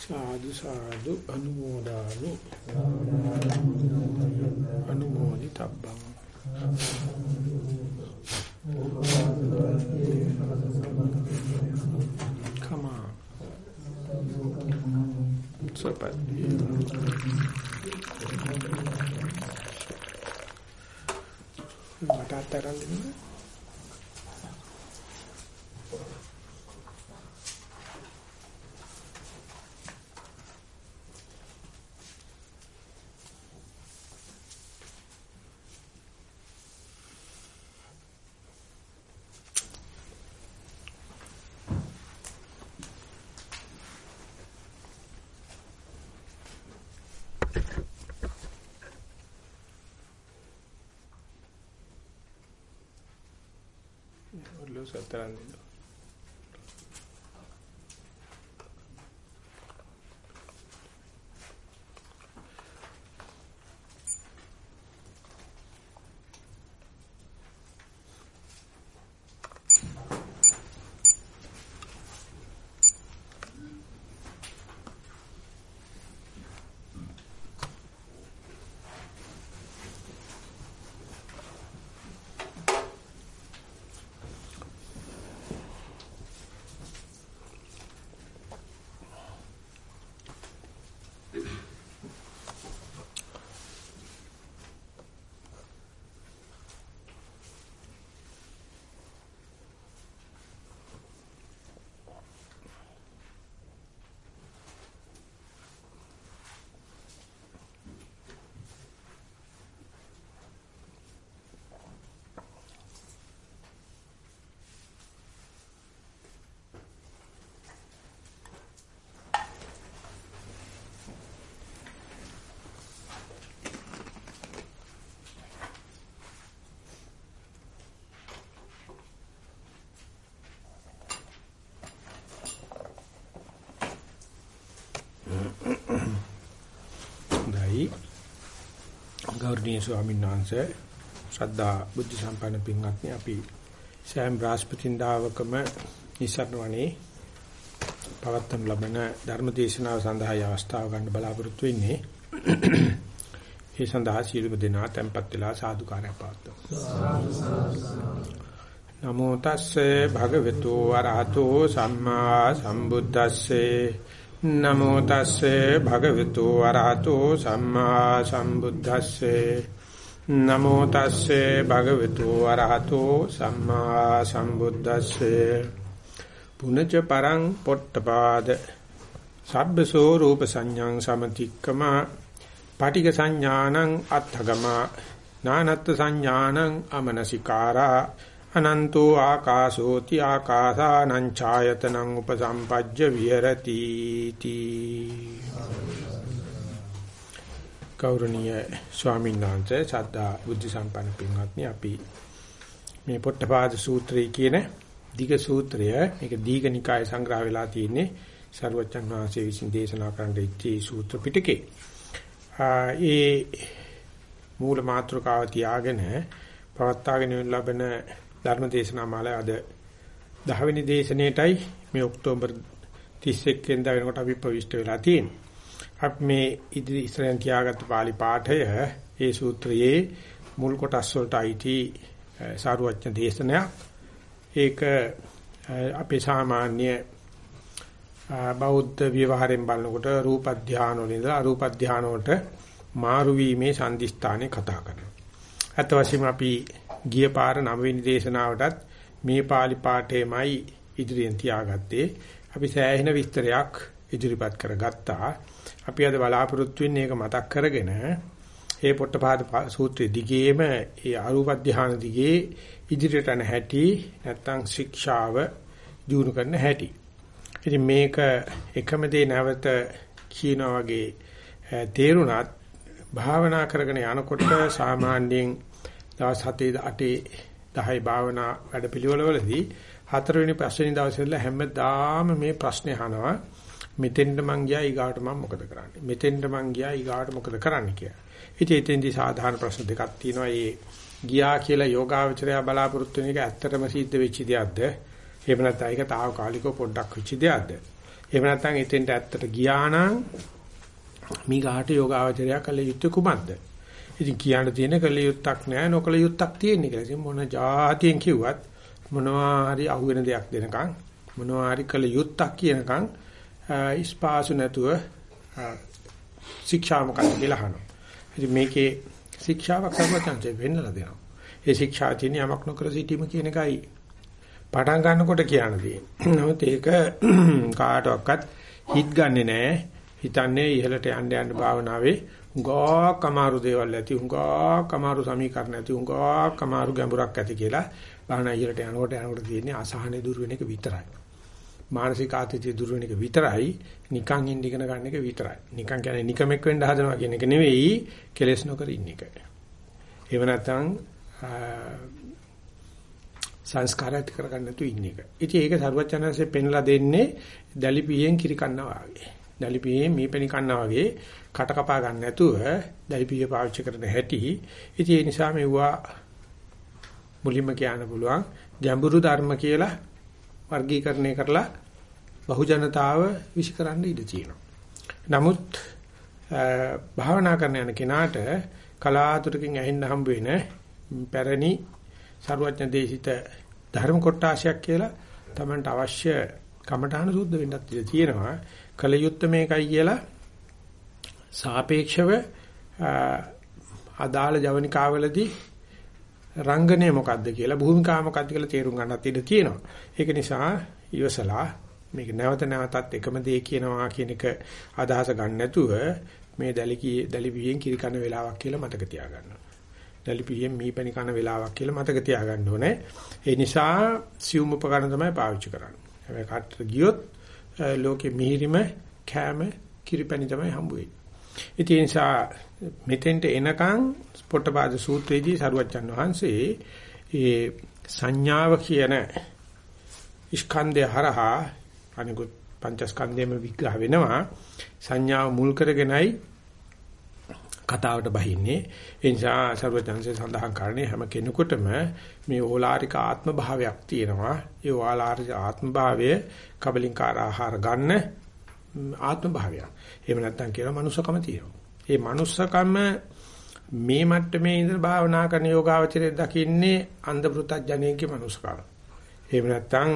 සාදු සාදු අනුමෝදාමි. අනුමෝදි තබ්බං come on. සපත් මට අත්තරන් දෙන්න. ඔල්ලෝ සතරන් දෙන්න හොඳයි ගෞරවනීය ස්වාමීන් වහන්සේ ශ්‍රද්ධා බුද්ධ සම්පන්න පින්වත්නි අපි සෑම බ්‍රහස්පතින්දාවකම ඉස්සරණවනේ පවත්වන ලබන ධර්ම දේශනාව සඳහා අවස්ථාව ගන්න බලාපොරොත්තු වෙන්නේ. ඒ සඳහා සියලුම දෙනා tempත් වෙලා සාදුකාරය පවත්වමු. නමෝ තස්සේ භගවතු වරහතෝ සම්මා සම්බුද්දස්සේ නමෝ තස්සේ භගවතු වරහතෝ සම්මා සම්බුද්දස්සේ. නමෝ තස්සේ භගවතු වරහතෝ සම්මා සම්බුද්දස්සේ. පුනච පරං පොට්ටපාද. සබ්බසෝ රූප සංඥං සමතික්කම. පටික සංඥානං අත්ථගම. නානත් සංඥානං අමනසිකාරා. අනන්තෝ ආකාශෝති ආකාසානං ඡායතනං උපසම්පජ්ජ විහෙරති තී ගෞරවනීය ස්වාමීන් වහන්සේ සද්ධා බුද්ධ සම්පන්න පින්වත්නි අපි මේ පොට්ටපාද සූත්‍රය කියන දීඝ සූත්‍රය මේක දීඝනිකාය සංග්‍රහ වෙලා තියෙන්නේ සර්වචන් වහන්සේ විසින් දේශනා කරන්න ඉච්චි සූත්‍ර පිටකේ. ඒ මූල මාතෘකාව තියාගෙන පවත්වාගෙන ලබන ධර්ම දේශනා මාලාවේ අද 10 වෙනි දේශනෙටයි මේ ඔක්තෝබර් 31 වෙනිදා වෙනකොට අපි ප්‍රවිෂ්ඨ වෙලා තියෙන්නේ. අපි මේ ඉදිරි ඉස්සරහින් තියාගත්ත පාළි පාඨය ඒ සූත්‍රයේ මුල් කොටස් වලට අයිති සාරුවච්ච දේශනයක්. ඒක අපේ සාමාන්‍ය බෞද්ධ විවහාරයෙන් බලනකොට රූප ධානය වල ඉඳලා අරූප ධානය වලට මාරු වීමේ සම්දිස්ථානේ කතා කරනවා. අත් වශයෙන්ම අපි ගිය පාර 9 වෙනි දේශනාවටත් මේ pāli පාඨයමයි ඉදිරියෙන් තියාගත්තේ. අපි සෑහෙන විස්තරයක් ඉදිරිපත් කරගත්තා. අපි අද බලාපොරොත්තු වෙන්නේ ඒක මතක් කරගෙන ඒ පොට්ටපාද සූත්‍රයේ දිගේම ඒ අරූප ධානය දිගේ ඉදිරියට යන හැටි නැත්තම් ශික්ෂාව දිනු කරන හැටි. ඉතින් මේක එකම දේ නැවත කියනා වගේ තේරුණත් භාවනා කරගෙන යනකොට සාමාන්‍යයෙන් දවස් 7 8 10 භාවනා වැඩපිළිවෙලවලදී හතරවෙනි පස්වෙනි දවසේ ඉඳලා හැමදාම මේ ප්‍රශ්නේ අහනවා මෙතෙන්ට මං ගියා ඊගාට මම මොකද කරන්නේ මෙතෙන්ට මං ගියා ඊගාට මොකද කරන්න කියලා. ඉතින් එතෙන්දී සාධාරණ ප්‍රශ්න දෙකක් තියෙනවා. ඒ ගියා කියලා යෝගාවචරය බලාපොරොත්තු වෙන එක ඇත්තටම සිද්ධ වෙච්ච දෙයක්ද එහෙම නැත්නම් ඒක తాවකාලිකව පොඩ්ඩක් වෙච්ච දෙයක්ද? එහෙම නැත්නම් එතෙන්ට ඇත්තට ගියා නම් මීගාට යෝගාවචරය කළ යුත්තේ කුමක්ද? ඉතින් කියන්න තියෙන කළ යුත්තක් නෑ නොකළ යුත්තක් තියෙන කියලා. ඉතින් මොන જાතියෙන් කිව්වත් මොනවා හරි අහුවෙන දෙයක් දෙනකන් මොනවා හරි කළ යුත්තක් කියනකන් ඉස්පාසු නැතුව ශික්ෂා මොකක්ද කියලා අහනවා. ඉතින් මේකේ ශික්ෂාවක් සර්වචන්සේ වෙන්නලා දෙනවා. ඒ ශික්ෂා තියෙන යමක් නොකර සිටීම කියන එකයි පටන් ගන්නකොට කියන්න තියෙන්නේ. නමුත් ඒක කාටවත් හිත ගන්නෙ නෑ. හිතන්නේ ඉහළට යන්න යන්න භාවනාවේ උඟාක් අමාරු දේවල් ඇති උඟාක් අමාරු සමීකරණ ඇති උඟාක් අමාරු ගැඹුරක් ඇති කියලා භාවනා ඉහළට යනකොට යනකොට තියෙන්නේ අසහනේ දුර වෙන එක විතරයි. මානසික ආතතිය දුර වෙන එක විතරයි නිකන් ඉන්න ඉගෙන ගන්න එක විතරයි. නිකන් කියන්නේ නිකමෙක් වෙන්න හදනවා කියන එක නෙවෙයි කෙලස් නොකර ඉන්න එක. එහෙම නැත්නම් සංස්කාරات කරගන්න නැතු ඉන්න එක. ඉතින් ඒක සරුවචනanse පෙන්ලා දෙන්නේ දලිපියෙන් කිරි කන්නා වගේ. දලිපියෙන් මීපෙනි කන්නා වගේ කට කපා ගන්න නැතුව දලිපිය පාවිච්චි කරන හැටි. ඉතින් ඒ නිසා මෙවුවා මුලින්ම කියන්න පුළුවන් ගැඹුරු ධර්ම කියලා වර්ගීකරණය කරලා බහු ජනතාව විශ්කරන්න ඉඩ තියෙනවා. නමුත් භාවනා කරන යන කෙනාට කලාතුරකින් ඇහෙන්න හම්බ වෙන පැරණි සරුවඥ දේශිත ධර්ම කොටාශයක් කියලා Tamanට අවශ්‍ය කමඨාන සුද්ධ වෙන්නත් ඉඩ තියෙනවා. කලයුත්ත මේකයි කියලා සාපේක්ෂව අදාළ ජවනිකාවලදී රංගනය මොකද්ද කියලා භූමිකාව මොකද්ද කියලා තේරුම් ගන්නත් ඉඩ තියෙනවා. ඒක නිසා ඉවසලා මේක නැවත නැවතත් එකම දේ කියනවා කියන එක අදහස ගන්න නැතුව මේ දැලිකී දැලිපියෙන් කිරි කන වෙලාවක් කියලා මතක තියාගන්න. දැලිපියෙන් මීපැණි කන වෙලාවක් කියලා මතක තියාගන්න ඕනේ. ඒ නිසා සියුම් උපකරණ තමයි පාවිච්චි කරන්නේ. හැබැයි කාටට ගියොත් ලෝකෙ මිහිරිම කෑම කිරිපැණි තමයි හම්බ වෙන්නේ. ඒ නිසා මෙතෙන්ට එනකන් පොට්ටපාද සූත්‍රයේදී සරුවච්චන් වහන්සේ ඒ සංඥාව කියන ස්කන්ධය හරහා අනිකුත් පංචස්කන්ධයම විග්‍රහ වෙනවා සංඥාව මුල් කරගෙනයි කතාවට බහින්නේ. ඒ නිසා සර්වඥාන්සේ සඳහන් කරන්නේ හැම කෙනෙකුටම මේ ඕලාරික ආත්ම භාවයක් තියෙනවා. ඒ ඕලාරික ආත්ම භාවය කබලින්කාර ආහාර ගන්න ආත්ම භාවයක් එහෙම නැත්නම් කියලා මනුස්සකම තියෙනවා. ඒ මනුස්සකම මේ මට්ටමේ ඉඳලා භාවනා කරන යෝගාවචරයේ දකින්නේ අන්ධ පෘතජ්ජනේගේ මනුස්සකම. එහෙම නැත්නම්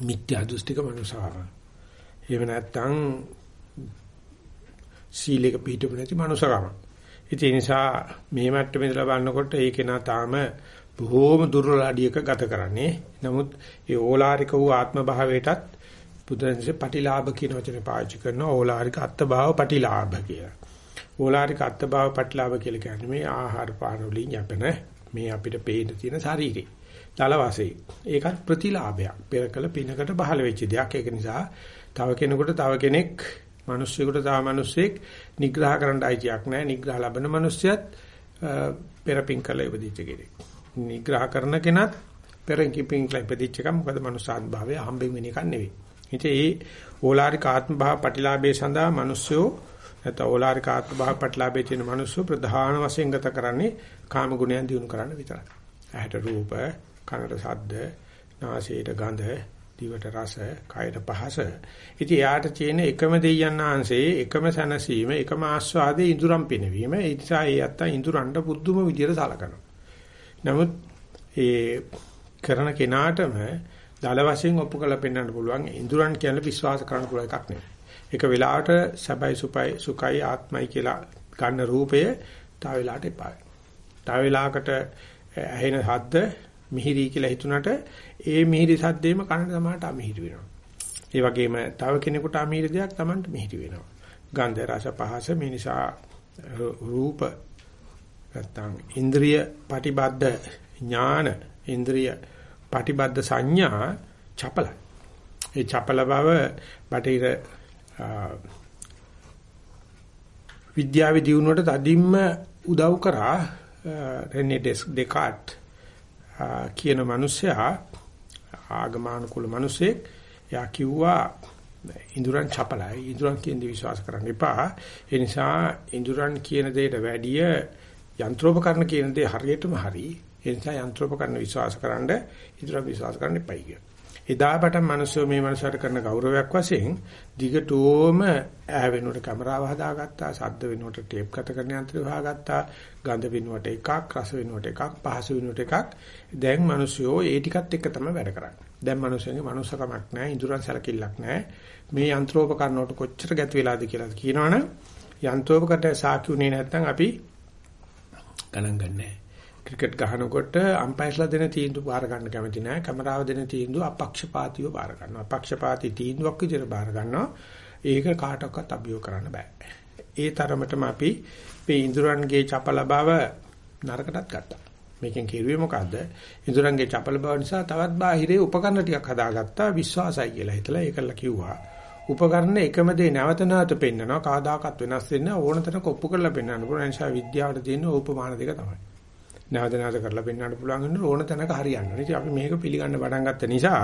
මිත්‍යා දෘෂ්ටික මනුස්සකම. එහෙම නැත්නම් සීලයක පිළිපෙ නැති මනුස්සකම. ඉතින් ඒ නිසා මේ මට්ටමේ ඉඳලා බලනකොට ඒකේ නා තාම බොහෝම දුර්වල අඩියක ගත කරන්නේ. නමුත් ඒ ඕලාරික වූ ආත්ම භාවයටත් බුදුන්සේ පටිලාභ කියන වචනේ පාවිච්චි කරනවා ඕලාරික අත්භාව පටිලාභ කියලා. ඕලාරික අත්භාව පටිලාභ කියලා කියන්නේ මේ ආහාර පාන වලින් යැපෙන මේ අපිට පේන තියෙන ශරීරේ. දල වශයෙන්. ඒකත් ප්‍රතිලාභයක්. පෙරකල පිනකට බහල වෙච්ච දෙයක්. ඒක නිසා තව කෙනෙකුට තව කෙනෙක් මිනිස්සුෙකුට තව මිනිස්සෙක් නිග්‍රහ කරන්න අයිතියක් නැහැ. නිග්‍රහ ලබන මිනිස්සයත් පෙරපින් කළ ඉපදිච්ච කෙනෙක්. නිග්‍රහ කරන කෙනත් පෙරෙන් කිපින් කළ ඉපදිච්ච එක මොකද මනුසාත් භාවය හම්බෙන් වෙන එකක් නෙවෙයි. ඉතින් ඒ ඕලාරික ආත්ම භාව ප්‍රතිලාභයේ සඳහා මිනිස්සු නැත්නම් ඕලාරික ආත්ම භාව ප්‍රතිලාභයේ තියෙන මිනිස්සු ප්‍රධාන වශයෙන් ගත කරන්නේ කාම ගුණයන් දිනු කරන්න විතරයි. ඇහැට රූප, කනට ශබ්ද, නාසයට ගඳ, දිවට රස, කයට පහස. ඉතින් යාට තියෙන එකම දෙයයන් ආංශේ එකම සනසීම, එකම ආස්වාදයේ ඉඳුරම් පිනවීම. ඒ නිසා ඒ අත්තා ඉඳුරන්ට පුදුම විදියට සලකනවා. නමුත් ඒ කරන කෙනාටම දල වශයෙන් ඔප්පු කරලා පෙන්වන්න පුළුවන් ඉඳුරන් කියන්නේ විශ්වාස කරන්න පුළුවන් එකක් නෙවෙයි. එක වෙලාවට සබයි සුපයි සුඛයි ආත්මයි කියලා ගන්න රූපය තව වෙලාවට එපායි. තව වෙලාවකට ඇහෙන ශබ්ද මිහිරි කියලා හිතුණට ඒ මිහිරි සද්දේම කනට සමානට අමිහිරි වෙනවා. ඒ වගේම තව කෙනෙකුට අමිහිරි දෙයක් Tamanට මිහිරි වෙනවා. ගන්ධ රස පහස මේ නිසා රූප නැත්තම් ඉන්ද්‍රිය ප්‍රතිබද්ධ ඥාන ඉන්ද්‍රිය ප්‍රතිබද්ධ සංඥා චපල. ඒ චපල බව බටහිර විද්‍යාවේ දියුණුවට තදින්ම උදව් කරා රෙනේ ඩෙකාට් කියන මිනිසයා ආගමානුකූල මිනිසෙක් යා කිව්වා ඉඳුරන් චපලයි. ඉඳුරන් කියන දේ විශ්වාස කරන්න එපා. ඒ නිසා ඉඳුරන් කියන දෙයට වැඩිය යන්ත්‍රෝපකරණ කියන දේ හරියටම හරි. ඒ නිසා යන්ත්‍රෝපකරණ විශ්වාසකරනද ඉදර විශ්වාස කරන්න එපයි කියලා. එදා පටන් මිනිස්සු මේ මනසට කරන ගෞරවයක් වශයෙන් දිගටම ඈ වෙනුවට කැමරාව හදාගත්තා, ශබ්ද වෙනුවට ටේප් ගත කරන යන්ත්‍රය හොයාගත්තා, ගඳ වෙනුවට එකක්, රස වෙනුවට එකක්, පහස වෙනුවට එකක්. දැන් මිනිස්සු ඒ ටිකත් එක්ක තමයි වැඩ කරන්නේ. දැන් මිනිස්සුන්ගේ මනුස්සකමක් නැහැ, ඉඳුරන් සැලකිල්ලක් නැහැ. මේ යන්ත්‍රෝපකරණ වලට කොච්චර ගැති වෙලාද කියලා කියනවනම් යන්ත්‍රෝපකරණ සාක්ෂුනේ නැත්නම් අපි ගණන් ගන්නෑ. ක්‍රිකට් ගහනකොට අම්පයර්ස්ලා දෙන තීන්දුව බාර ගන්න කැමති නැහැ. කැමරාව දෙන තීන්දුව අපක්ෂපාතීව බාර ගන්නවා. අපක්ෂපාතී තීන්දුවක් විදිහට බාර ගන්නවා. ඒක කාටවත් අභියෝග කරන්න බෑ. ඒ තරමටම අපි මේ ඉඳුරන්ගේ චපල බව නරකටත් ගත්තා. මේකෙන් කිරුවේ මොකද්ද? ඉඳුරන්ගේ චපල බව නිසා තවත් බාහිරේ උපකරණ ටිකක් හදාගත්තා විශ්වාසයි කියලා හිතලා ඒකල්ල කිව්වා. උපකරණ එකම දේ නැවත නැවත පෙන්නනවා. කාදාකත් වෙනස් වෙන්න ඕන තරම් කොප්පු කරලා පෙන්වන්න පුළුවන්. ඒ නිසා විද්‍යාවට තියෙන උපමාන දෙක තමයි. නැවත නැවත කරලා පෙන්වන්න පුළුවන් වෙන ඕන තැනක හරියන්න. ඉතින් අපි මේක පිළිගන්න පටන් ගත්ත නිසා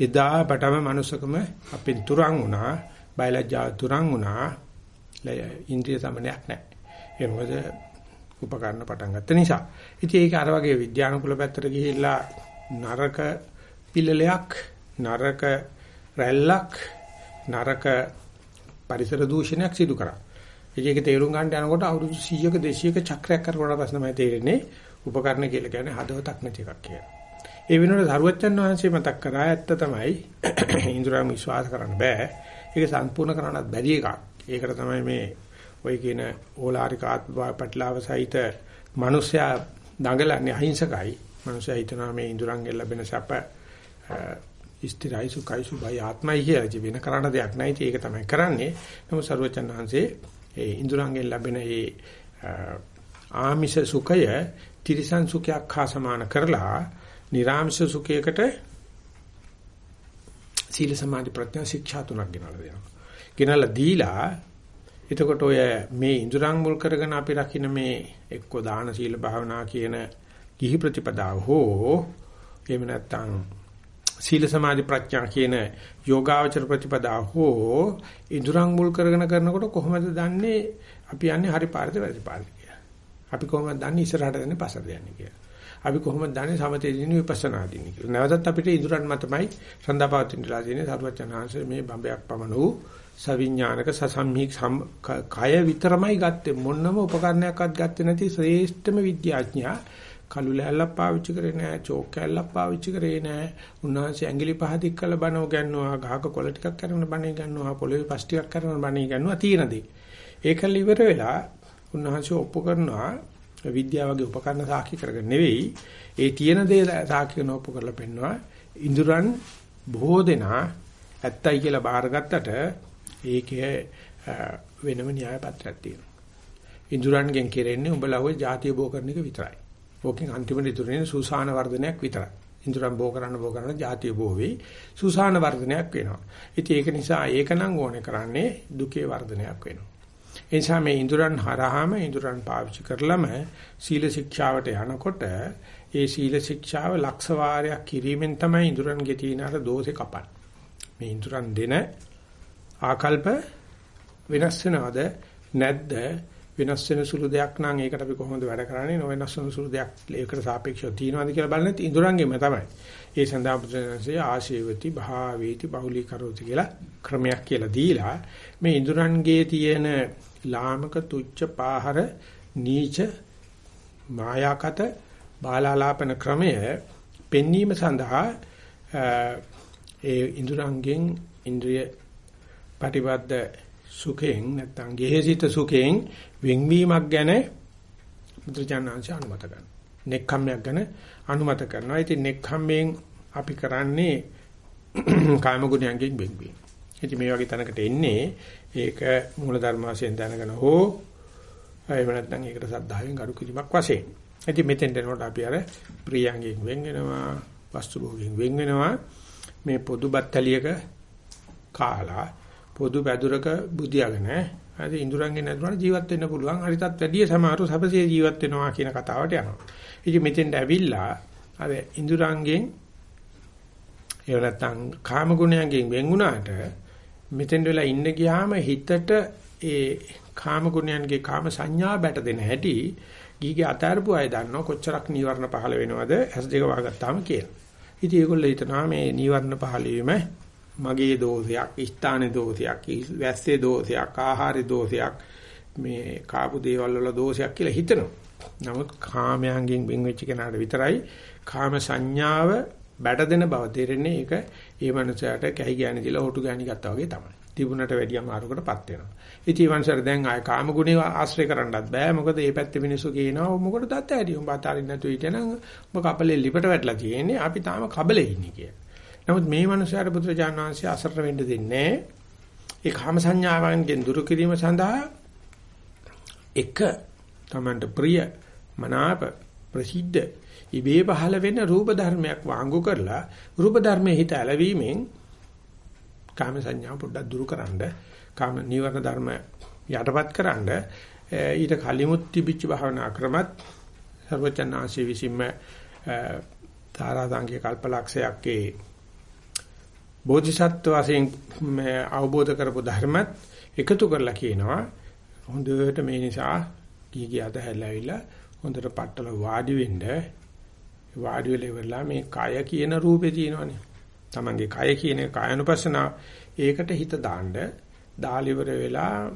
එදා පටම මනුස්සකම අපෙන් තුරන් වුණා, බයලජ්ජා තුරන් වුණා. ඉන්ද්‍රිය සමනයක් නැහැ. ඒ මොකද උපකරණ පටන් ගත්ත නිසා. ඉතින් ඒක අර වගේ විද්‍යානුකූල පැත්තට ගිහිල්ලා නරක පිළලයක්, නරක රැල්ලක්, නරක පරිසර දූෂණයක් සිදු කරා. ඒක තේරුම් ගන්න යනකොට අවුරුදු 100ක 200ක චක්‍රයක් කරනකොට පස්සේ තමයි තේරෙන්නේ උපකරණ කියලා කියන්නේ හදවතක් නැති එකක් කියලා. ඒ වෙනුවට සරුවච්චන් වහන්සේ මතක් කරා ඇත්ත තමයි ඉන්ද්‍රයන් විශ්වාස කරන්න බෑ. ඒක සම්පූර්ණ කරන්නත් බැරි එකක්. ඒකට තමයි මේ ඔය කියන ඕලාරික ආත්මපටලාව සහිත මිනිසයා දඟලන්නේ අහිංසකයි. මිනිසයා හිතනවා මේ ඉන්ද්‍රයන්ගෙන් ලැබෙන සැප ස්ථිරයි සුඛයි සුභයි ආත්මයි කියලා ජීවෙන කරන්න දෙයක් නැහැ. ඒක තමයි කරන්නේ. නමුත් සරුවච්චන් වහන්සේ ඒ ඉන්ද්‍රයන්ගෙන් ලැබෙන ඒ ආමිෂ සුඛය තිරිසන් සුඛයක් හා සමාන කරලා නිර්ආමිෂ සුඛයකට සීල සමාධි ප්‍රඥා ශික්ෂා තුනක් ගෙනල්ලා දෙනවා. ගෙනල්ලා දීලා එතකොට ඔය මේ ඉඳුරන් මුල් කරගෙන අපි රකින්න මේ එක්ක දාන සීල භාවනා කියන ගිහි ප්‍රතිපදාව හෝ එහෙම නැත්නම් සීල සමාධි ප්‍රඥා කියන යෝගාවචර ප්‍රතිපදා හෝ ඉඳුරන් මුල් කරගෙන කරනකොට කොහොමද දන්නේ අපි යන්නේ හරි පාරද වැරදි පාරද කියලා. අපි කොහොමද දන්නේ ඉස්සරහට යන්නේ පස්සට යන්නේ කියලා. අපි කොහොමද දන්නේ සමතේ දින විපස්සනා දින කියලා. නැවතත් අපිට ඉඳුරන් මතමයි සඳහපාවතින්ලා දිනේ සරුවචනාංශ මේ බඹයක් පමණ වූ සවිඥානික සසම්හික් කය විතරමයි ගත්තේ මොනම උපකරණයක්වත් ගත්තේ නැති ශ්‍රේෂ්ඨම විද්‍යාඥයා කළු ලෑල්ලක් පාවිච්චි කරේ නැහැ, චෝක් කෑල්ලක් පාවිච්චි කරේ නැහැ. උන්වහන්සේ ඇඟිලි පහ දික් කළ බණව ගන්නවා, ගහක කොළ ටිකක් කරන බණේ ගන්නවා, පොළවේ පස් ටිකක් කරන බණේ ගන්නවා තියෙන දේ. ඒකල ඉවර වෙලා උන්වහන්සේ ඔප්පු කරනවා විද්‍යාවගේ උපකරණ සාක්ෂි කරගෙන නෙවෙයි ඒ තියෙන දේ සාක්ෂි කරන ඔප්පු කරලා පෙන්නවා ඉඳුරන් බොහෝ දෙනා ඇත්තයි කියලා බාරගත්තට ඒකේ වෙනම න්‍යාය පත්‍රයක් තියෙනවා. ඉඳුරන්ගෙන් කෙරෙන්නේ උඹලා ওই ಜಾතිය බෝ කරන එක විතරයි. ඕකෙන් අන්තිමට ඉතුරුනේ සූසාන වර්ධනයක් විතරයි. ඉඳුරන් බෝ කරන්න බෝ කරන ಜಾතිය බෝ වෙයි සූසාන වර්ධනයක් වෙනවා. ඉතින් ඒක නිසා ඒක නම් ඕනේ කරන්නේ දුකේ වර්ධනයක් වෙනවා. ඒ නිසා මේ ඉන්ද්‍රයන් හරහාම ඉන්ද්‍රයන් පාවිච්චි කරලම සීල ශික්ෂාවට යනකොට ඒ සීල ශික්ෂාව ලක්ෂ වාරයක් කිරීමෙන් තමයි ඉන්ද්‍රයන්ගේ තියෙන අර දෝෂේ කපන්නේ. මේ ඉන්ද්‍රයන් දෙන ආකල්ප වෙනස් වෙනවද නැද්ද වෙනස් වෙන සුළු දෙයක් නම් ඒකට අපි කොහොමද වැඩ කරන්නේ නොවෙනස් වෙන සුළු දෙයක් ඒකට සාපේක්ෂව තියෙනවද කියලා බලන්නේ ඉඳුරංගෙම තමයි. ඒ සඳහා බුදුරජාණන්සේ ආශේවති භාවේති බහුලී කරෝති කියලා ක්‍රමයක් කියලා දීලා මේ ඉඳුරන්ගේ තියෙන ලාමක තුච්ච පාහර නීච මායාකත බාලාලාපන ක්‍රමය පෙන්වීම සඳහා ඒ ඉඳුරංගෙන් ඉන්ද්‍රිය ප්‍රතිබද්ධ සුඛයෙන් නැත්නම් ගෙහෙසිත සුඛයෙන් වෙන්වීමක් ගැන බුදුචානන්සේ අනුමත කරනවා. නෙක්ඛම්මයක් ගැන අනුමත කරනවා. ඉතින් නෙක්ඛම්මෙන් අපි කරන්නේ කාම ගුණයන්ගෙන් වෙන්වීම. ඉතින් මේ වගේ තැනකට එන්නේ ඒක මූල ධර්ම වශයෙන් දැනගෙන හෝ එහෙම නැත්නම් ඒකට සද්ධාවෙන් ගරු කිරීමක් වශයෙන්. ඉතින් මෙතෙන් දෙනකොට අපි අර ප්‍රියංගෙන් වෙන් වෙනවා, වස්තු භෝගයෙන් වෙන් වෙනවා. මේ පොදු බත්තලියක කාලා පොදු පැදුරක බුදියාගෙන හරි ඉඳුරංගේ නැතුණා ජීවත් වෙන්න පුළුවන්. හරිතත් වැඩිය සමහරව සබසේ ජීවත් වෙනවා කියන කතාවට යනවා. ඉතින් මෙතෙන්ට ඇවිල්ලා අර ඉඳුරංගෙන් ඒ නැත්තම් කාම ගුණයන්ගෙන් වෙන් වුණාට මෙතෙන්ට වෙලා ඉන්න ගියාම හිතට ඒ කාම ගුණයන්ගේ කාම සංඥා බැට දෙන හැටි ගීගේ අතාරපු අය දන්නවා කොච්චරක් නීවරණ පහළ වෙනවද ඇස් දෙක වහගත්තාම කියලා. ඉතින් ඒගොල්ලෝ හිතනවා මේ නීවරණ පහළ වීම මගේ දෝෂයක්, ස්ථානේ දෝෂයක්, වැස්සේ දෝෂයක්, ආහාරේ දෝෂයක්, මේ කාපු දේවල් වල දෝෂයක් කියලා හිතනවා. නමුත් කාමයන්ගෙන් වෙන් වෙච්ච කෙනාට විතරයි කාම සංඥාව බැට දෙන බව තේරෙන්නේ ඒක ඒ මනුස්සයාට කැහි ගෑණි දිලා හොටු ගෑණි ගත්තා වගේ තමයි. තිබුණට වැඩියම ආරුකටපත් වෙනවා. ඉතින් ඒ මනුස්සයාට දැන් ආය කාම ගුණේ ආශ්‍රය කරන්නත් බෑ. මොකද මේ පැත්තේ මිනිස්සු කියනවා මොකටද දත් ඇටි උඹ අතාරින්න නැතුව හිටියනම් උඹ කපලේ ලිපට වැටලා තියෙන්නේ. අපි තාම කබලේ ඉන්නේ කියලා. නමුත් මේ මනුස්සයාට බුදුරජාණන් වහන්සේ අසරණ වෙන්න දෙන්නේ ඒ කාම සංඥාවන්ගෙන් දුරු කිරීම සඳහා එක තමන්ට ප්‍රිය මනාප ප්‍රසිද්ධ ඉබේ පහළ වෙන රූප ධර්මයක් වාංගු කරලා රූප ධර්මයේ හිත ඇලවීමෙන් කාම සංඥා පොඩ්ඩක් දුරු කරන්න කාම නීවරණ ධර්ම යටපත් කරන්න ඊට කලිමුත් තිබිච්ච භාවනා ක්‍රමත් සර්වචන්නාංශී විසින්ම තාරාදාංගික කල්පලක්ෂයක්ගේ බෝධිසත්ව වශයෙන් අවබෝධ කරපු ධර්මත් එකතු කරලා කියනවා. හොඳට මේ නිසා කීකී අතහැරලා හොඳට පట్టල වාඩි වෙන්න වාඩි වෙලා ඉවරලා මේ කය කියන රූපේ තියෙනවනේ. Tamange කය කියන කායනුපස්සන ඒකට හිත දාන්න දාලිවර වෙලා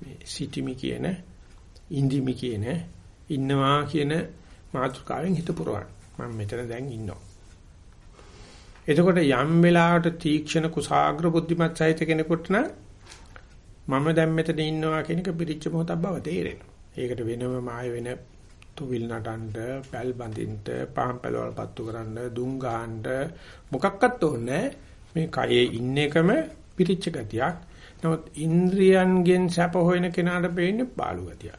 මේ සිටිමි කියන ඉන්දිමි කියන ඉන්නවා කියන මාතෘකාවෙන් හිත පුරවන්න. මම මෙතන දැන් ඉන්නවා. එතකොට යම් වෙලාවට තීක්ෂණ කුසාග්‍ර බුද්ධිමත් සහිත කෙනෙකුට නම් මම දැන් මෙතන ඉන්නවා කියන එක පිරිච්ච මොහොතක් බව තේරෙනවා. ඒකට වෙනම ආය වෙන තුවිල් නටන්න, පැල් බඳින්න, පාම් පැලවල් පත්තු කරන්න, දුම් ගහන්න මොකක්වත් ඕනේ මේ කයේ ඉන්න එකම පිරිච්ච ගතියක්. නමුත් ඉන්ද්‍රියන්ගෙන් සැප හොයන කෙනාට පේන්නේ බාලු ගතියක්.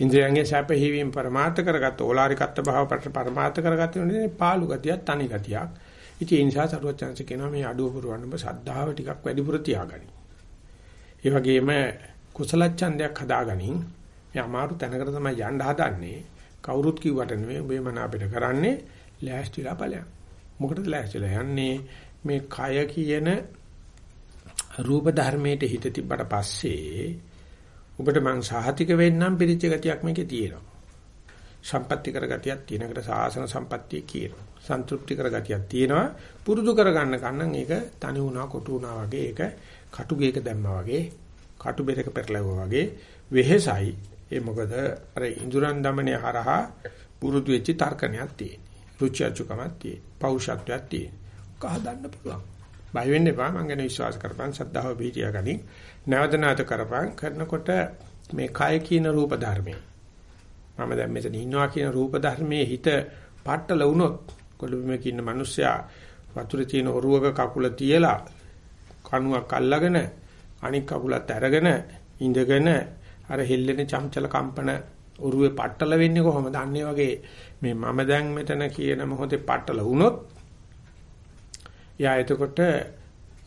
ඉන්ද්‍රියන්ගේ සැප හිවීම પરමාර්ථ කරගත්ත ඕලාරිකත්ව භාවපට પરමාර්ථ කරගත්ත වෙනදී පාළු ගතියක් තනි ගතියක්. ඉතින් ඒ නිසා සරුවචාන්ස කියනවා මේ අඩුව පුරවන්න ඔබ සද්ධාව ටිකක් වැඩිපුර තියාගනි. ඒ වගේම කුසල ඡන්දයක් හදාගනින්. මේ අමාරු තැනකට තමයි යන්න හදන්නේ. කවුරුත් කිව්වට නෙමෙයි ඔබේ මන අපිට කරන්නේ ලෑස්තිලා ඵලයන්. මොකටද ලෑස්තිලා යන්නේ? මේ කය කියන රූප ධර්මයට හිත තිබ්බට පස්සේ ඔබට මං සාහතික වෙන්නම් පිරිච්ච ගතියක් මේකේ තියෙනවා. සම්පත්‍ති කරගතියක් තියෙනකට සාසන සම්පත්තිය කියනවා. සන්තුෂ්ටි කරගතියක් තියෙනවා. පුරුදු කරගන්න කන්නම් ඒක තනි වුණා කොටු වුණා වගේ ඒක කටුගේක දැම්මා වගේ කටු බෙරක පෙරලවුවා වගේ වෙහෙසයි ඒ මොකද අර ඉඳුරන් দমনය හරහා පුරුදු වෙච්ච තර්කණයක් තියෙනවා. රුචි අචුකමක් තියෙනවා. පෞරුෂත්වයක් තියෙනවා. කහදන්න පුළුවන්. බය වෙන්න එපා මම ගැන විශ්වාස කරපන් සද්ධාව පිටියා ගනි. නැවත නැවත කරපන් කරනකොට මේ කය කියන රූප ධර්මයේ මම දැන් මෙතන ඉන්නවා කියන රූප ධර්මයේ හිත පටල වුණොත් කොළඹ ඉන්න මිනිස්සයා වතුරේ තියෙන ඔරුවක කකුල තියලා කණුවක් අල්ලගෙන අනික් කකුලත් අරගෙන ඉඳගෙන අර හෙල්ලෙන චංචල කම්පන ඔරුවේ පట్టල වෙන්නේ කොහොමද? අන්න වගේ මේ මම දැන් මෙතන කියන මොහොතේ පట్టල වුණොත් යා එතකොට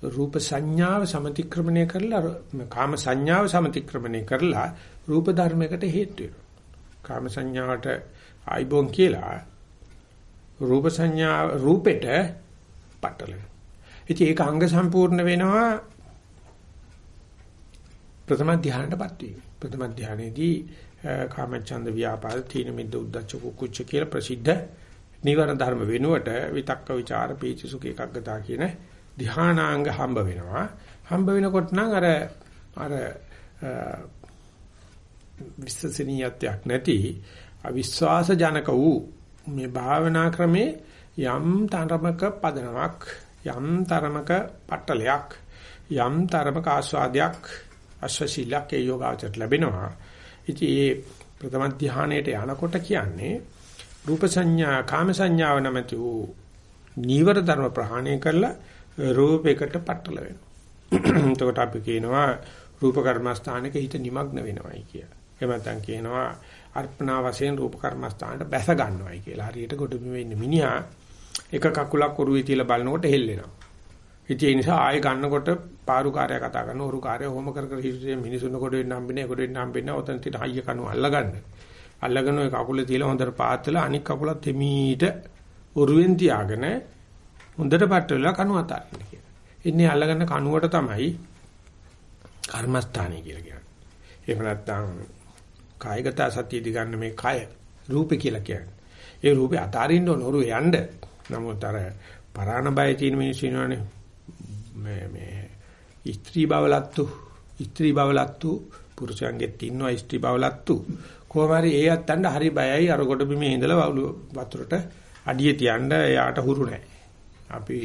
රූප සංඥාව සමතික්‍රමණය කරලා කාම සංඥාව සමතික්‍රමණය කරලා රූප ධර්මයකට හේතු වෙනවා. කාම සංඥාවට ආයිබෝන් කියලා රූප සංඥා රූපෙට පටල. ඉතින් ඒක අංග සම්පූර්ණ වෙනවා ප්‍රථම ධානයටපත් වීම. ප්‍රථම ධානයේදී කාමචන්ද ව්‍යාපාද තීන මිද්ද උද්දච්ච කුච්ච කියලා ප්‍රසිද්ධ නිවන ධර්ම වෙනුවට විතක්ක ਵਿਚාර පීචි සුඛ එකග්ගතා කියන ධානාංග හම්බ වෙනවා. හම්බ වෙනකොට නම් අර අර විශ්වසනීයත්වයක් නැති අවිශ්වාස ජනක වූ මේ භාවනා ක්‍රමේ යම් තරමක පදනමක් යම් තරමක පටලයක් යම් තරමක ආස්වාදයක් අශ්වශීලක් ඒ යෝගාචරයට ලැබෙනවා. ඉතින් ඒ ප්‍රථම ධානයට යනකොට කියන්නේ රූප සංඥා කාම සංඥාව නැමැති වූ නීවර ධර්ම ප්‍රහාණය කරලා රූපයකට පටල වෙනවා. එතකොට අපි කියනවා රූප කර්මස්ථානක හිත নিমগ্ন වෙනවයි කියලා. එහෙම නැත්නම් කියනවා අර්පණා වශයෙන් රූප කර්මස්ථානට බැස ගන්නවයි කියලා. හරියට ගොඩබිම ඉන්න මිනිහා එක කකුලක් ඔරුවේ තියලා බලනකොට හෙල්ලෙනවා. ඉතින් ඒ නිසා ආයෙ ගන්නකොට පාරු කාර්යය කතා කරන උරු කාර්යය හොම කර කර හිටියේ මිනිසුන් කොට වෙන්න හම්බෙන්නේ කොට වෙන්න හම්බෙන්නේ ඔතන තියෙන හයිය කණු අල්ලගන්න. අල්ලගෙන ওই කකුලේ තියලා හොඳට පාත්ලා අනික් කකුලත් එමීට උරුවෙන් තියාගෙන හොඳට පට්ට වෙලා කණු අතාරින්න කියලා. ඉන්නේ අල්ලගන්න කණුවට තමයි කර්මස්ථානය කියලා කියන්නේ. එහෙම නැත්නම් කායගත සතිය දිගන්න මේ කය රූපේ කියලා කියන්නේ. ඒ රූපේ අතාරින්න ඕන උරු යන්න. නමුත් අර පරාණ බය තියෙන මිනිස්සු ඉන්නවනේ මේ මේ ස්ත්‍රී බවලත්තු ස්ත්‍රී බවලත්තු පුරුෂයන්ගෙත් ඉන්නවා ස්ත්‍රී බවලත්තු කොහොම හරි ඒ අත්තන්ට හරි බයයි අර කොට බිමේ ඉඳලා වතුරට අඩිය තියන්න එයාට හුරු නැහැ. අපි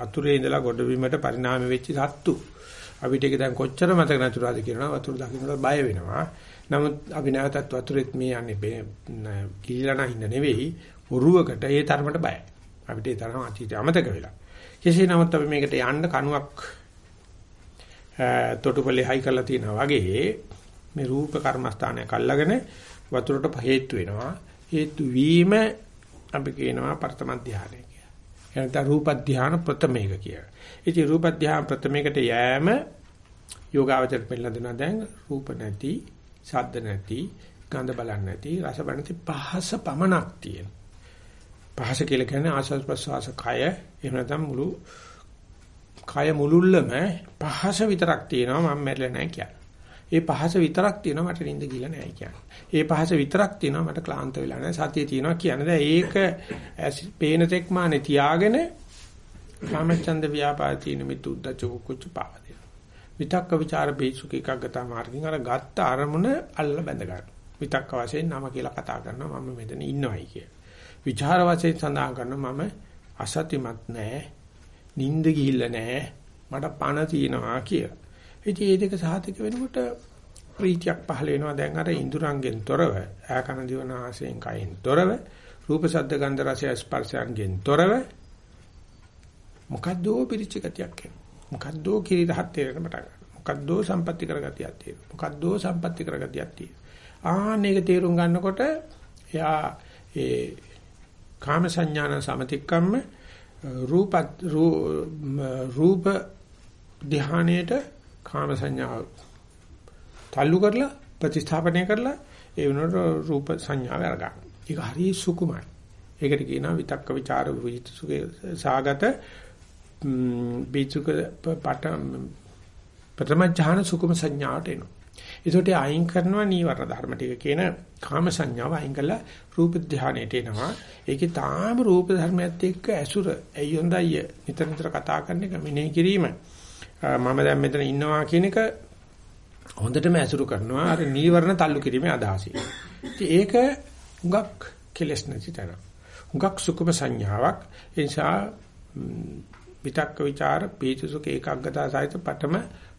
වතුරේ ඉඳලා ගොඩ බිමට පරිණාමය වෙච්ච සත්තු. අපිට ඒක දැන් කොච්චර මතක නැතුණාද කියනවා වතුර දකින්නට බය වෙනවා. නමුත් අපි නැවතත් වතුරෙත් මේ යන්නේ කිලිලා නැහින්න නෙවෙයි උරුවකට ඒ තරමට බයයි. අපිට ඒ තරම අතීතය අමතක වෙලා. කෙසේ නමුත් අපි මේකට යන්න කණුවක් තොටුපළේ හයි කරලා තියෙනවා වගේ මේ රූප කර්මස්ථානයක් අල්ලගෙන වතුරට හේතු වෙනවා. හේතු වීම අපි කියනවා ප්‍රථම ධානය කියලා. එනත රූප ධාන ප්‍රථමයක කියලා. ඉතින් රූප ධාන ප්‍රථමයකට යෑම යෝගාවචර පෙළලා දෙනවා දැන් රූප නැති, ශබ්ද නැති, ගන්ධ බලන්න නැති, රස බලන්න නැති පහස පමණක් තියෙන. පහස කියලා කියන්නේ ආස්වාද ප්‍රසවාස කය එහෙම නැත්නම් මුළු කය මුලුල්ලම පහස විතරක් තියෙනවා මම මැරෙලා නැහැ කියන්නේ. ඒ පහස විතරක් තියෙනවා මට නිින්ද ගිහලා නැහැ කියන්නේ. ඒ පහස විතරක් තියෙනවා මට ක්ලාන්ත වෙලා නැහැ සතිය තියෙනවා කියන්නේ. දැන් ඒක පේන තෙක් මානේ තියාගෙන කාමචන්ද ව්‍යාපාදීන මිතුද්දච කුච්ච පාවදේ. විතක්ක ਵਿਚාර බේසුක එකක් ගතා මාර්ගින් අර ගත්ත අරමුණ අල්ල බැඳ ගන්න. විතක්ක වශයෙන් නම කියලා කතා කරනවා මම මෙතන ඉන්නවයි කිය. විචාර වශයෙන් සඳහන් කරනවා මම අසතිමත් නැහැ. නිින්ද ගිහිල්ලා නැහැ. මට පණ තියෙනවා කියලා. ඉතින් මේ දෙක සාතික වෙනකොට ප්‍රීතියක් පහළ වෙනවා දැන් අර ඉඳුරංගෙන් තොරව ආකන දිවනාසයෙන් කයින් තොරව රූප ශබ්ද ගන්ධ රස ස්පර්ශයන්ගෙන් තොරව මොකද්දෝ පිරිච්ච ගතියක් එනවා මොකද්දෝ කිරිතහත් තේරෙන පටන් ගන්නවා මොකද්දෝ සම්පත්‍ති කරගතියක් තියෙනවා මොකද්දෝ සම්පත්‍ති කරගතියක් තියෙනවා ආන්නේක තේරුම් ගන්නකොට එයා ඒ කාම සංඥාන සමතික්කම්ම රූප රූප ධානයේට කාම සංඥාව තල්ලු කරලා ප්‍රතිස්ථාපනය කරලා ඒ වෙනකොට රූප සංඥාව අරගන්න. ඒක හරිය සුකුමයි. ඒකට කියනවා විතක්ක ਵਿਚාර විචිතුකේ සාගත බීචුක පට ප්‍රථම ඥාන සුකුම සංඥාට එනවා. ඒකට අයින් කරනවා නීවරණ ධර්ම ටික කියන කාම සංඥාව අයින් කළා රූප ධානයට එනවා. ඒකේ තාම රූප ධර්මයත් එක්ක ඇසුර ඇයි හොඳයි නිතර නිතර කතා කරන එක මෙනෙහි කිරීම මම දැන් මෙතන ඉන්නවා කියන එක හොඳටම ඇසුරු කරනවා අර නීවරණ තල්ලු කිරීමේ අදහසින්. ඉතින් ඒක හුඟක් කෙලස් නැති තැන. හුඟක් සුකුම සංඥාවක්. ඒ නිසා විතක්ක ਵਿਚාර පීතිසුඛ ඒකග්ගතා සහිත පඨම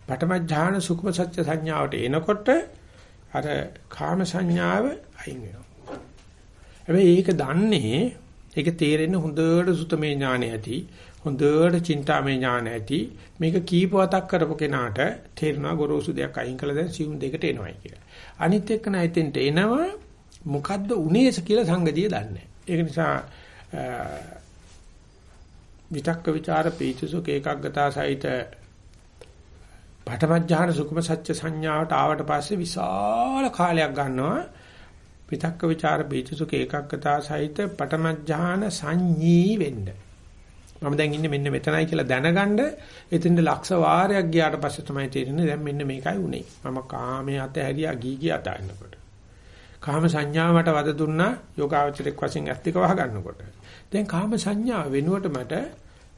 පඨම ඥාන සුකුම සත්‍ය සංඥාවට එනකොට අර කාම සංඥාව අයින් වෙනවා. හැබැයි ඒක දන්නේ ඒක තේරෙන්නේ හොඳට සුතමේ ඥානෙ ඇති හොඳට චින්තාමය ඥාන ඇති මේක කීපවතක් කරපු කෙනාට තේරෙනවා ගොරෝසු දෙයක් අයින් කළා දැන් සිවුම් දෙකට එනවයි කියලා. අනිත් එක්ක නැතෙන්ට එනවා මොකද්ද උනේස කියලා සංගතිය දන්නේ. ඒක නිසා විතක්ක ਵਿਚාර පීචසුක ඒකග්ගතා සහිත පඨමඥාන සුකුම සත්‍ය සංඥාවට ආවට පස්සේ විශාල කාලයක් ගන්නවා විතක්ක ਵਿਚාර පීචසුක ඒකග්ගතා සහිත පඨමඥාන සංඤී වෙන්නේ මම දැන් ඉන්නේ මෙන්න මෙතනයි කියලා දැනගන්න එතෙන්ද ලක්ෂ වාරයක් ගියාට පස්සේ තමයි තේරෙන්නේ දැන් මෙන්න මේකයි උනේ. මම කාමයේ අත හැරියා ගී ගිය අත අන්නකොට. කාම සංඥාව මට වද දුන්නා යෝගාවචරයක් වශයෙන් ඇත්තික වහ ගන්නකොට. දැන් කාම සංඥාව වෙනුවට මට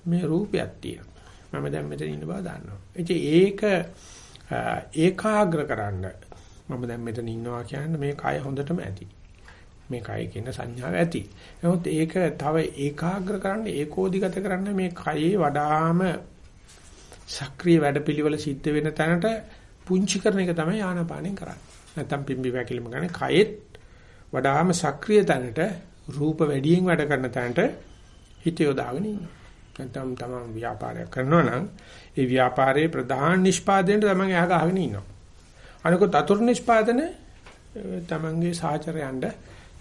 මේ රූපයක් තියෙනවා. මම දැන් මෙතන ඉන්න බව දන්නවා. ඉතින් ඒක ඒකාග්‍ර කරන්න මම දැන් මෙතන ඉන්නවා කියන්නේ මේ කය හොඳටම ඇති. මේ කය කියන සංඥාව ඇති. නමුත් ඒක තව ඒකාග්‍ර කරන්න ඒකෝදිගත කරන්න මේ කයේ වඩාම සක්‍රීය වැඩපිළිවෙල සිද්ධ වෙන තැනට පුංචි කරන එක තමයි ආනාපානෙන් කරන්නේ. නැත්තම් පිම්බි වැකිලිම ගන්න කයෙත් වඩාම සක්‍රීය තැනට රූප වැඩියෙන් වැඩ කරන තැනට හිත යොදාගෙන ඉන්නවා. නැත්තම් තමන් ව්‍යාපාරයක් කරනවා නම් ඒ ව්‍යාපාරයේ ප්‍රධාන නිෂ්පාදනයේ තමන් එහා ගහගෙන ඉන්නවා. අනික අතුරු නිෂ්පාදන තමන්ගේ සාචරයන්ට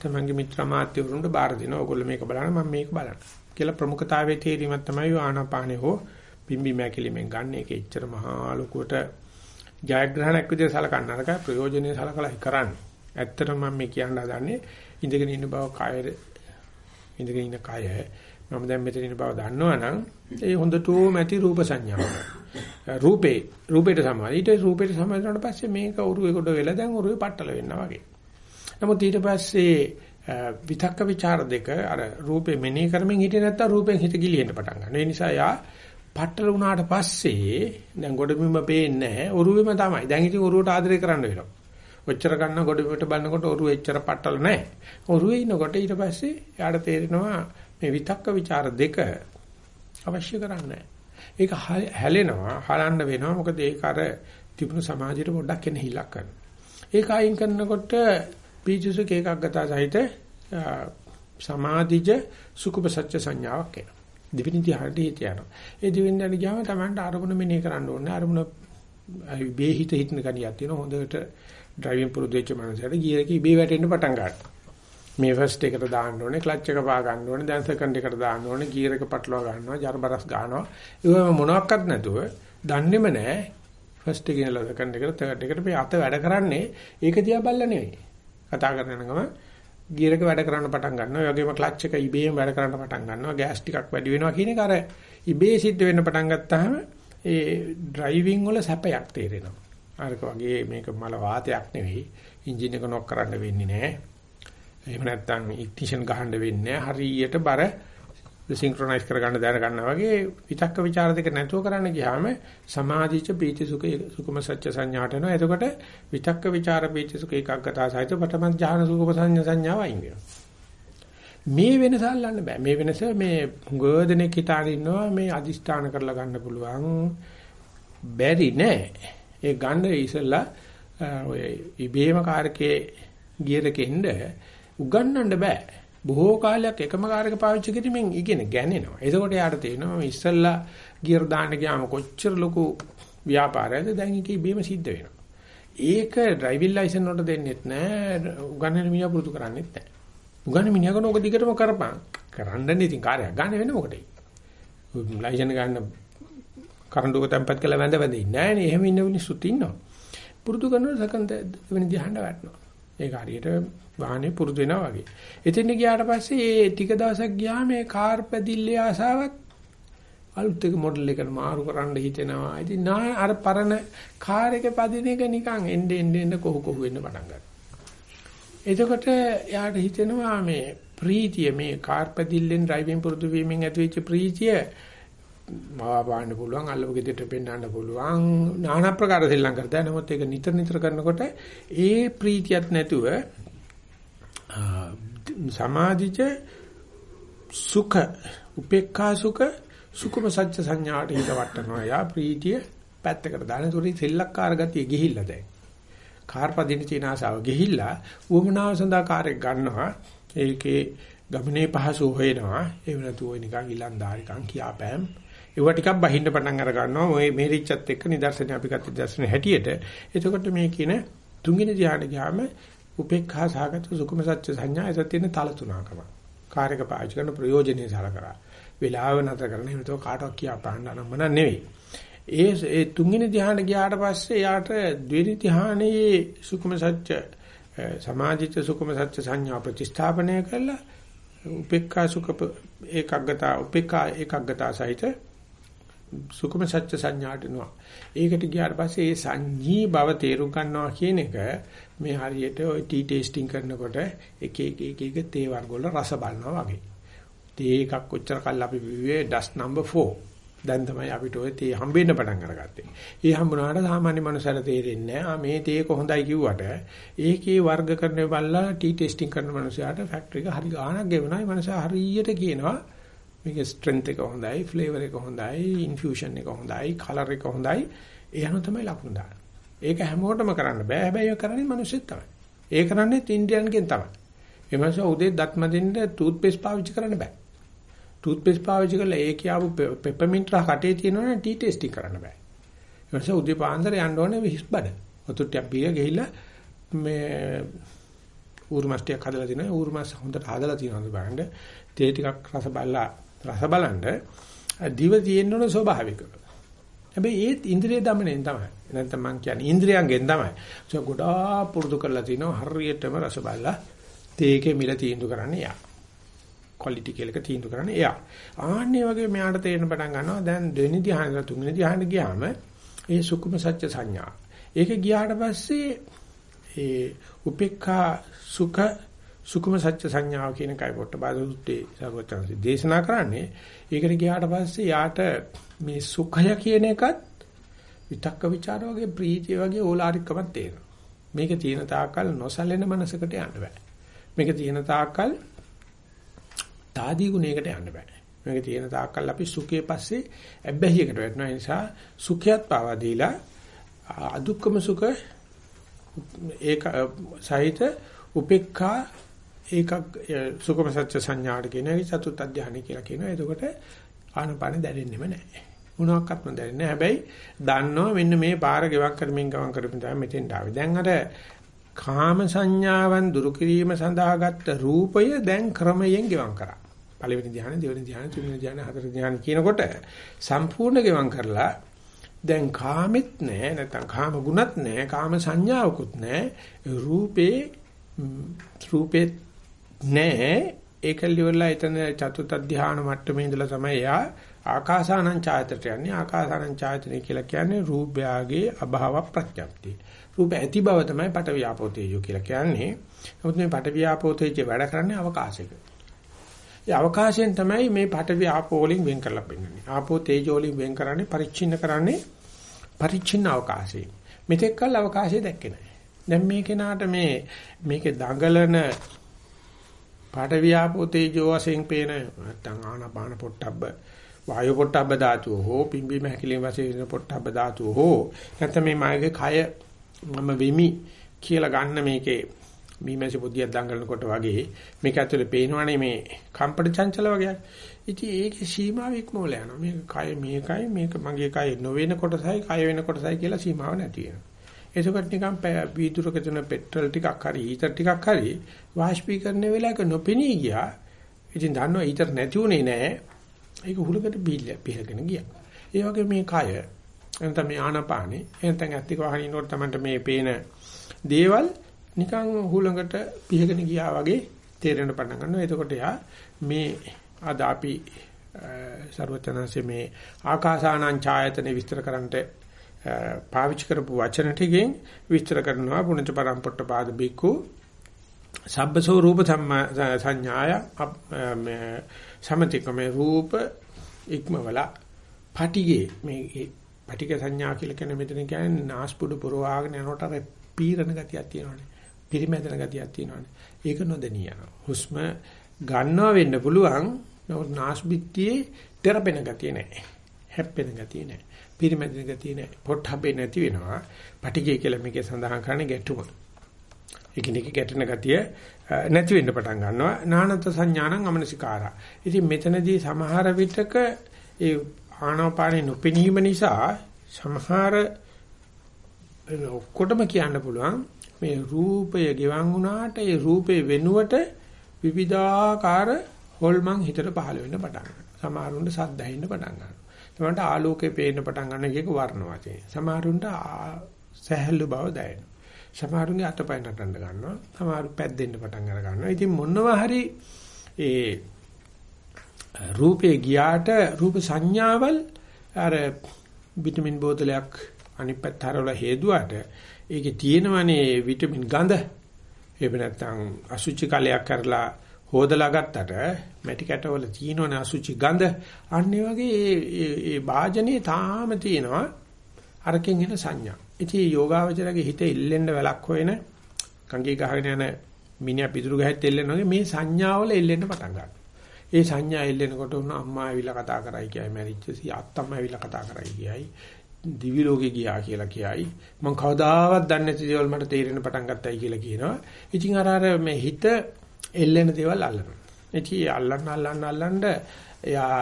තමන්ගේ මිත්‍රාමාත්‍ය වරුන්ට බාර දෙනවා. ඕගොල්ලෝ මේක බලන්න මම මේක බලන්න. කියලා ප්‍රමුඛතාවයේ තේරීමක් තමයි ආනාපානේ හෝ පිම්බි මැකිලිමෙන් ගන්න එක එච්චර මහා ලොකුවට ජයග්‍රහණයක් විදිහට සලකන්න අරක ප්‍රයෝජනෙයි සලකලා කරන්නේ. ඇත්තටම මම මේ කියන්න හදන්නේ ඉඳගෙන ඉන්න බව කය ඉඳගෙන ඉන්න කය මම දැන් මෙතන ඉන්න බව දන්නවනම් ඒ හොඳටම ඇති රූප සංඥාව. රූපේ රූපයට සමානයි. ඊට රූපයට සමාන වුණාට පස්සේ මේක උරුවේ කොට වෙලා දැන් උරුවේ පట్టල වෙනවා වගේ. නමුත් ඊට පස්සේ විතක්ක ਵਿਚාර දෙක අර රූපේ මෙනෙහි කරමින් හිටියේ නැත්තම් රූපෙන් හිත ගිලිහෙන්න පටන් ගන්නවා. ඒ නිසා යා පట్టල වුණාට පස්සේ දැන් ගොඩබිම පේන්නේ නැහැ. උරුවේම තමයි. දැන් ඉතින් උරුවට ආදරය කරන්න වෙනවා. ඔච්චර ගන්න ගොඩබිමට බලනකොට උරුවේ එච්චර පట్టල නැහැ. උරුවේ ඉනකොට ඊට පස්සේ යාට තේරෙනවා මේ විතක්ක ਵਿਚාර දෙක අවශ්‍ය කරන්නේ ඒක හැලෙනවා, හලන්න වෙනවා. මොකද ඒක අර තිබුණු සමාජයට පොඩ්ඩක් එන හිලක් කරනවා. ඒක අයින් කරනකොට පීචුසුක එකක් ගතා සහිත සමාධිජ සුකුප සත්‍ය සංඥාවක් එනවා. දෙවෙනි ධ්‍යානට හිත යනවා. ඒ දෙවෙනි ධ්‍යාන ගියාම Tamanට අරමුණ මෙනේ කරන්න ඕනේ. අරමුණ බේහිත හිටන ගණියක් තියෙනවා. හොඳට ඩ්‍රයිවිං පුරුදු වෙච්ච මනුස්සයට ගියර කී බේ වැටෙන්න පටන් ගන්නවා. මේ ෆස්ට් එකට දාන්න ඕනේ, ක්ලච් එක පා ගන්න ඕනේ, දැන් සෙකන්ඩ් එකට දාන්න ඕනේ, ගියර් එක පටලවා ගන්නවා, ජර්බරස් ගන්නවා. ඒවම මොනවත් නැතුව දන්නේම නැහැ. ෆස්ට් එකේ ඉඳලා සෙකන්ඩ් එකට, තර්ඩ් එකට මේ අත වැඩ කරන්නේ ඒක දිහා බල්ලා නෙවෙයි. කතා කරන ගම ගියර් එක වැඩ කරන්න පටන් ගන්නවා. ඒ වගේම ක්ලච් එක ඉබේම වැඩ කරන්න පටන් ගන්නවා. ගෑස් ටිකක් වැඩි වෙනවා කියන එක අර ඉබේ සිද්ධ වෙන්න පටන් ගත්තාම ඒ ඩ්‍රයිවිං වල සැපයක් තේරෙනවා. අරක වගේ මේක මල වාතයක් නෙවෙයි. එන්ජින් එක නොක් කරන්න වෙන්නේ නැහැ. එහෙම නැත්නම් ඉග්නිෂන් ගහන්න වෙන්නේ හරියට බර සින්ක්‍රොනයිස් කරගන්න දැන ගන්නවා වගේ විතක්ක ਵਿਚාර දෙක නැතුව කරන්න ගියාම සමාධිච පීති සුඛ සුඛම සත්‍ය සංඥාට එනවා. එතකොට විතක්ක ਵਿਚාර පීති සුඛ ඒකග්ගතා සහිත පඨම ඥාන සුඛම සංඥා සංඥාව අයින් වෙනවා. මේ වෙනස අල්ලන්න බෑ. මේ වෙනස මේ ගෝධනෙක් හිතාගෙන ඉන්නවා මේ අදිෂ්ඨාන කරලා ගන්න පුළුවන්. බැරි නෑ. ඒ ගන්න ඉසලා ඔය ඉබේම කාර්කේ ගියරකෙන්ද උගන්නන්න බෑ. බොහෝ කාලයක් එකම කාර්යක පාවිච්චි කිරීමෙන් ඉගෙන ගෑනෙනවා. එතකොට යාට තේරෙනවා මේ ඉස්සල්ලා ගියර් දාන්න ගියාම කොච්චර ලොකු ව්‍යාපාරයක්ද දැන් ඒකේ බීම සිද්ධ වෙනවා. ඒක ඩ්‍රයිවිං ලයිසන් වලට දෙන්නෙත් නෑ. උගන්නන මිනිහා පුරුදු කරන්නෙත් නෑ. උගන්නන මිනිහා කන ඔක දිගටම කරපන්. කරන්නනේ ඉතින් කාර්යයක් ගන්න වෙන මොකටද? ලයිසන් ගන්න කරඬුක තැම්පත් කළ වැඳ වැඳ ඉන්නේ නෑනේ. එහෙම ඉන්න මිනිස්සුත් ඉන්නවා. පුරුදු කරනකොට සකන් වෙන දිහාට වැටෙනවා. ඒක හරියට වාහනේ පුරුදු වෙනවා වගේ. එතෙන් ගියාට පස්සේ ඒ ටික දවසක් ගියාම මේ කාර් පැදිල්ලේ ආසාවක් අලුත් එක මොඩල් එකට මාරු කරන්න හිතෙනවා. ඉතින් නා අර පරණ කාර් එකේ පදින එක නිකන් එන්න එන්න එන්න කොහො කොහො වෙන්න පටන් ගන්නවා. එතකොට යාට හිතෙනවා මේ ප්‍රීතිය මේ කාර් පැදිල්ලෙන් ඩ්‍රයිවිං පුරුදු වීමෙන් ඇතිවෙච්ච ප්‍රීතිය මාව පාන්න පුළුවන් අල්ලපු ගෙදරට පෙන්වන්න පුළුවන් নানা ප්‍රකාර සෙල්ලම් කරදා නමුත් ඒක නිතර නිතර කරනකොට ඒ ප්‍රීතියක් නැතුව සමාධිච සුඛ උපේක්ඛා සුඛ සුඛම සත්‍ය සංඥාට හිත වටනවා. යා ප්‍රීතිය පැත්තකට දාන තුරි සෙල්ලක්කාර ගතිය ගිහිල්ලා දැන්. කාර්පදින තියෙන ආසාව ගිහිල්ලා උවමනාව සඳහා කාර්යයක් ගන්නවා. ඒකේ ගමනේ පහසු හොයනවා. ඒ වෙනතු ඔය නිකන් ඉලන්දාරිකම් කියාපෑම්. ඒව ටිකක් බහින්න පටන් අර ගන්නවා ඔය මෙරිච්චත් එක්ක නිදර්ශනය අපි ගත්ත නිදර්ශන හැටියට එතකොට මේ කියන තුන්වෙනි ධ්‍යාන ගියාම උපේක්ඛා සාගත සුකුම සත්‍ය සංඥා එතන තියෙන තල තුනකම. කාර්යක පාවිච්චි කරන ප්‍රයෝජනෙයි සලකලා. වේලාව නැතර කරන හිතව කාටවත් කියා පාන්න නම් නෙවෙයි. ඒ ඒ තුන්වෙනි ධ්‍යාන ගියාට පස්සේ යාට ද්විති ධ්‍යානයේ සුකුම සත්‍ය සමාධිත සුකුම සත්‍ය සංඥා ප්‍රතිස්ථාපනය කළා. උපේක්ඛා සුඛ ඒකග්ගතා උපේක්ඛා ඒකග්ගතා සහිත සුකුම සත්‍ය සංඥාට එනවා. ඒකට ගියාට පස්සේ ඒ සංජී බව තේරුම් ගන්නවා කියන එක මේ හරියට ওই ටී ටේස්ටිං කරනකොට එක එක එක එක තේ වර්ග වල රස බලනවා වගේ. තේ එකක් කොච්චර කල් අපි බිව්වේ ඩස්ට් නම්බර් 4. දැන් තමයි අපිට ওই තේ හම්බෙන්න පටන් අරගත්තේ. ඒ හම්බුනාට සාමාන්‍ය මනුස්සයර තේරෙන්නේ නැහැ. මේ තේ කොහොඳයි කිව්වට ඒකේ වර්ග කරන බල්ලා ටී ටේස්ටිං කරන මනුස්සයාට ෆැක්ටරි එක හරි ගාණක් ගෙවනවා. ඒ මනුස්සයා හරියට කියනවා මේකේ ස්ට්‍රෙන්ත් එක හොඳයි, ෆ්ලේවර් එක හොඳයි, ඉන්ෆියුෂන් එක හොඳයි, කලර් එක හොඳයි. ඒ අනුව තමයි ලකුණු දාන්නේ. ඒක හැමෝටම කරන්න බෑ. හැබැයි ඒක කරන්නේ මිනිස්සුත් තමයි. ඒ කරන්නේ ඉන්දියන්ගෙන් තමයි. ඒ මිනිස්සු උදේ දත් මදින්න ටූත් පේස්ට් පාවිච්චි කරන්න බෑ. ටූත් පේස්ට් පාවිච්චි කරලා ඒ කියාපු පෙපර්මින්ට් රහ කටේ තියෙනවනේ ටී ටෙස්ටිං කරන්න බෑ. ඒ මිනිස්සු උදේ පාන්දර යන්න ඕනේ විහිස් බඩ. වතුර ටිකක් බීලා ගිහිල්ලා මේ ඌරුමස්ටියක් හදලා තිනවා. ඌරුමස් හොඳට හදලා තියෙනවා බලන්න. තේ ටිකක් රස බලලා රස බලන්න දිව තියෙන්න ඕන ස්වභාවිකව. හැබැයි ඒත් ඉන්ද්‍රිය දමනෙන් තමයි. නැත්නම් මං කියන්නේ ඉන්ද්‍රියයන්ගෙන් තමයි. ඒක ගොඩාක් පුරුදු කරලා තිනවා හරියටම රස බලලා තේකේ මිල තීන්දුව කරන්න යා. ක්වොලිටි කියලා එක තීන්දුව කරන්න යා. ආන්නේ වගේ මෙයාට තේරෙන පටන් ගන්නවා දැන් දෙවෙනි ධ්‍යානෙ තුන්වෙනි ධ්‍යානෙ ගියාම ඒ සුකුම සත්‍ය සංඥා. ඒක ගියාට පස්සේ ඒ උපේක්ඛා සුඛ සුකුම සත්‍ය සංඥාව කියන කයි පොට්ටපාද සූත්‍රයේ සර්වචන්සි දේශනා කරන්නේ ඒකට ගියාට පස්සේ යාට මේ සුඛය කියන එකත් විතක්ක ਵਿਚාර වගේ ප්‍රීතිය වගේ ඕලාරිකමක් තේරෙනවා. මේක තියෙන තාක්කල් නොසැලෙන මනසකට යන්න බෑ. මේක තියෙන තාක්කල් තාදී ගුණයකට යන්න බෑ. මේක තියෙන තාක්කල් අපි සුඛයේ පස්සේ ඇබ්බැහියකට වැටෙනවා. ඒ නිසා සුඛයත් පාවා දීලා අදුක්කම සුඛ ඒක සහිත උපේක්ඛා ඒකක් සුඛම සත්‍ය සංඥාට කියන එක චතුත් අධ්‍යාහන කියලා කියනවා. එතකොට ආනපාන දැනෙන්නෙම නැහැ. මොනවාක්වත්ම දැනෙන්නේ නැහැ. හැබැයි දන්නවා මෙන්න මේ පාර ගෙවක් කරමින් ගමන් කරමින් තමයි මෙතෙන්ට ආවේ. දැන් අර කාම සංඥාවන් දුරු කිරීම සඳහා ගත්ත රූපය දැන් ක්‍රමයෙන් ගෙවම් කරා. පළවෙනි ධ්‍යාන, දෙවෙනි ධ්‍යාන, තුන්වෙනි ධ්‍යාන, හතරවෙනි ධ්‍යාන කියනකොට සම්පූර්ණ ගෙවම් කරලා දැන් කාමෙත් නැහැ, නැත්නම් කාම ගුණත් නැහැ, කාම සංඥාවකුත් නැහැ. රූපේ රූපේ නැහැ. ඒකල්ලි වෙලා එතන චතුත් ධ්‍යාන මට්ටමේ ඉඳලා තමයි යා ආකාසානං ඡායතට යන්නේ. ආකාසානං ඡායතන කියලා කියන්නේ රූපයගේ අභාව ප්‍රත්‍යක්තිය. රූප ඇති බව තමයි පට වියාපෝ තේජෝ කියලා කියන්නේ. නමුත් මේ පට වියාපෝ තේජේ වැඩ කරන්නේ අවකාශයක. ඒ අවකාශයෙන් තමයි මේ පට වියාපෝ වලින් වෙන් කරලා පෙන්නන්නේ. ආපෝ තේජෝ වලින් වෙන් කරන්නේ පරිච්ඡින්න කරන්නේ පරිච්ඡින්න අවකාශයෙන්. මෙතෙක් කල් අවකාශය දැක්කේ නැහැ. දැන් මේ කෙනාට මේ මේකේ දඟලන පට වියාපෝ තේජෝ වශයෙන් පේන නැත්තම් ආනාපාන පොට්ටබ්බ වායු පොට්ටබ්බ ධාතුව හෝ පිම්බීම හැකිලිම වශයෙන් පොට්ටබ්බ ධාතුව හෝ නැත්නම් මේ මාගේ කය මම වෙමි කියලා ගන්න මේකේ මීමැසි බුද්ධියක් දඟලනකොට වගේ මේක ඇතුලේ පේනවනේ මේ කම්පට චංචල වගේ. ඉතින් ඒකේ සීමාව ඉක්මවල යනවා. මේක කය මේකයි මේක මගේ කය නොවන කොටසයි කය වෙන කොටසයි කියලා සීමාව නැති වෙනවා. එතකොට නිකන් වීදුරක තියෙන පෙට්‍රල් ටිකක් හරි ඊතර ටිකක් හරි වාෂ්පීකරණය වෙලාවක නොපෙනී ගියා. ඉතින් දන්නවා ඊතර නැති උනේ නෑ. ඒක හුලකට බීල්ල පිහගෙන ගියා. ඒ වගේ මේ කය එනතම මේ ආනපානේ එනතන් ඇත්තික වහන ඉන්නකොට තමයි මේ පේන දේවල් නිකන් හුලඟට පිහගෙන ගියා වගේ තේරෙන්න පටන් ගන්නවා. එතකොට යා මේ අද අපි ਸਰවචනanse මේ ආකාසානං ඡායතන විස්තර කරන්නට පාවිච්චි කරපු වචන ටිකෙන් විස්තර කරනවා පුණජ පරම්පොට්ට පාද බික්කු සබ්බසෝ රූප සංඥාය සමතිකමේ රූප ඉක්මවලා පටිගේ මේ පටික සංඥා කියලා කියන මෙතන කියන්නේ නාස්පුඩු පුරවාගෙන යනකොට අර පීරණ ගතියක් තියෙනවානේ. පිරිමැදෙන ගතියක් තියෙනවානේ. ඒක නොදෙනිය යනවා. හුස්ම ගන්නවා වෙන්න පුළුවන්. නමුත් නාස්බිත්තියේ තෙරපෙන ගතිය නැහැ. හැප්පෙන ගතිය නැහැ. පිරිමැදෙන ගතිය නැහැ. පොට්ටබේ නැති වෙනවා. පටිගේ කියලා මේකේ සඳහන් කරන්නේ ගැටුම. එකිනෙක ගැටෙන ගතිය නැති වෙන්න පටන් ගන්නවා. නානත් සංඥානං අමනසිකාරා. ඉතින් මෙතනදී සමහර විටක ඒ ආනාපානේ නොපෙනීම නිසා සමහර ඔක්කොටම කියන්න පුළුවන් මේ රූපය ගෙවන් වුණාට ඒ රූපේ වෙනුවට විවිධාකාර හොල්මන් හිතට පහළ වෙන්න පටන් ගන්නවා. සමහරුන්ට සද්ද ඇහෙන්න පටන් ගන්නවා. සමහරට ආලෝකේ පේන්න පටන් ගන්න එකක වර්ණ වශයෙන්. සමහරුන්ට සහැල්ලු බව දැනෙනවා. සමහරුන්ගේ අතපය නටන්න ගන්නවා. සමහරු පැද්දෙන්න පටන් අර ගන්නවා. ඉතින් මොනවා හරි ඒ රූපේ ගියාට රූප සංඥාවල් අර විටමින් බෝතලයක් අනිත් පැත්ත හරවලා හේදුවාට ඒකේ තියෙනවනේ විටමින් ගඳ එහෙම නැත්නම් අසුචි කලයක් කරලා හොදලා ගත්තට මැටි කැටවල තියෙනවනේ අසුචි ගඳ අන්න වගේ ඒ ඒ වාජනේ තාම තියෙනවා අරකින් එන සංඥා. ඉතින් යෝගාවචරගේ හිත ඉල්ලෙන්න වැලක් හොයන කංගී ගහගෙන යන මිනිහා පිටුරු ගහත් එල්ලෙන වගේ මේ සංඥාවල එල්ලෙන්න පටන් ගන්නවා. ඒ සංඥා එල්ලෙනකොට උන අම්මා ඇවිල්ලා කතා කරයි කියයි මැරිච්ච සී අත්තම්මා ඇවිල්ලා කතා කරයි කියයි දිවි ලෝකේ ගියා කියලා කියයි මම කවදාවත් දන්නේ නැති දේවල් මට තේරෙන්න පටන් ගත්තයි කියලා කියනවා ඉතින් අර අර මේ හිත එල්ලෙන දේවල් අල්ලනවා. ඉතින් අල්ලන්න අල්ලන්න අල්ලන්න එයා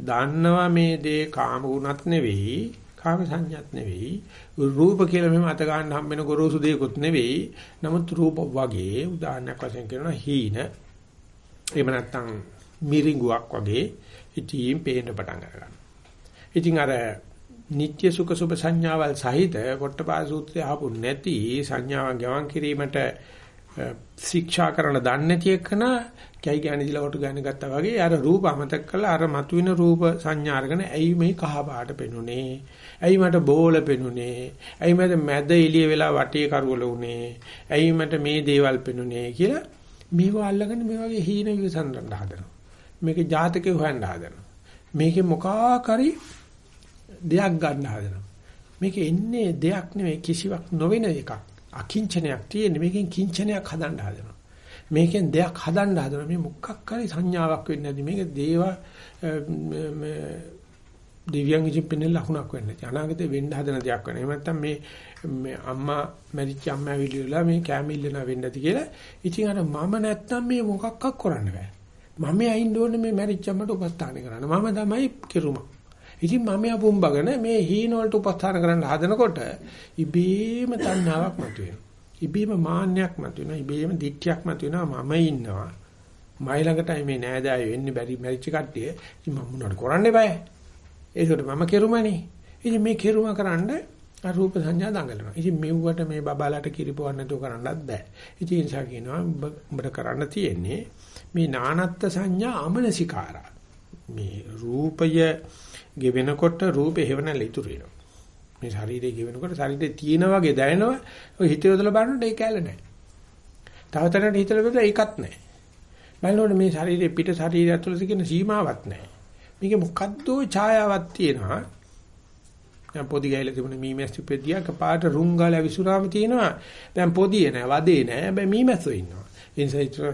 දන්නවා මේ දේ කාම ගුණත් නෙවෙයි කාම සංඥාත් නෙවෙයි. රූප කියලා මෙහෙම අත ගන්න හම්බ වෙන ගොරෝසු දෙයක්වත් නෙවෙයි. නමුත් රූප වගේ උදාහරණයක් වශයෙන් කියනවා හීන. එහෙම නැත්නම් මිරිඟුවක් වගේ ඉතින් පේන්න පටන් ගන්නවා. ඉතින් අර නিত্য සුඛ සුභ සංඥාවල් සහිත පොට්ටපාද සූත්‍රය ආපු නැති සංඥාවන් ගවන් කිරීමට ශික්ෂා කරන දන්නේ නැති එකන කයි ගෑණි දිලා කොට ගෑණි ගත්තා වගේ අර රූප අමතක කළා. අර මතුවෙන රූප සංඥා අරගෙන ඇයි මේ කහ පාට පෙනුනේ? ඇයි මට බෝල පෙනුනේ? ඇයි මට මැද එළිය වෙලා වටේ කරවල උනේ? ඇයි මට මේ දේවල් පෙනුනේ කියලා මේව අල්ලගෙන මේ වගේ හීන විසඳන්න හදනවා. මේක ජාතකේ හොයන්න හදනවා. මේකේ මොකක් හරි දෙයක් ගන්න හදනවා. මේක එන්නේ දෙයක් නෙවෙයි කිසිවක් නොවන එකක්. අකිංචනයක් තියෙන මේකෙන් කිංචනයක් හදන්න හදනවා. මේකෙන් දෙයක් හදන්න හදනවා. මේ මොකක් හරි සංඥාවක් වෙන්නේ නැති මේක දේව දෙවියන් ඉතින් පෙන්නේ ලකුණක් වෙන්නේ නැති. අනාගතේ වෙන්න හදන දෙයක් වෙන. එහෙම නැත්නම් මේ මේ අම්මා මැරිච්ච අම්මා විලියලා මේ කැමිල්ලන වෙන්න ඇති කියලා. ඉතින් අර මම නැත්නම් මේ මොකක්වත් කරන්න බෑ. මම අයින් ඕනේ මේ මැරිච්ච අම්මට උපස්ථාන කරන්න. මම තමයි කිරුමා. ඉතින් මම යපුම්බගෙන මේ හීන වලට උපස්ථාන කරන්න හදනකොට ඉබේම තණ්හාවක් මතුවෙනවා. ඉබේම මාන්නයක් මතුවෙනවා. ඉබේම දික්තියක් මතුවෙනවා. මම ඉන්නවා. මයි ළඟටයි මේ නෑදෑයෝ එන්නේ බැරි මැරිච්ච කට්ටිය. ඉතින් මම මොනවද කරන්නේ බෑ. ඒකට මම කෙරුමනේ. ඉතින් මේ කෙරුම කරන්න රූප සංඥා දඟලනවා. ඉතින් මෙව්වට මේ බබාලට කිරිපොවන්න නැතුව කරන්නත් බෑ. ඉතින් ඒ නිසා කියනවා උඹට කරන්න තියෙන්නේ මේ නානත්ත් සංඥා අමනසිකාරා. මේ රූපය ගෙවෙනකොට රූපේ හේවණල ඉතුරු වෙනවා. මේ ශරීරය ගෙවෙනකොට ශරීරේ තියෙන වගේ දැනෙනවා. ඔය හිත යොදලා බලනකොට ඒක ඇල නැහැ. තව තැනකට හිතලා බලද්දී ඒකත් නැහැ. බලනකොට මේ ශරීරේ පිට ශරීරය ඇතුළත තියෙන සීමාවක් නැහැ. මේකේ මොකද්දෝ ඡායාවක් තියෙනවා. දැන් පොඩි ගෑවිලා තිබුණ මීමැස්සු පෙදියා කපාට රුංගාල විසුරාම තියෙනවා. දැන් පොදිය නැහැ, වදේ නැහැ. හැබැයි මීමැස්සෝ ඉන්නවා. ඒ නිසා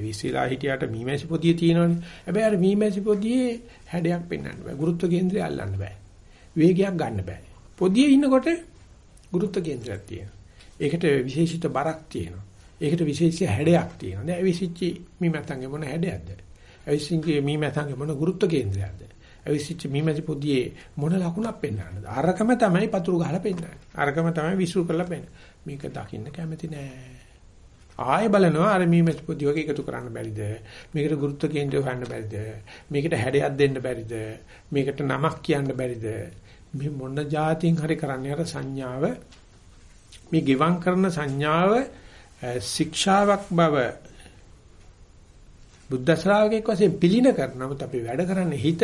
විසිලා හිටියට මීමැසි පොදිය තියෙනවනේ. හැබැයි අර මීමැසි පොදියේ හැඩයක් පෙන්වන්න බෑ. ගුරුත්ව කේන්ද්‍රය අල්ලන්න බෑ. වේගයක් ගන්න බෑ. පොදියේ ඉන්නකොට ගුරුත්ව කේන්ද්‍රයක් තියෙනවා. ඒකට විශේෂිත බරක් තියෙනවා. ඒකට විශේෂ හැඩයක් තියෙනවා. දැන් විසිච්ච මීමැතන්ගේ මොන හැඩයක්ද? අවිසින්ගේ මීමැතන්ගේ මොන ගුරුත්ව කේන්ද්‍රයක්ද? අවිසිච්ච මීමැසි පොදියේ මොන ලකුණක් පෙන්වන්නද? අරකම තමයි පතුරු ගහලා පෙන්වන්නේ. අරකම තමයි විශ්ු කරලා පෙන්වන්නේ. මේක දකින්න කැමති නෑ. ආයෙ බලනවා අර මීමැස් පොඩි වගේ එකතු කරන්න බැරිද? මේකට ගුරුත්ව කේන්ද්‍රය හොයන්න බැරිද? මේකට හැඩයක් දෙන්න බැරිද? මේකට නමක් කියන්න බැරිද? මේ මොන જાතින් හරි කරන්නේ අර සංඥාව මේ ගිවං කරන සංඥාව ශික්ෂාවක් බව බුද්ධ ශ්‍රාවකෙක් වශයෙන් පිළින කරනමුත් අපි වැඩ කරන්නේ හිත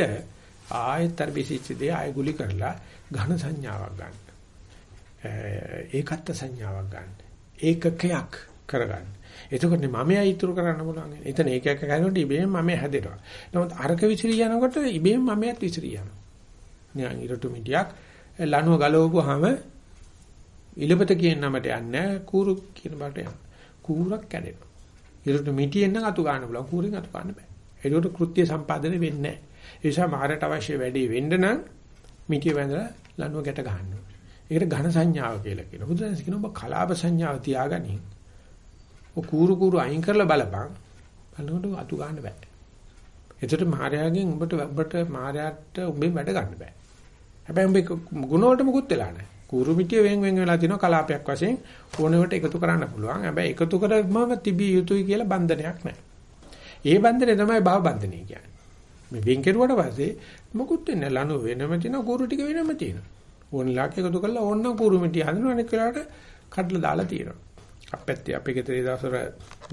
ආයතර බිසිච්ච දේ ආය ගුලි කරලා ඝන සංඥාවක් ගන්න. ඒකත් සංඥාවක් ගන්න. ඒකකයක් කරගන්න. එතකොට මමයා ඉතුරු කරන්න පුළුවන්. එතන ඒක එක කරනකොට ඉබේම මම හැදෙනවා. නමුත් අරක විසිරී යනකොට ඉබේම මමයාත් විසිරී යනවා. නිකන් ඉරටු මිටියක් ලණුව ගලවපුවාම ඉලපත කියන නමට යන්නේ කූරු කියන බාට යනවා. කූරක් කැඩෙනවා. ඉරටු මිටියෙන් නම් අතු ගන්න පුළුවන්. කූරෙන් අතු ගන්න බෑ. ඒකට කෘත්‍ය සම්පාදනය වෙන්නේ නැහැ. ඒ නිසා මාරට අවශ්‍ය වැඩේ වෙන්න නම් මිටිය වැඳලා ලණුව ගැට ගන්න ඕනේ. ඒකට ඝන සංඥාව කියලා කියනවා. බුදුරජාණන් කියනවා ඔබ කලාප සංඥාව තියාගනින්. ඔය කූරු කූරු අයින් කරලා බලපන්. බලනකොට අතු ගන්න බෑ. එතකොට මායාවෙන් උඹට උඹට මායාට උඹෙන් වැඩ ගන්න බෑ. හැබැයි උඹේ ගුණ වලට මුකුත් වෙලා නැහැ. කූරු මිටිය වෙන් වෙන් වෙලා තිනවා කලාපයක් වශයෙන් ඕනෙවට එකතු කරන්න පුළුවන්. හැබැයි එකතු කරමම තිබිය යුතුයි කියලා බන්ධනයක් නැහැ. ඒ බන්ධනේ තමයි භව බන්ධනේ කියන්නේ. මේ වෙන් කෙරුවට පස්සේ මොකුත් වෙන්නේ ලනු වෙනම තියෙනවා කූරු ටික වෙනම තියෙනවා. ඕනලාක එකතු කරලා ඕන්න කූරු මිටිය හදනවා අනිත් වෙලාවට කඩලා දාලා තියෙනවා. අපැත්තේ අපේ ගෙදරේ දවසර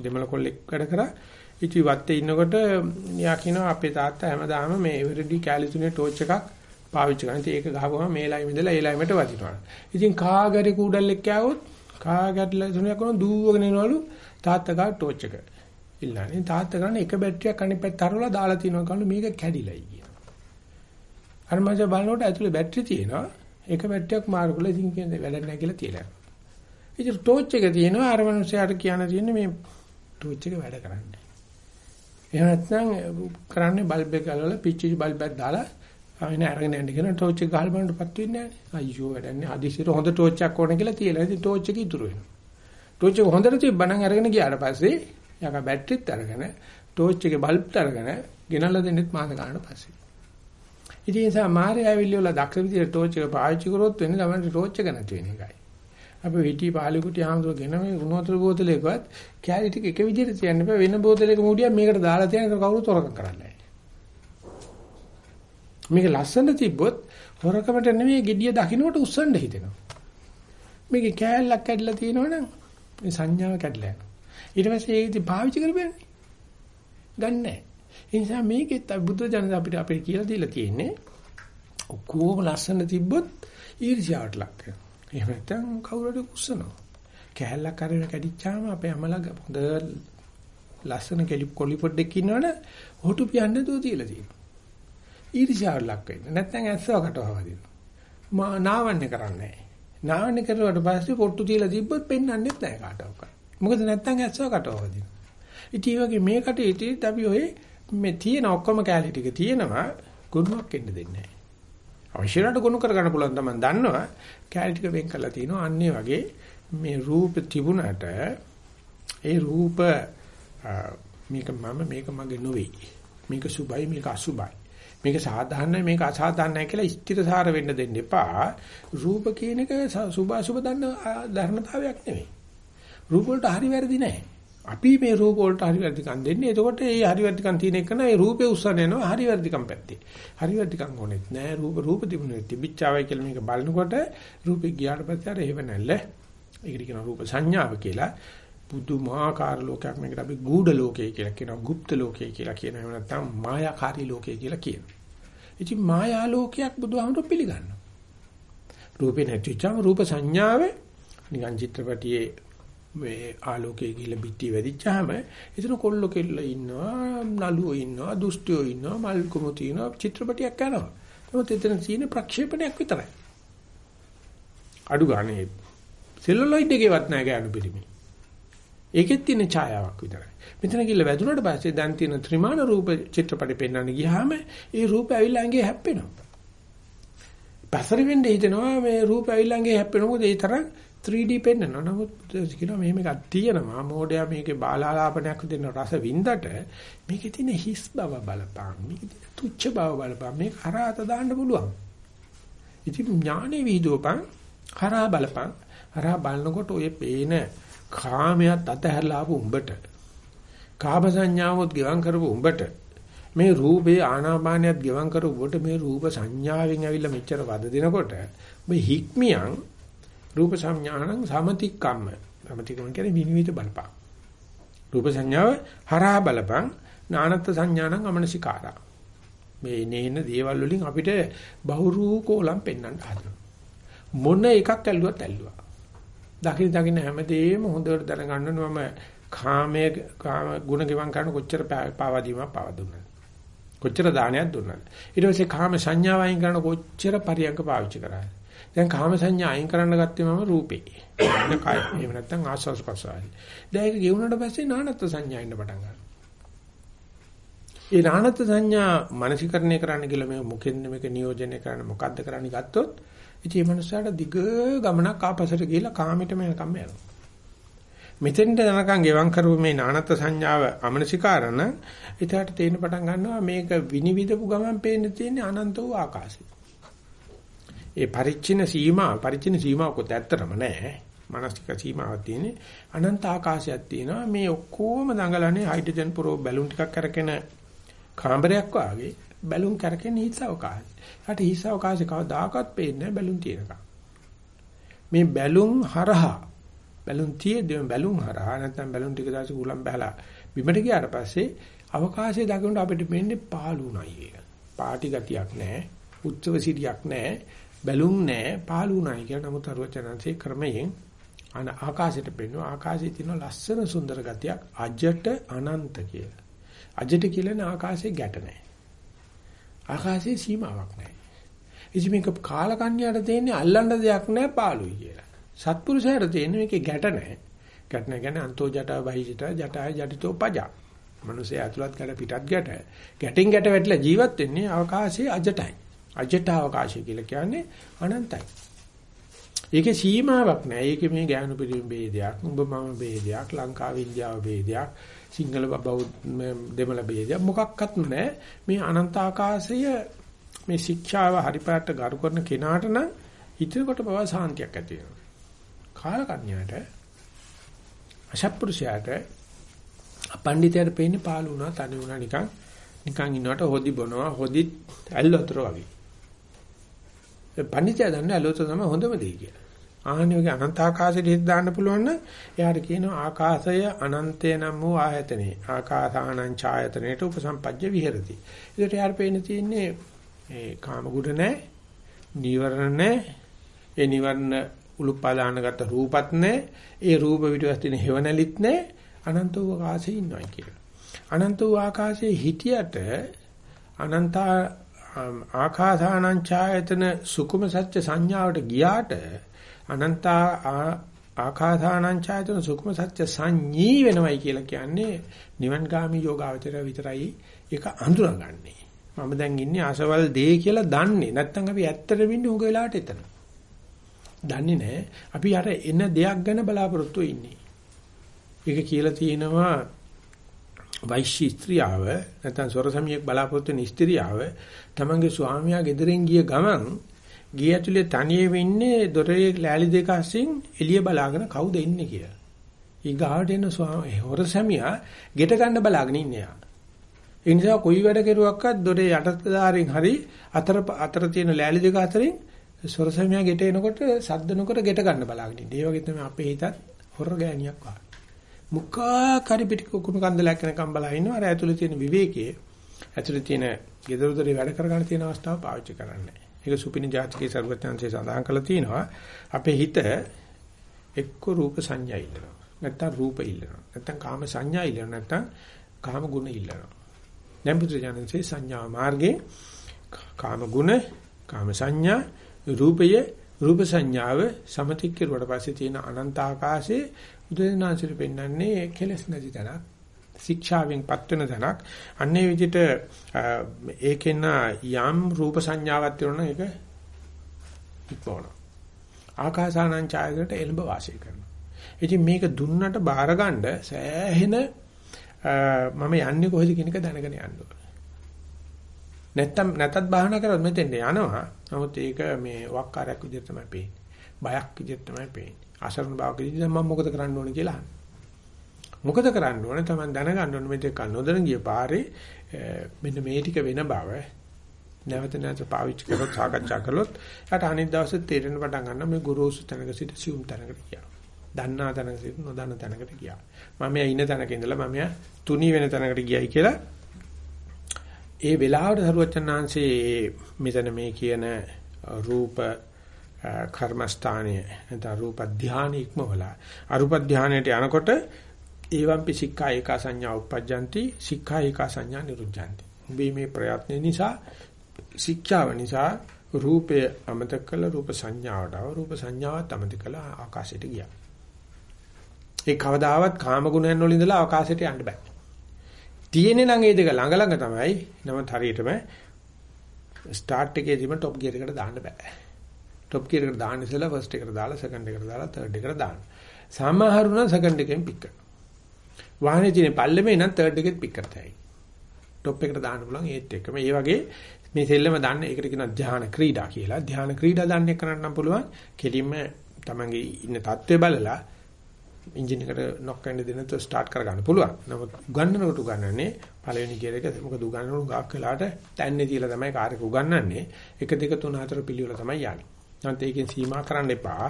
දෙමළ කොල්ලෙක් වැඩ කරා. ඉති වත්තේ ඉන්නකොට යා කියනවා අපේ තාත්තා හැමදාම මේ එවරඩි කැලිතුනේ ටෝච් එකක් පාවිච්චි කරනවා. ඉතින් ඒක ගහපුවම මේ ලයින් ඉඳලා ඒ ලයින්ට වදිනවා. ඉතින් කාගරි කූඩල්ලෙක් ආවොත් කාගටල තුනක් කරන දූවගෙන එනවලු තාත්තා ගා ටෝච් එක. ඉල්ලන්නේ තාත්තා කරන්නේ එක බැටරියක් අනිත් පැත්ත තරවලා දාලා තිනවා කලු මේක කැඩිලයි කියනවා. අර මම බලනකොට ඇතුලේ බැටරි තියෙනවා. එක බැටරියක් මාරු කළා ඉතින් කියන්නේ වැඩක් නැහැ කියලා තියලා. ඉතින් ටෝච් එක තියෙනවා අර මනුස්සයාට කියන්න තියෙන්නේ මේ ටෝච් එක වැඩ කරන්නේ. එහෙම නැත්නම් කරන්නේ බල්බ් එක ගලවලා පිච්චි බල්බ් එකක් දාලා ආයෙත් අරගෙන යන්න කියන ටෝච් එක ගහලා බලනකොට පත් වෙන්නේ නැහැ. අයියෝ වැඩන්නේ හදිසියට හොඳ ටෝච් එකක් ඕන කියලා තියලා ඉතින් ටෝච් එක ඉතුරු වෙනවා. ටෝච් එක හොඳට තිබ්බනම් අරගෙන ගියාට පස්සේ යක බැටරිත් අරගෙන ටෝච් එකේ බල්බ්ත් අරගෙන ගෙනල්ලා දෙන්නෙත් මාස ගන්න පස්සේ. ඉතින් ඒ නිසා මාරේ ඇවිල්ලි වල දක්ෂ විදියට ටෝච් එක පාවිච්චි කරොත් වෙන්නේ තමයි ටෝච් එක නැති වෙන එකයි. අපි හිටි පාලි කුටි ආමතුගෙන මේ ගුණ වතුර බෝතලයකවත් කැලි ටික එක විදිහට තියන්න බෑ වෙන බෝතලයක මූඩියක් මේකට දාලා තියන කවුරුත් හොරකම් කරන්නේ මේක ලස්සන තිබ්බොත් හොරකමට නෙමෙයි gediya දකින්නට උස්සන්න හිතෙනවා මේකේ කෑල්ලක් කැඩලා තියෙනවනම් මේ සංඥාව කැඩලා යනවා ඊට පස්සේ ඒක ඉතින් පාවිච්චි කරපෑනේ. ගන්නෑ. ඒ නිසා මේකෙත් බුද්ධ ජනක අපිට අපිට කියලා දීලා තියෙන්නේ ඔක්කොම ලස්සන තිබ්බොත් ඊර්ෂ්‍යාවට ලක් වෙනවා. එහෙම නැත්නම් කවුරුද කුස්සනවා. කැලලක් අරගෙන කැඩිච්චාම අපේ අමලා හොඳ ලස්සන කෙලි කොලි පොඩ්ඩක් ඉන්නවනේ හොටු පියන්න දෝ තියලා තියෙනවා. ඊර්ෂ්‍යාවට ලක් වෙන්නේ. නැත්නම් ඇස්සව කටවව දිනවා. මා නාවන්නේ කරන්නේ නාවන්නේ කරුවට පස්සේ පොට්ටු තියලා තිබ්බොත් පෙන්වන්නෙත් නැහැ කාටවත්. මොකද නැත්නම් ඇස්සව කටවව දිනවා. ඉතින් වගේ මේ කටේටත් අපි ඔය මේ තියෙන ඔක්කොම කැලි ටික තියෙනවා ගුණයක් එන්න දෙන්නේ නැහැ. අවශ්‍යනට ගුණ කරගන්න පුළුවන් තමයි. දන්නවා කැලි ටික වෙන් කරලා තිනවා. අන්නේ වගේ මේ රූප තිබුණට ඒ රූප මේක මම මේක මගේ නෙවෙයි මේක සුභයි මේක අසුභයි මේක සාධාරණයි මේක අසාධාරණයි කියලා ස්ථිරසාර වෙන්න දෙන්න එපා. රූප කියන එක සුභ අසුභ දන්න ධර්මතාවයක් නෙවෙයි රූප වලට හරි වැරදි නැහැ අපි මේ රූප වලට හරි වැරදිකම් දෙන්නේ. එතකොට ඒ හරි වැරදිකම් තියෙන එක නෑ රූපේ උස්සන යනවා හරි වැරදිකම් පැත්තේ. හරි වැරදිකම් ඕනෙත් නෑ රූප රූප තිබුණේ තිබිච්චාවයි කියලා මේක බලනකොට රූපේ ගියාට පස්සේ අර හේව නැල්ල. ඒකට කියන රූප සංඥාව කියලා. පුදුමාකාර ලෝකයක් මේකට අපි ගූඪ ලෝකය කියලා කියනවා. গুপ্ত ලෝකය කියලා කියනවා. එහෙම නැත්නම් මායාකාරී ලෝකය කියලා කියනවා. ඉතින් මායා ලෝකයක් බුදුහාමුදුරු පිළිගන්නවා. රූපේ නැතිවම රූප සංඥාවේ නිකන් චිත්‍රපටියේ මේ ආලෝකයේ ගිහලා පිටි වැඩිච්චාම එතන කොල්ල කෙල්ල ඉන්නවා නළුවෝ ඉන්නවා දුෂ්ටයෝ ඉන්නවා මල් කුමු තියෙනවා චිත්‍රපටයක් කරනවා නමුත් එතන තියෙන ප්‍රක්ෂේපණයක් විතරයි. අඩු ගානේ සෙල්ලොයිඩ් එකේවත් නැහැ ගෑනු පිළිමි ඒකෙත් තියෙන ඡායාවක් විතරයි. මෙතන ගිහලා වැදුනට පස්සේ දැන් තියෙන ත්‍රිමාන රූප චිත්‍රපටි පෙන්වන්න ගියාම ඒ රූපය ඇවිල්ලා ඇඟේ හැප්පෙනවා. පසරි වෙන්නේ හිතනවා මේ රූපය ඇවිල්ලා ඇඟේ හැප්පෙනවා. මොකද ඒ තරම් 3D පෙන්නනවා. නමුත් කියනවා මෙහෙම එකක් තියෙනවා. මෝඩයා මේකේ බාලාලාපනයක් දෙන රස වින්දට මේකේ තියෙන හිස් බව බලපං. මේකේ තියෙන තුච්ච බව බලපං. මේක හරහාත දාන්න පුළුවන්. ඉතින් ඥානෙ විහිදුවපං හරහා බලපං. හරහා බලනකොට ඔය පේන කාමයට අතහැරලා ආපු උඹට කාම සංඥාවොත් ගෙවම් කරපු උඹට මේ රූපේ ආනාපානියත් ගෙවම් කරපුවට මේ රූප සංඥාවෙන් ඇවිල්ලා මෙච්චර වද දෙනකොට ඔබ හික්මියන් රූප සංඥානං සමතික්කම්ම. සමතික්කම කියන්නේ විනිවිද බලපං. රූප සංඥාව හරහා බලපං නානත් සංඥානං අමනසිකාරා. මේ නේන දේවල් වලින් අපිට බහුරූ කෝලම් පෙන්වන්න හදනවා. මොන එකක් ඇල්ලුවත් ඇල්ලුවා. දකින දකින හැමදේම හොඳට දැනගන්න මම කාමයේ කාම ගුණ ගෙවම් කරන කොච්චර පාවදීමක් පාවදුණාද. කොච්චර දානයක් දුන්නාද. ඊට පස්සේ කාම සංඥාව අයින් කරන කොච්චර පරියන්ක පාවිච්චි කරාද. දැන් කාම සංඥා අයින් කරන්න ගත්තේ මම රූපේ. එන්න කය. එහෙම නැත්නම් ආස්වාස් ප්‍රසආයි. දැන් ඒක ගෙවුනට පස්සේ නානත් සංඥා ඉන්න පටන් ගන්නවා. ඒ නානත් සංඥා මානසිකරණය කරන්න කියලා මේ මොකෙන්ද මේක නියෝජනය කරන්න මොකද්ද කරන්න ගත්තොත් ඉතින් මේ මනුස්සයාට දිග ගමනක් ආපසට ගිහිලා කාමෙටම යනකම් යනවා. මෙතෙන්ට යනකම් ගෙවම් කරපු මේ නානත් සංඥාව අමනසිකාරණ ඊටට තේින්න පටන් ගන්නවා මේක විනිවිදපු ගමන් පේන්න තියෙන්නේ අනන්ත වූ ආකාශය. ඒ පරිච්ඡින සීමා පරිච්ඡින සීමාවකුත් ඇත්තටම නැහැ. මානසික සීමාවක් තියෙන්නේ අනන්ත ආකාශයක් තියෙනවා. මේ ඔක්කොම දඟලන්නේ හයිඩ්‍රජන් පුරෝ බැලුන් ටිකක් කරගෙන කාමරයක් වාගේ බැලුන් කරගෙන හිස් අවකාශය. ඊට හිස් අවකාශය කවදාකවත් පේන්නේ බැලුන් තියෙනකම්. මේ බැලුන් හරහා බැලුන් තියේදී බැලුන් හරහා නැත්නම් බැලුන් ටික දාසි උලම් බහලා බිමට ගියාට පස්සේ අවකාශයේ දකින්න අපිට පේන්නේ පාළුණයි ඒක. පාටි ගතියක් නැහැ. උත්සව සිටියක් නැහැ. බැලුම් නැහැ පාළු නැහැ කියලා නමුත් අරුවචනන්සේ ක්‍රමයෙන් අන ආකාශයට පෙන්වන ආකාශයේ තියෙන ලස්සන සුන්දර ගතියක් අජට අනන්ත කියලා. අජට කියන්නේ ආකාශයේ ගැට නැහැ. ආකාශයේ සීමාවක් නැහැ. ඉතින් මේක කාලකන්‍යාට තියෙන්නේ අල්ලන්න දෙයක් නැහැ පාළුයි කියලා. සත්පුරුෂයාට තියෙන්නේ මේකේ ගැට නැහැ. ගැට නැහැ කියන්නේ අන්තෝ ජටා බහිජට ජටාය ජටිතෝ පජා. මිනිස්සේ ඇතුළත් ගැට පිටත් ගැට. ගැටෙන් ගැට වැටලා ජීවත් වෙන්නේ අවකාශයේ අජටයි. අජට අවකාශය කියලා කියන්නේ අනන්තයි. ඒකේ සීමාවක් නැහැ. ඒකේ මේ ගෑනු පිළිම ભેදයක්, උඹ මම ભેදයක්, ලංකාව ඉන්දියාව භේදයක්, සිංහල බෞද්ධ දෙමළ ભેදයක් මොකක්වත් නැහැ. මේ අනන්ත ආකාශය මේ ශික්ෂාව හරිපාට ගරු කරන කෙනාට නම් හිතේකට බව සාන්තියක් ඇති වෙනවා. කාල කන්‍යාට අශප්පුරුෂයාට අපණ්ඩිතයට පේන්නේ පාළු වුණා, තනි වුණා නිකන් නිකන් ඉන්නවට හොදි බොනවා, හොදිත් ඇල්ලතර වගේ. පඬිතුයා දන්නේ අලුත තමයි හොඳම දේ කියලා. ආහනියගේ අනන්ත ආකාශයට හිත දාන්න පුළුවන් නම් එයාට කියනවා ආකාශය අනන්තය නම් වූ ආයතනේ. ආකාසානං ඡායතනේට උපසම්පජ්ජ විහෙරති. ඒකට යාර පේන තියෙන්නේ ඒ කාම ගුණ නැහැ, නීවරණ නැහැ, ඒ නිවර්ණ උලුප්පාදානගත රූපත් නැහැ, ඒ රූප විදිහට තියෙන හේවණලිත් නැහැ, අනන්ත වූ ආකාශයේ ඉන්නවා කියලා. අනන්ත වූ ආකාශයේ හිටියට අනන්ත ආකාසානං ඡායතන සුකුම සත්‍ය සංඥාවට ගියාට අනන්ත ආකාසානං ඡායතන සුකුම සත්‍ය සංඤී වෙනවයි කියලා කියන්නේ නිවන්ගාමී යෝගාවචර විතරයි ඒක අඳුරගන්නේ. මම දැන් ඉන්නේ අසවල් දේ කියලා දන්නේ. නැත්නම් අපි ඇත්තටම ඉන්නේ උග වෙලාවට එතන. දන්නේ නැහැ. අපි අර එන දෙයක් ගැන බලාපොරොත්තු ඉන්නේ. ඒක කියලා තියෙනවා වෛශ්‍ය ස්ත්‍රියව නැත්නම් සොරසමියෙක් බලාපොරොත්තු වෙන ස්ත්‍රියව තමන්ගේ ස්වාමියා ගෙදරින් ගිය ගමන් ගිය ඇතුලේ තනියෙම ඉන්නේ දොරේ ලෑලි දෙක අස්සින් එළිය බලාගෙන කවුද ඉන්නේ කියලා. ඊගාවට එන ස්වාමී හොරසමියා ගෙට ගන්න බලාගෙන ඉන්නේ යා. ඒ නිසා කොයි වැඩ කෙරුවක්වත් දොරේ යටතදාරින් හරි අතර අතර තියෙන ලෑලි දෙක අතරින් සොරසමියා ගෙට එනකොට සද්ද නොකර ගෙට ගන්න බලාගෙන ඉන්නේ. ඒ වගේ තමයි අපේ හිතත් හොර ගෑණියක් වගේ. මුඛා කරි පිටි කුකුණු කන්දලයක් වෙනකම් බලා ඉන්නවා. අර ඇතුලේ තියෙන විවේකයේ ඇතුලේ තියෙන gedarudarේ වැඩ කරගන්න තියෙන අවස්ථාව පාවිච්චි කරන්නේ. ඒක සුපිනි ජාතිකේ සර්වඥාන්සේ සඳහන් කරලා තියෙනවා. අපේ හිත එක්ක රූප සංඥා ඉල්ලනවා. නැත්තම් රූප ඉල්ලනවා. නැත්තම් කාම සංඥා ඉල්ලනවා. නැත්තම් කාම ගුණ ඉල්ලනවා. දැන් බුදුජානන්සේ සංඥා මාර්ගේ කාම ගුණ, කාම සංඥා, රූපය, රූප සංඥාව සමතික් කෙරුවට පස්සේ තියෙන අනන්ත ආකාශයේ බුදුනාසිර පෙන්වන්නේ කෙලස් නැති තැනක්. ශික්ෂාවෙන් පත්වෙන තැනක්. අන්නේ විදිහට ඒකෙන යම් රූප සංඥාවක් තියෙනවා ඒක ඉක්මවන. ආකාසානං ඡායකට එළඹ වාසය කරනවා. ඉතින් මේක දුන්නට බාර ගන්න සෑහෙන මම යන්නේ කොහෙද කියන එක දැනගෙන යන්න ඕනේ. නැත්තම් නැතත් බාහනා කරොත් මෙතෙන්ට යනවා. නමුත් ඒක මේ වක්කාරයක් විදිහට තමයි පේන්නේ. බයක් විදිහට තමයි පේන්නේ. අසරණ බවක් විදිහට මම මොකද කරන්න ඕනේ කියලා අහනවා. මොකද කරන්න ඕනේ තමයි දැනගන්න ඕනේ මේක නොදැන ගිය පාරේ මෙන්න මේ ටික වෙන බව නැවත නැවත පාවිච්චි කරලා සාකච්ඡා කළොත් යට අනිත් දවසේ තේරෙන පටන් ගන්නවා මේ ගුරුසු තැනක සිට සියුම් තැනකට ගියා. දන්නා තැනක සිට නොදන්න තැනකට ගියා. මම ඉන්න තැනක ඉඳලා මම තුනී වෙන තැනකට ගියයි කියලා ඒ වෙලාවට සරුවචනාංශේ මෙතන මේ කියන රූප කර්මස්ථානයේ නැත්නම් රූප ධානය ඉක්මවලා. අරූප ධානයට යනකොට ඒවම්පි සික්ඛා ඒකා සංඥා උප්පජ්ජಂತಿ සික්ඛා ඒකා සංඥා නිරුද්ධಂತಿ උඹේ මේ ප්‍රයත්න නිසා ශික්ෂාව නිසා රූපය අමතක කළ රූප සංඥාවට ආව රූප සංඥාවත් අමතක කළ ආකාශයට ගියා. ඒ කවදාවත් කාම ගුණයන් වල ඉඳලා අවකාශයට යන්න බෑ. තියෙන්නේ නම් ඒ දෙක ළඟ ළඟ තමයි. නමුත් හරියටම ස්ටාර්ට් එකේදීම টপ ගියර් එකට දාන්න බෑ. টොප් ගියර් එකට දාන්න ඉස්සෙල්ලා ෆස්ට් එකට දාලා සෙකන්ඩ් එකට දාලා තර්ඩ් එකට දාන්න. සමහරු නම් සෙකන්ඩ් එකෙන් පික් කරනවා. වාහනේ තියෙන පල්ලෙමේ නම් තර්ඩ් එකෙත් පික් කරතයි. টොප් එකට දාන්න පුළුවන් ඒත් එක්ක. මේ වගේ මේ සෙල්ලම දාන්න ඒකට කියනවා ධාන ක්‍රීඩා කියලා. ධාන ක්‍රීඩා දාන්න කරන්න නම් පුළුවන්. කෙලින්ම තමන්ගේ ඉන්න தත්ත්වය බලලා එන්ජින් එකට නොක් වෙන්න දෙන්න තෝ ස්ටාර්ට් කර ගන්න පුළුවන්. නමුත් උගන්වනකොට උගන්වන්නේ පළවෙනි ගියර එක මොකද උගන්වනකොට ගාක් වෙලාට තැන්නේ තියලා තමයි කාර් එක උගන්වන්නේ. 1 2 3 4 පිළිවෙල තමයි යන්නේ. නැත්නම් ඒකෙන් සීමා කරන්න එපා.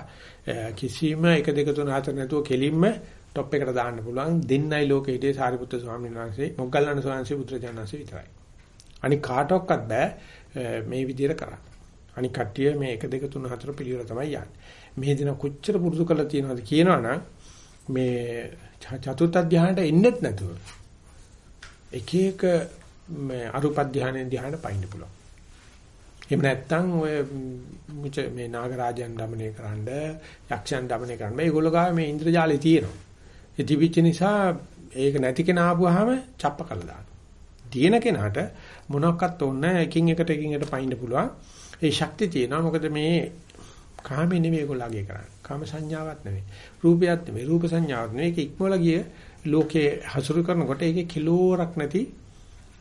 කිසිම 1 2 3 4 නැතුව කෙලින්ම টොප් එකට දාන්න පුළුවන් දෙන්නයි ලෝකෙ හිටියේ සාරිපුත්‍ර ස්වාමීන් වහන්සේ මොග්ගල්ලාන ස්වාමීන් වහන්සේ පුත්‍රජානන්සේ විතරයි. අනික කාටවත් බෑ මේ විදිහට කරන්න. අනික කට්ටිය මේ 1 2 3 4 පිළිවෙල තමයි යන්නේ. මේ දින කොච්චර පුරුදු කරලා තියෙනවද කියනවනම් මේ චතුර්ථ ධානයට එන්නෙත් නැතුව එක එක මේ අරුප ධානයෙන් ධානයට පයින්න පුළුවන්. එහෙම නැත්නම් ඔය මේ නාගරාජයන් দমনය කරන්න, යක්ෂයන් দমনය කරන්න මේගොල්ලෝ ගාව මේ ඉන්ද්‍රජාලය තියෙනවා. ඒ තිබිච්ච නිසා ඒක නැති කෙනා ආපුවාම චප්ප කළා දානවා. තියෙන කෙනාට මොනක්වත් ඕනේ එකින් එකට එකින් එකට පයින්න පුළුවන්. ඒ ශක්තිය තියෙනවා. මොකද මේ කාමේ නෙමෙයි ඒගොල්ලෝගේ කරන්නේ. කාම සංඥාවක් නෙමෙයි. රූපයක් නෙමෙයි. රූප සංඥාවක් නෙමෙයි. ඒක ඉක්මවල ගිය ලෝකේ හසුරු කරනකොට ඒකේ කිලෝරක් නැති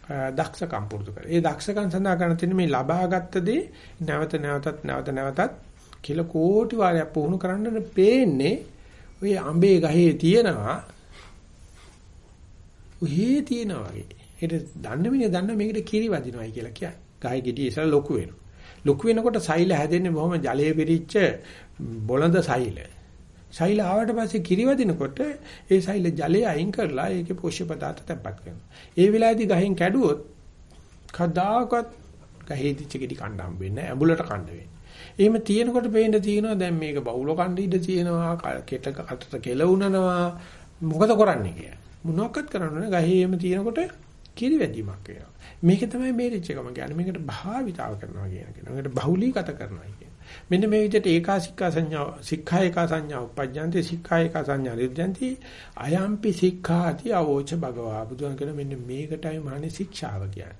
දක්ෂකම් පුරුදු කරා. ඒ දක්ෂකම් සඳහා කරන තියෙන මේ ලබාගත් දේ නැවත නැවතත් නැවත නැවතත් කිල කෝටි වාරයක් පුහුණු කරන්න පේන්නේ ඔය අඹේ ගහේ තියෙනවා උහේ තියෙනවා වගේ. ඒක දන්න මිනිහ දන්න මේකට කිරි වදිනවයි කියලා කියන්නේ. ගහේ ගෙඩිය ඉස්සලා ලොකු වෙනවා. ලොකු වෙනකොට සෛල හැදෙන්නේ බොහොම ජලයේ පිරිච්ච බොළඳ සෛල. සෛල ආවට පස්සේ කිරිවදිනකොට ඒ සෛල ජලය අයින් කරලා ඒකේ පෝෂ්‍ය පදාර්ථ තැම්පත් කරනවා. ඒ වෙලාවේදී ගහෙන් කැඩුවොත් කදාකත් ගහේ දිච්ච ගෙඩි කණ්ඩ හම්බෙන්නේ නැහැ. ඇඹුලට කණ්ඩ වෙන්නේ. එහෙම තියෙනකොට පේන්න තියෙනවා දැන් මේක බහුල කණ්ඩ ඉඳ තියෙනවා. කෙට කටට කෙලවුනනවා. මොකද කරන්නේ කියලා. මොනවක්වත් කරන්න නෑ. ගහේ එහෙම තියෙනකොට කිරිවැදීමක් වෙනවා. මේක තමයි මේරිච් එකම කියන්නේ. මේකට භාවිතාව කරනවා කියන එක. මේකට බහුලීගත කරනවා කියන. මෙන්න මේ විදිහට ඒකාසිකා සංඥා සික්ඛා ඒකා සංඥා උපජ්ජන්ති සික්ඛා ඒකා සංඥා නිර්ජන්ති අයම්පි සික්ඛාති අවෝච භගවා බුදුන් කියන මෙන්න මේකටයි මානේ ශික්ෂාව කියන්නේ.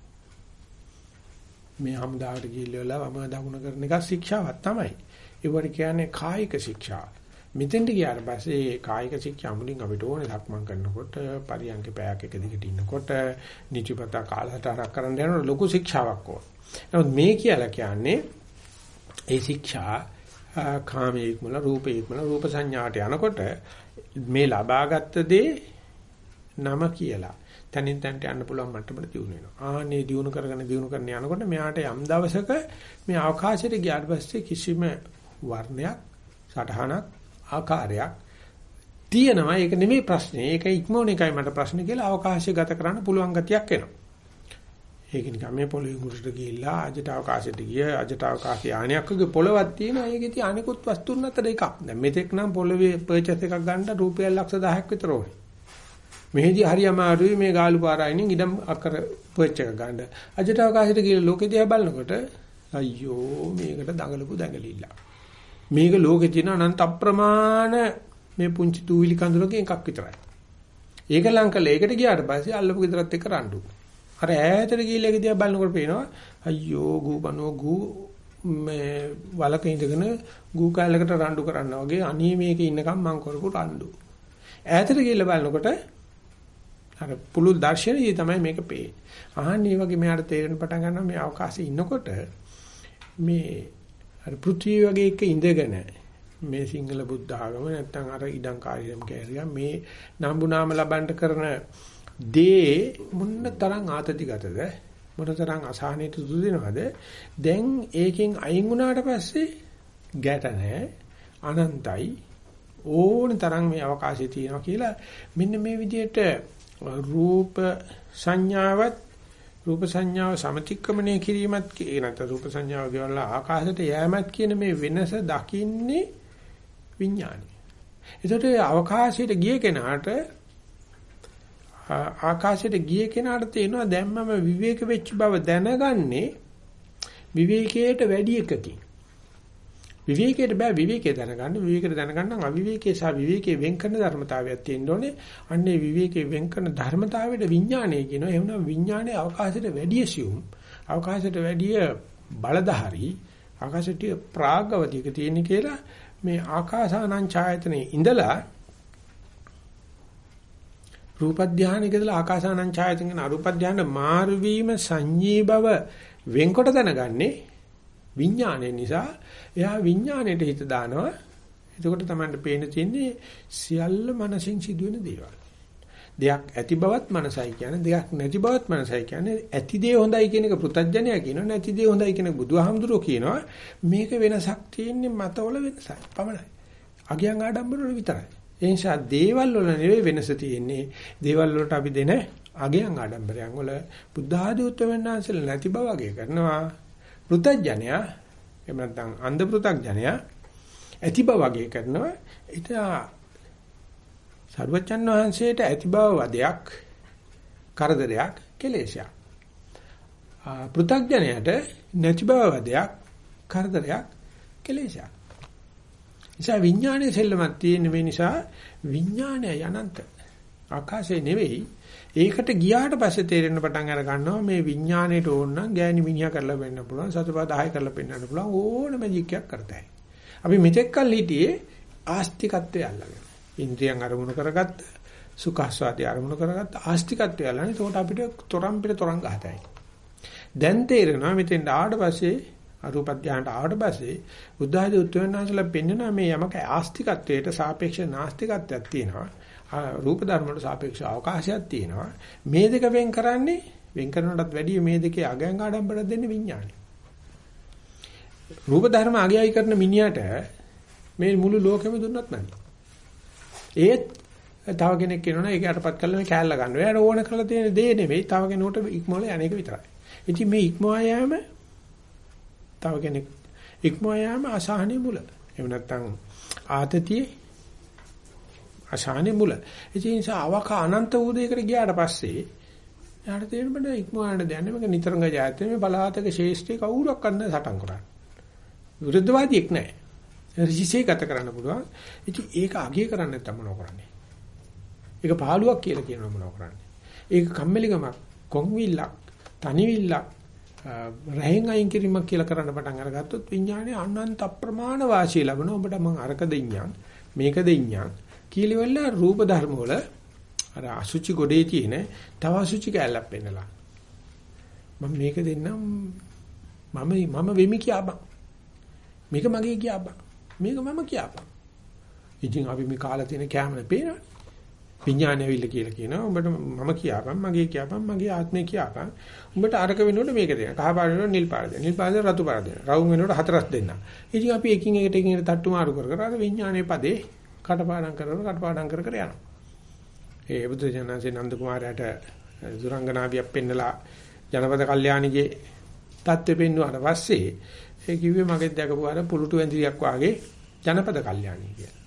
මේ හමුදාවට ගිහිල්ලා වම දකුණ කරන එක ශික්ෂාවක් තමයි. ඒවට කියන්නේ කායික ශික්ෂා. මෙතෙන්ට ගියාට පස්සේ කායික ශික්ෂා මුලින් අපිට ඕනේ සක්මන් කරනකොට පරියන්ක පැයක් එක දිගට ඉන්නකොට නිචිපත කාලසටහනක් කරන්න යනකොට ලොකු ශික්ෂාවක් ඕන. නමුත් මේ කියලා කියන්නේ ඒ ශික්ෂා කාමයේ ඉක්මන රූපයේ ඉක්මන රූප සංඥාට යනකොට මේ ලබාගත් දේ නම කියලා තනින් තනට යන්න පුළුවන් මට්ටමට දියුණු වෙනවා. ආනේ දියුණු කරගෙන දියුණු කරන යනකොට මෙයාට යම් දවසක මේ අවකාශයට ගියාට පස්සේ කිසිම වර්ණයක් සටහනක් ආකාරයක් තියෙනවා. ඒක නෙමෙයි ප්‍රශ්නේ. ඒක ඉක්මවන එකයි මට ප්‍රශ්නේ කියලා අවකාශය ගත කරන්න පුළුවන් ගතියක් එනවා. ඒක නිකන් මේ පොළොවේ උඩට ගිහිල්ලා අජට අවකාශයට ගිය අජට අවකාශ යානයක් වගේ පොළවක් තියෙනවා. ඒකේ තියෙන අනිකුත් වස්තුන් අතර එකක්. දැන් මෙතෙක් නම් පොළොවේ පර්චේස් එකක් ගන්න රුපියල් ලක්ෂ 10ක් විතර ඕනේ. මෙහෙදි හරි අමාරුයි මේ ගාලු පාරායින් ඉඩම් අකර පර්ච් එක ගන්න. අජට අවකාශයට ගිහලා ලෝකෙ දිහා බලනකොට අයියෝ මේකට දඟලපු දඟලිල්ල. මේක ලෝකෙ තියෙන අනන්ත අප්‍රමාණ මේ පුංචි දූවිලි කඳුලක එකක් විතරයි. ඒක ලංකල ඒකට ගියාට පස්සේ අල්ලපු ගෙදරත් එක්ක රණ්ඩු. අර ඈතට ගිහිල්ලා ඒක දිහා බලනකොට පේනවා අයියෝ ගූබනෝ ගූ මේ වලක ඉඳගෙන ගූ කාලයකට රණ්ඩු කරනවා වගේ අනී මේකේ ඉන්නකම් මං කරපු රණ්ඩු. ඈතට ගිහිල්ලා බලනකොට අර පුළුල් දර්ශනීය තමයි මේක පේන්නේ. අහන්නේ වගේ මෙයාට තේරෙන පටන් ගන්නවා මේ අවකාශයේ ඉන්නකොට මේ අර පෘථිවි වගේ එක ඉඳගෙන මේ සිංහල බුද්ධ ආගම නැත්තම් අර ඉඩම් කාර්යම් කැරියා මේ නම්බුනාම ලබන්න කරන දේ මොන තරම් ආතතිගතද? මොන තරම් අසහනයට දුරු දෙනවද? දැන් ඒකෙන් අයින් වුණාට පස්සේ ගැට නැහැ අනන්තයි. ඕන තරම් මේ අවකාශය තියෙනවා කියලා මෙන්න මේ විදිහට රූප සංඥාවත් රූප සංඥාව සමතික්‍රමණය කිරීමත් නැත්නම් රූප සංඥාව ගෙවලා ආකාශයට යෑමත් කියන මේ වෙනස දකින්නේ විඥානය. ඒකට අවකාශයට ගිය කෙනාට ආකාශයට ගිය කෙනාට තේනවා දැන් මම විවේක වෙච්ච බව දැනගන්නේ විවේකයට වැඩි එකකින්. විවේකයට බෑ විවේකේ දැනගන්න විවේකයට දැනගන්න අවිවේකේ සහ විවේකේ වෙන් කරන ධර්මතාවයක් තියෙන්න ඕනේ. අන්නේ විවේකේ වෙන් කරන ධර්මතාවයට විඥානය කියනවා. එහෙනම් විඥානයේ අවකාශයට වැඩි සියුම් අවකාශයට වැඩි බලධාරී ආකාශයට ප්‍රාග්ගවතික තියෙන කියලා මේ ආකාසානං ඡායතනේ ඉඳලා රූප ධානයක ඉඳලා ආකාසානං ඡායතන කියන අරූප ධානය මාරු වීම සංඤී බව වෙන්කොට දැනගන්නේ විඥානය නිසා. එයා විඥාණයට හිත දානවා. එතකොට තමයි පේන තියෙන්නේ සියල්ල මනසින් සිදුවෙන දේවල්. දෙයක් ඇති බවත් මනසයි කියන්නේ දෙයක් නැති බවත් මනසයි කියන්නේ. ඇති දේ හොඳයි කියන එක පෘතජ්ජනය කියනවා නැති දේ හොඳයි කියන බුදුහාමුදුරුවෝ කියනවා. මේක වෙනසක් තියෙන්නේ මතවල වෙනසයි පමණයි. අගයන් ආඩම්බර වල විතරයි. ඒ නිසා දේවල් වල නෙවෙයි වෙනස තියෙන්නේ. දේවල් වලට අපි දෙන අගයන් ආඩම්බරයන් වල බුද්ධ ආදී උත්තරමන්නාන්සල නැති බව අගය කරනවා. පෘතජ්ජනයා එහෙම නැත්නම් අන්ධ පෘතග්ජනයා ඇති බව අගය කරනවා. ඊට සර්වචන් වහන්සේට ඇති බව වදයක් කරදරයක් කෙලේශයක්. පෘතග්ජනයට නැති බව වදයක් කරදරයක් කෙලේශයක්. නිසා විඥානයේ සෙල්ලමක් තියෙන මේ නිසා විඥානය යනන්ත ආකාශය නෙවෙයි ඒකට ගියාට පස්සේ තේරෙන්න පටන් අර ගන්නවා මේ විඥාණයට ඕන නම් ගෑණි මිනිහා කරලා වෙන්න පුළුවන් සතුපා 10 කරලා පෙන්වන්න පුළුවන් ඕන මැජික් එකක් කරතයි. අපි මෙතෙක් කල් හිටියේ ආස්තිකත්වයේ අල්ලගෙන. ඉන්ද්‍රියන් අරමුණු කරගත්ත සුඛාස්වාදී අරමුණු කරගත්ත ආස්තිකත්වයේ අල්ලන්නේ ඒකට අපිට තරම් පිට තරම් ගහතයි. දැන් තේරෙනවා මෙතෙන් ආවට පස්සේ අරූප ධානයට ආවට පස්සේ බුද්ධ ආදී උත්තරනාසලා පෙන්වනවා මේ යමක ආස්තිකත්වයට සාපේක්ෂ නාස්තිකත්වයක් තියෙනවා. රූප ධර්ම වලට සාපේක්ෂ අවකාශයක් තියෙනවා. මේ දෙක වෙන් කරන්නේ වෙන් කරනටත් වැඩිය මේ දෙකේ අගයන් ආඩම්බරයක් දෙන්නේ විඥානය. රූප ධර්ම අගයයි කරන මිනිහට මේ මුළු ලෝකෙම දුන්නත් නැහැ. ඒත් තව කෙනෙක් කියනවනේ ඒක යටපත් කරලා මේ කෑල්ල ගන්න. එයාට ඕන කරලා තියෙන දේ නෙවෙයි තව කෙනෙකුට ඉක්මවල යන්නේක විතරයි. ඉතින් මේ ඉක්මවා යෑම තව කෙනෙක් ඉක්මවා යෑම අසහනෙ මුල. එහෙම නැත්නම් ආතතියේ අසහනෙ මුල. ඒ නිසා අවක අනන්ත වූ දෙයකට ගියාට පස්සේ යාට තේරෙන්න බෑ ඉක්මවන්න දෙන්නේ මේක නිතරම ජාතක මේ බලාතක ශේෂ්ත්‍රී කවුරක් කරන්න සටන් කරන්නේ. විරුද්ධවාදියෙක් නැහැ. ඍෂිසේ ගත කරන්න පුළුවන්. ඉතින් ඒක අගය කරන්නේ නැත්නම් මොනව කරන්නේ? ඒක පාළුවක් කියලා කියනවා මොනව කරන්නේ? ඒක කම්මැලිකමක්, කොන්විල්ලක්, තනිවිල්ලක්, රහෙන් අයින් කිරීමක් කියලා කරන්න පටන් අරගත්තොත් විඥානේ අනන්ත අප්‍රමාණ වාසිය ලැබෙන ඔබට මං අරක දෙඤ්ඤං මේක දෙඤ්ඤං කීලිවල රූප ධර්ම වල අර අසුචි ගොඩේ තියෙන තව අසුචි කැලක් පෙන්නලා. මම මේක දෙන්නම්. මම මම වෙමි කියාබන් මේක මගේ කියාබන් මේක මම කියාබන් ඉතින් අපි මේ කාලා තියෙන කැමන පේනවනේ. විඥානය ඇවිල්ලා කියලා කියනවා. උඹට මම කියාපන්, මගේ කියාපන්, මගේ ආත්මය කියාපන්. උඹට අරක වෙනකොට මේක දෙන්න. කහ පාට වෙනකොට නිල් පාට දෙන්න. නිල් පාට දෙන්න රතු පාට දෙන්න. රවුම් වෙනකොට හතරස් දෙන්න. ඉතින් අපි එකින් එකට එකින් එකට තට්ටු මාරු කර කර අර විඥානයේ පදේ කටපාඩම් කරන කටපාඩම් කර කර යනවා. ඒ බුදු ජනසේ නන්ද කුමාරයාට දුරංගනාවියක් පෙන්නලා ජනපද කල්යාණිගේ தත්ත්වෙ පෙන්නුවාට පස්සේ ඒ කිව්වේ මගෙත් දැකපු අර පුලුටු ඇඳිරියක් වාගේ ජනපද කල්යාණි කියලා.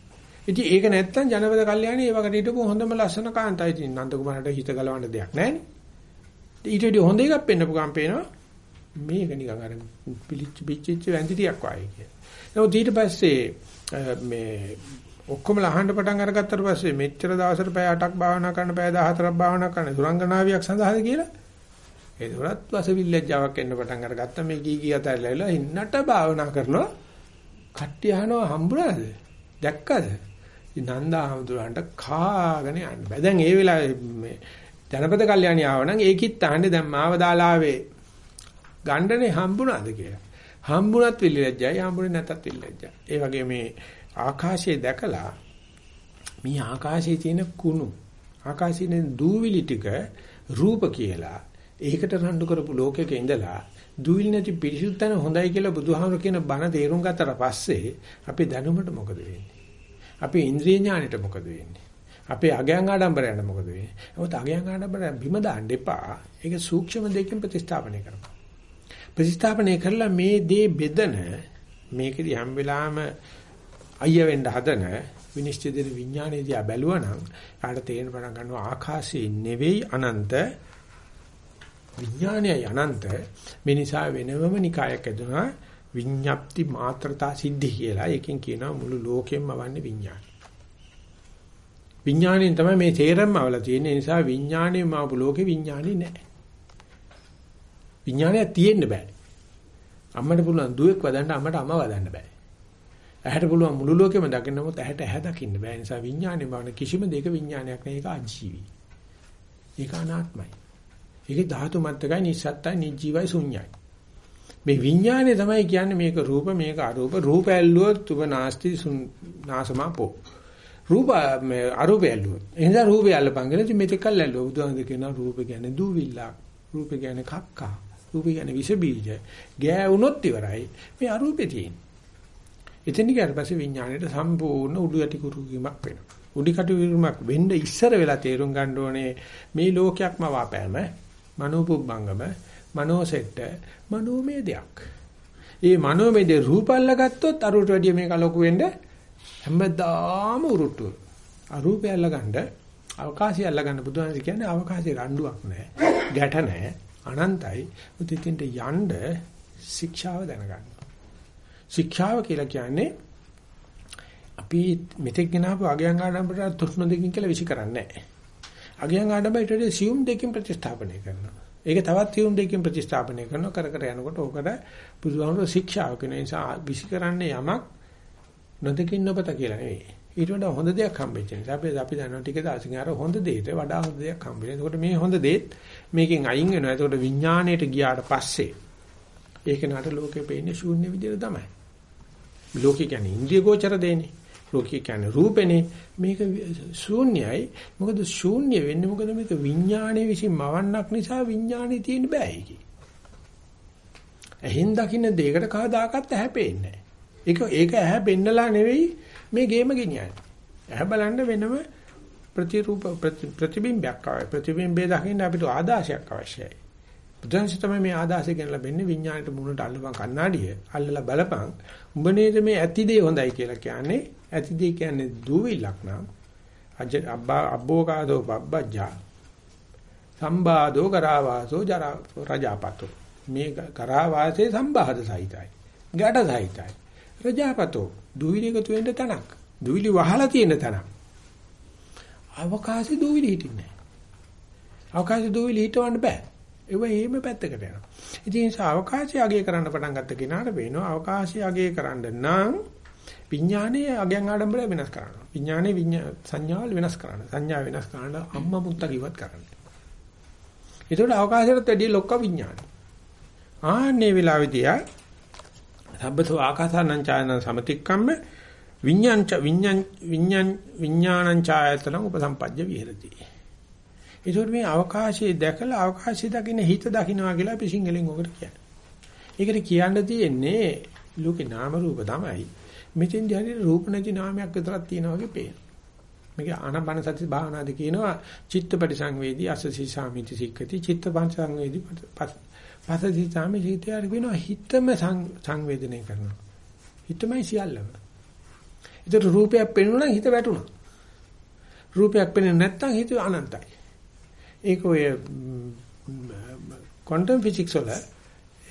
ඉතින් ඒක නැත්තම් ජනපද කල්යාණි ඒ වගේ හිටපු හොඳම ලස්සන කාන්තයි. ඉතින් නන්ද කුමාරට හිත ගලවන්න දෙයක් නැහැ ඊට වඩා හොඳ එකක් පෙන්නපු ගමන් පේනවා මේක නිකන් අර පිලිච්ච පිච්චිච්ච වැඳිටියක් වගේ කියලා. නමුත් ඊට පස්සේ මේ ඔක්කොම ලහන්න පටන් අරගත්තට පස්සේ මෙච්චර දවසට පැය 8ක් භාවනා කරන පැය 14ක් භාවනා කරන සුරංගනාවියක් සඳහාද කියලා? ඒකවලත් වසවිල්ලජාවක් එන්න පටන් අරගත්තා. මේ කී කී අතල්ලා ඉන්නට භාවනා කරනවා. කට්ටිය අහනවා හම්බුණාද? දැක්කද? නන්දාහමතුරන්ට කාගෙන යන්න බෑ. දැන් ඒ වෙලාවේ මේ ජනපද කල්යාණි ආව නම් ඒකිත් අහන්නේ දැන් මාව දාලාවේ ගණ්ඩනේ හම්බුණාද කියලා. හම්බුණත් විලිලැජ්ජයි හම්බුනේ නැතත් විලිලැජ්ජයි. ඒ වගේ මේ ආකාශය දැකලා මේ ආකාශයේ තියෙන කුණු ආකාශයේ දූවිලි ටික රූප කියලා ඒකට රණ්ඩු කරපු ලෝකයක ඉඳලා දූවිලි නැති පිරිසුදු තැන හොඳයි කියලා බුදුහාමුදුරු කියන බණ තේරුම් ගත්තට පස්සේ අපේ දැනුමට මොකද වෙන්නේ? අපේ ඉන්ද්‍රිය ඥාණයට මොකද වෙන්නේ? අපේ අගයන් ආඩම්බරයට මොකද වෙන්නේ? නමුත් අගයන් ආඩම්බරය බිම දාන්න එපා. ඒක සූක්ෂම දෙකකින් ප්‍රතිස්ථාපනය කරපන්. ප්‍රතිස්ථාපනය කරලා මේ දේ බෙදන මේකදී හැම වෙලාවෙම අයිය වෙන්න හදන විනිශ්චය දෙන විඥානයේදී ආ බැලුවනම් ආට තේරෙන පටන් ගන්නවා ආකාශයේ නෙවෙයි අනන්ත විඥානයයි අනන්ත මේ නිසා වෙනවම නිකායක් ඇදුනා විඤ්ඤාප්ති මාත්‍රතා සිද්ධි කියලා. ඒකෙන් කියනවා මුළු ලෝකෙම වන්නේ විඥානයි. විඥාණයෙන් තමයි මේ තේරෙම අවලා තියෙන්නේ. ඒ නිසා විඥාණයෙන් මාපු ලෝකේ විඥානේ නැහැ. විඥානය තියෙන්න බෑ. අම්මට පුළුවන් දුවෙක් වදන්න අම්මට අම්ම වදන්න බෑ. ඇහැට පුළුවන් මුළු ලෝකෙම දකින්න නමුත් ඇහැට ඇහැ දකින්න බෑ. ඒ නිසා විඥානේ බවන කිසිම දෙයක විඥානයක් නැහැ. ඒක අජීවි. ඒක අනාත්මයි. ඒකේ ධාතු මත්තකයි නිස්සත්තයි නිජීවයි ශුන්‍යයි. මේ විඥානේ තමයි කියන්නේ මේක රූප මේක අරූප. රූප ඇල්ලුවොත් තුබ නාස්ති නාසමාපෝ රූප මේ අරූප ඇල්ලුවොත්. එහෙනම් රූපය ඇල්ලපන් කියලා ඉතින් මෙතෙක් කල් ඇල්ලුවා. බුදුහාමුදුර කියනවා රූප කියන්නේ දූවිල්ලක්. රූප කියන්නේ කක්කා. රූප කියන්නේ විස බීජ ගෑවුනොත් ඉවරයි. මේ අරූපේ තියෙන්නේ. එතන ගියාට පස්සේ විඥාණයට සම්පූර්ණ උඩු යටි කුරුකීමක් වෙනවා. උඩි කටු විරුමක් වෙන්න ඉස්සර වෙලා තේරුම් ගන්න ඕනේ මේ ලෝකයක්ම වාපෑම මනෝපුබ්බංගම මනෝසෙට්ට මනෝමය දෙයක්. ඒ මනෝමය දේ රූපල්ල ගත්තොත් අරුවට වැඩිය මේක ලොකු වෙන්න හැමදාම උරුට්ටු. අරූපය අල්ලගන්න අවකාශය අල්ලගන්න බුදුහාමි කියන්නේ අවකාශයේ රණ්ඩුවක් නැහැ. ගැට නැහැ. අනන්තයි. උතින්ට යන්න ශික්ෂාව දැනගන්න. ශික්ෂාව කියලා කියන්නේ අපි මෙතෙක් ගෙනාවු අගයන් ආඩම්බරට තුෂ්ණ දෙකින් කියලා විසි කරන්නේ නැහැ. අගයන් ආඩම්බරට සියුම් දෙකින් ප්‍රතිස්ථාපනය කරනවා. ඒක තවත් තියුම් දෙකකින් ප්‍රතිස්ථාපනය කරනවා කර කර යනකොට ඕකට බුදුහාමුදුරුවෝ ශික්ෂාව කියන නිසා විසි කරන්නේ යමක් නොදකින් නොපත කියලා නෙවෙයි. ඊට වඩා හොඳ දෙයක් හම්බෙච්ච නිසා අපි අපි දන්නවා ටික දවසකින් අර හොඳ දෙයට වඩා හොඳ දෙයක් හම්බෙන්නේ. එතකොට මේ හොඳ දෙත් මේකෙන් අයින් වෙනවා. එතකොට විඥාණයට ගියාට පස්සේ ඒක නට ලෝකේ පේන්නේ ශූන්‍ය විදියට තමයි. ලෝකේ කියන්නේ ඉන්ද්‍රිය ගෝචර දෙන්නේ. ලෝකේ කියන්නේ රූපෙනේ මේක ශූන්‍යයි මොකද ශූන්‍ය වෙන්නේ මොකද මේක විඥානයේ විසින් මවන්නක් නිසා විඥානේ තියෙන්න බෑ ඒකේ ඇහෙන් දකින්න දෙයකට කවදාකවත් ඇහැ පේන්නේ නැහැ. ඒක ඒක ඇහැ පෙන්නලා නෙවෙයි මේ ගේම ගෙනියන්නේ. ඇහැ බලන්න වෙනම ප්‍රතිරූප ප්‍රතිබිම්බයක් අවශ්‍යයි. ප්‍රතිබිම්බේ දකින්න අපිට ආදාසයක් අවශ්‍යයි. බුදුන්සේ තමයි මේ ආදාසය ගැන ලැබෙන්නේ. විඥාණයට මුණට අල්ලපන් කණ්ණාඩිය. අල්ලලා බලපන්. උඹ නේද මේ ඇතිදේ හොඳයි කියලා කියන්නේ. ඇතිදේ කියන්නේ දූවිලක් නම් අජ අබ්බා අබ්බෝකාදෝ බබ්බජ්ජා. සම්බාදෝ කරාවාසෝ ජරා රජාපතෝ. මේ කරාවාසේ සම්බාධ සහිතයි. ගැට සහිතයි. රජාපතෝ දුවිලි එකතු වෙන්න තනක්. දුවිලි වහලා තියෙන තනක්. අවකාශي දුවිලි හිටින්නේ අවකාශي දුවිලි හිටවන්න බෑ. ඒව එහෙම පැත්තකට යනවා. ඉතින් ඒ නිසා අවකාශي අගය කරන්න පටන් ගත්ත කෙනාට වෙනවා අවකාශي අගය කරන්න නම් විඥානයේ අගයන් ආඩම්බරය වෙනස් කරනවා. විඥානයේ විඥා සංඥාවල් වෙනස් කරනවා. සංඥා වෙනස් කරනවා අම්මා මුත්තා කිව්වත් කරන්න. ඒකට අවකාශයට වැඩි ලොක්ක විඥානයි ආන්නේ වෙලාවේදී ආ සබ්බතෝ ආකාසානං ඡායන සමතික්කම්ම විඤ්ඤාංච විඤ්ඤාං විඤ්ඤාං විඤ්ඤාණං ඡායතන උපසම්පජ්ජ විහෙරති. ඒකෝට මේ අවකාශයේ දැකලා අවකාශය දකින්න හිත දකින්නවා කියලා අපි සිංහලෙන් ඔකට කියන්නේ. ඒකට කියන්න තියෙන්නේ ලෝකේ නාම රූප තමයි. මෙතෙන්දී හරියට රූප නැති නාමයක් විතරක් තියෙනවා වගේ පේනවා. මේක ආනපන සති භාවනාදී කියනවා චිත්තපටි සංවේදී අසසී සාමිති සික්කති චිත්තපං සංවේදී පසදී තමයි හිතයට වෙනවා හිතම සංවේදනය කරනවා. හිතමයි සියල්ලම. ඒතර රූපයක් පෙනුණා හිත වැටුණා. රූපයක් පෙනෙන්නේ නැත්නම් හිත අනන්තයි. ඒක ඔය ක්වොන්ටම් ෆිසික්ස් වල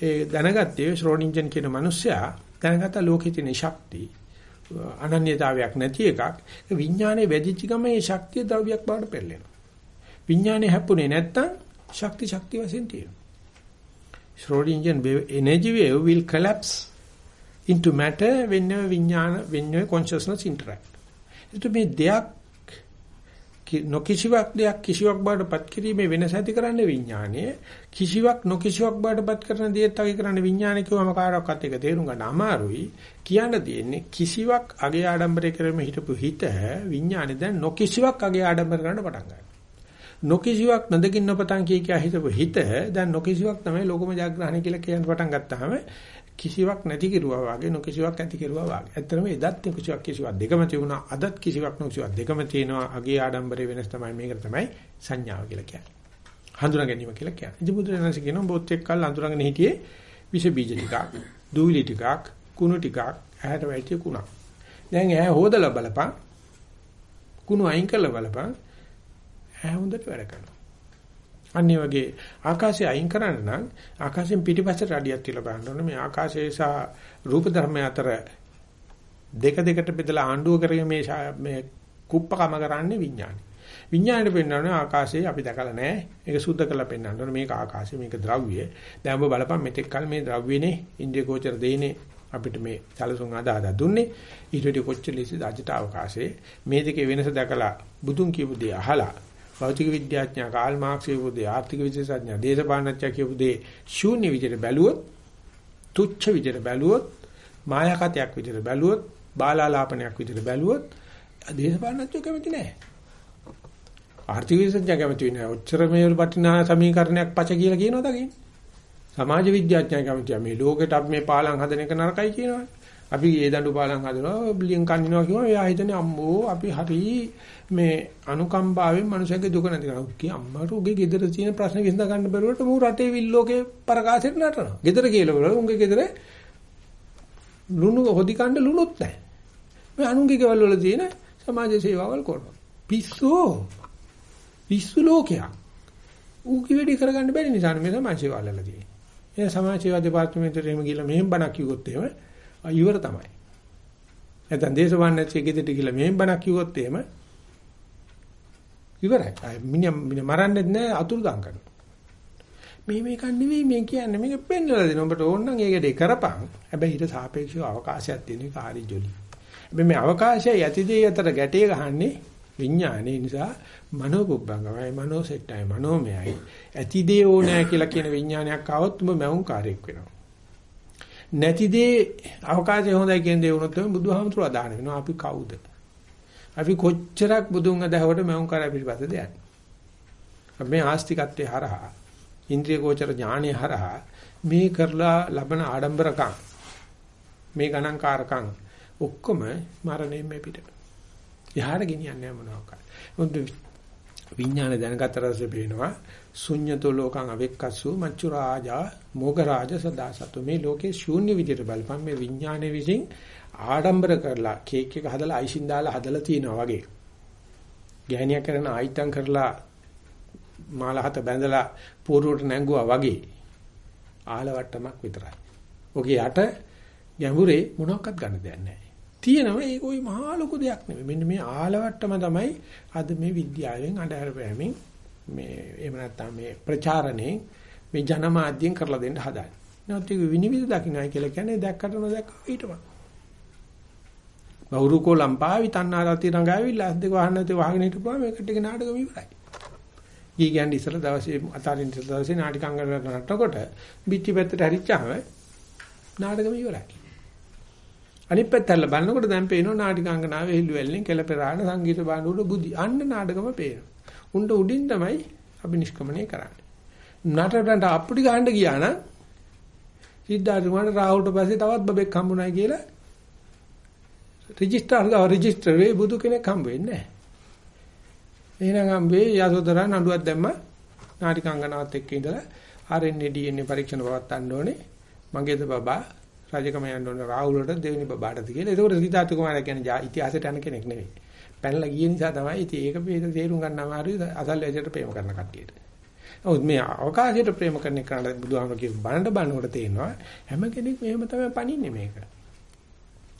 ඒ දැනගත්තේ ශ්‍රෝඩින්ජන් කියන මිනිස්සයා දැනගත්ත ලෝකෙ තියෙන ශක්තිය අනන්‍යතාවයක් නැති එකක් විඥානයේ වැදිච්ච ගම මේ ශක්තිය ද්‍රව්‍යයක් බවට පෙරලෙනවා. විඥානේ හැප්පුණේ නැත්නම් ශක්ති ශක්ති වශයෙන් තියෙනවා. Schrodinger wave energy wave will collapse into matter whenever vinyana whenever consciousness interact. ඒත් මේ දෙයක් නොකිසිවක් දෙයක් කිසිවක් බවට පත් කිරීමේ වෙනස ඇති කරන්නේ විඥානය. කිසිවක් නොකිසිවක් බවට පත් කරන දේත් අගේ කරන්නේ විඥානය කියවම කාටවත් ඒක තේරුම් ගන්න අමාරුයි. කියන්න තියෙන්නේ කිසිවක් අගේ ආඩම්බරය කරෙම හිටපු හිත විඥානය දැන් නොකිසිවක් අගේ ආඩම්බර කරන්න පටන් ගන්නවා. නොකිසිවක් නොදකින් නොපතන් කිය කිය හිතපු හිත දැන් නොකිසිවක් තමයි ලෝකම ජාග්‍රහණය කියලා කියන්න පටන් ගත්තාම කිසිවක් නැති කිරුවා වගේ නොකිසිවක් ඇති කිරුවා වගේ. ඇත්තටම එදත් කිසිවක් කිසිවක් දෙකම තිබුණා. අදත් කිසිවක් නොකිසිවක් දෙකම තියෙනවා. අගේ ආඩම්බරේ වෙනස් තමයි මේකට තමයි සංඥාව කියලා කියන්නේ. හඳුනා ගැනීම කියලා කියන්නේ. ඉතින් බුදුරජාණන්සේ කියනවා බොත් එක්කල් හඳුනාගෙන හිටියේ විෂ බීජ ටිකක්, දූවිලි ටිකක්, කුණු ටිකක්, ඇහැට වැටි කුණක්. දැන් ඇහැ හොදලා බලපන්. කුණු අයින් කරලා බලපන්. ඇහැ හොඳට වැඩ කරනවා. අනිත් වගේ ආකාශය අයින් කරන්න නම් ආකාශයෙන් පිටිපස්සට රඩියක් තියලා බලන්න ඕනේ. මේ ආකාශය සහ රූප ධර්ම අතර දෙක දෙකට බෙදලා ආණ්ඩුව කරගෙන මේ මේ කුප්පකම කරන්නේ විඥානයි. විඥාණයට පෙන්වන්නේ ආකාශයේ අපි දැකලා නැහැ. ඒක සුද්ධ කරලා පෙන්වන්න ඕනේ. මේක ආකාශය, මේක ද්‍රව්‍ය. දැන් ඔබ බලපන් මෙතෙක් කල මේ ද්‍රව්‍යනේ ඉන්දිය ගෝචර දෙයිනේ අපිට මේ සැලසුම් ආදාදා දුන්නේ. ඊට වඩා කොච්චර ලෙසද අජට අවකාශයේ මේ දෙකේ වෙනස දැකලා බුදුන් කියපු දේ අහලා භෞතික විද්‍යාඥයා කාල් මාක්ස් කියපු දේ ආර්ථික විශේෂඥයා දේශපාලනඥයා කියපු දේ ශූන්‍ය විදිහට බැලුවොත් තුච්ඡ විදිහට බැලුවොත් මායාකතයක් විදිහට බැලුවොත් බාලාලාපනයක් විදිහට බැලුවොත් දේශපාලනඥයෝ කැමති නැහැ. ආර්ථික විශේෂඥයා කැමති නැහැ. ඔච්චර මේ වටිනා සමීකරණයක් පච කියලා කියනවද කියන්නේ? සමාජ විද්‍යාඥයා කැමතියි මේ ලෝකෙට අපි මේ පාලම් හදන එක නරකයි කියනවනේ. අපි ඒ දඬු පාලම් හදනවා බිලියන් කන්නිනවා කියනවා එයා හිතන්නේ අම්මෝ අපි හරි මේ අනුකම්පාවෙන් මිනිස්සුන්ගේ දුක නැති කරනවා. කී අම්මට උගේ ගෙදර තියෙන ප්‍රශ්න විසඳ ගන්න බැරුවට මූ රටේ විල්ලෝකේ පරකාසෙට නටනවා. ගෙදර කියලා වල උගේ ගෙදර ලුණු හොදි කන්න ලුණුත් නැහැ. මේ අනුන්ගේ ගෙවල් වල තියෙන සමාජ සේවාවල් කරනවා. පිස්සෝ. පිස්සු ලෝකයක්. ඌ කිවෙඩි කරගන්න බැරි නිසා මේ සමාජ සේවාවල් වල තියෙන්නේ. ඒ සමාජ සේවා දෙපාර්තමේන්තුවට එහෙම ගිහලා මෙහෙම බණක් කිව්වොත් එහෙම ඉවර තමයි. නැත්නම් දේශපාලනච්චේ ගෙදරට ගිහලා මෙහෙම බණක් කිව්වොත් එහෙම ඉවරයි. අය මිනිහ මිනිහ මරන්නේ නැහැ අතුරුදන් කරනවා. මේ මේක නෙවෙයි මේ කියන්නේ මේක පෙන්වලා දෙන ඔබට ඕන නම් ඒකට කරපන්. හැබැයි ඊට සාපේක්ෂව අවකාශයක් තියෙන එක හරි ජොලි. හැබැයි මේ අවකාශය යතිදී අතර ගැටේ ගහන්නේ විඥානේ නිසා මනෝපුබ්බංගමයි මනෝසෙට්ටයි මනෝමයයි. ඇතිදේ ඕනෑ කියලා කියන විඥානයක් ආවොත් උඹ මැවුම් කාර්යයක් වෙනවා. නැති දේ අවකාශය හොඳයි කියන දේ වුණොත් තමයි බුදුහාමුදුරුවෝ අදහන වෙනවා අපි කවුද? අපි කොච්චරක් බුදුන් අදහවට මම කරා පිළිපස්සද යන්නේ. අපි මේ ආස්තිකත්වයේ හරහා ඉන්ද්‍රිය ගෝචර ඥානය හරහා මේ කරලා ලබන ආඩම්බරකම් මේ ගණන්කාරකම් ඔක්කොම මරණයෙන් මේ පිට. එහාට ගෙනියන්නේ මොනවාක්ද? මොකද විඥාන දැනගත රසෙ පේනවා ශුඤ්‍යතෝ ලෝකං අවෙක්කස්සු මච්චු රාජා මොග රාජ සදාසතු මේ ලෝකේ ශූන්‍ය විදියට බලපන් මේ විඥානයේ විසින් ආඩම්බර කරලා කේක් එක හදලා අයිසින් දාලා හදලා තියනවා වගේ. ගෑණියක් කරන ආයිතම් කරලා මාලහත බැඳලා පෝරුවට නැංගුවා වගේ ආලවට්ටමක් විතරයි. ඔගේ යට ගැඹුරේ මොනවත් ගන්න දෙයක් නැහැ. තියෙනවා ඒක ওই මහා ලොකු දෙයක් නෙමෙයි. මෙන්න මේ ආලවට්ටම තමයි අද මේ විද්‍යාවෙන් අඳහර පෑමින් මේ එහෙම නැත්නම් මේ ප්‍රචාරණේ මේ ජනමාධ්‍යෙන් කරලා දෙන්න හදන්නේ. නැත්නම් ඒක විනිවිද දකින්නයි කියලා කියන්නේ දැක්කට නොදැක්ක ඊටම. බවුරුකෝ ලම්පාවි තන්නාරති රංගාවිලා අස් දෙක වහන්න නැති වහගෙන හිටපුවා මේකට ටික නාටකම ඉවරයි. ඊ කියන්නේ ඉස්සර දවසේ අතාරින් ඉස්සර දවසේ නාටිකංගන නටනකොට පිටි පැත්තට හරිච්චාම නාටකම ඉවරයි. අනිත් පැත්තට බලනකොට දැන් පේනවා නාටිකාංගනාවේ හිල්ලුවැල්ලෙන් කෙලපෙරාණ සංගීත බාණ්ඩුවට බුදි. අන්න නාටකම පේනවා. උණ්ඩ උඩින් තමයි අබිනිෂ්ක්‍මණය කරන්නේ. නටනට අප්පුඩි ගහන්න ගියා නම් සිද්ධාර්ථ කුමාරට රාහුල්ට පස්සේ තවත් බබෙක් හම්බුනායි කියලා රෙජිස්ටර් ගාව රෙජිස්ටර් වේ බුදු කෙනෙක් හම්බ වෙන්නේ නැහැ. එහෙනම් හම්බේ යසෝදරා නඩුවක් දැම්ම නාටිකාංගනාවත් එක්ක ඉඳලා RNA DNA පරීක්ෂණ පවත්වන්න ඕනේ. මගේද බබා රජකම යන්න ඕනේ රාහුලට දෙවෙනි බබාටද කියලා. ඒකෝට සිතාර්ථ කුමාරයා කියන්නේ ඉතිහාසයට යන කෙනෙක් නෙවෙයි. පැනලා ගිය නිසා තමයි ඉතින් ඒක පිට තේරුම් ගන්න අමාරුයි. අසල් ඇජට ප්‍රේම කරන කට්ටියට. ඔව් මේ අවකාශයට ප්‍රේම කරන එක කරන්න බුදුහාම කියපු බණ්ඩ බණ්ඩ තේනවා හැම කෙනෙක් මෙහෙම තමයි පණින්නේ මේක.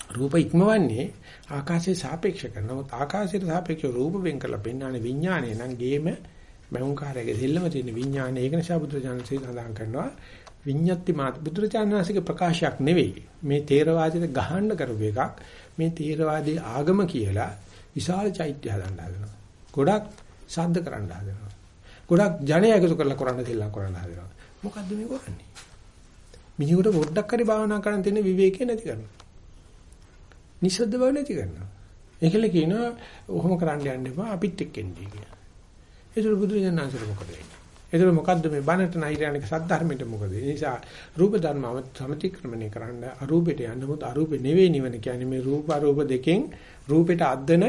රූප ඉක්මවන්නේ ආකාශයේ සාපේක්ෂ කරන. නමුත් ආකාශයට සාපේක්ෂව රූප වෙන් කරලා පෙන්වන්නේ විඥානය. නම් ගේම මෞංකාරයේ දෙල්ලම තියෙන විඥානය. ඒක නිසා බුදුරජාණන්සේ සඳහන් කරනවා විඤ්ඤාති මාත්. බුදුරජාණන්සේගේ ප්‍රකාශයක් නෙවෙයි. මේ තේරවාදයට ගහන්න කරපු එකක්. මේ තේරවාදී ආගම කියලා විශාල චෛත්‍ය හදන්න හදනවා. ගොඩක් ශබ්ද කරන්න හදනවා. ගොඩක් ජනය එකතු කරලා කරන්න දෙල්ලම් කරන්න හදනවා. මොකද්ද මේ කරන්නේ? මිනිහට පොඩ්ඩක් හරි භාවනා කරන් තියෙන විවේකේ නැති කරනවා. නිසද්ද බව නැති කරනවා. ඒකල කියනවා ඔහොම කරන්න යන්න එපා අපිත් එක්ක එන්නේ කියලා. ඒතර බුදුරජාණන්සේ මොකද වෙන්නේ? ඒතර මොකද්ද මේ බණට නෛර්යානික සද්ධර්මයට මොකද? ඒ නිසා රූප ධර්මව සමතික්‍රමණය කරන්න අරූපෙට යන්න මොකද අරූපේ නෙවෙයි නිවන කියන්නේ මේ රූප අරූප දෙකෙන් රූපෙට අද්දන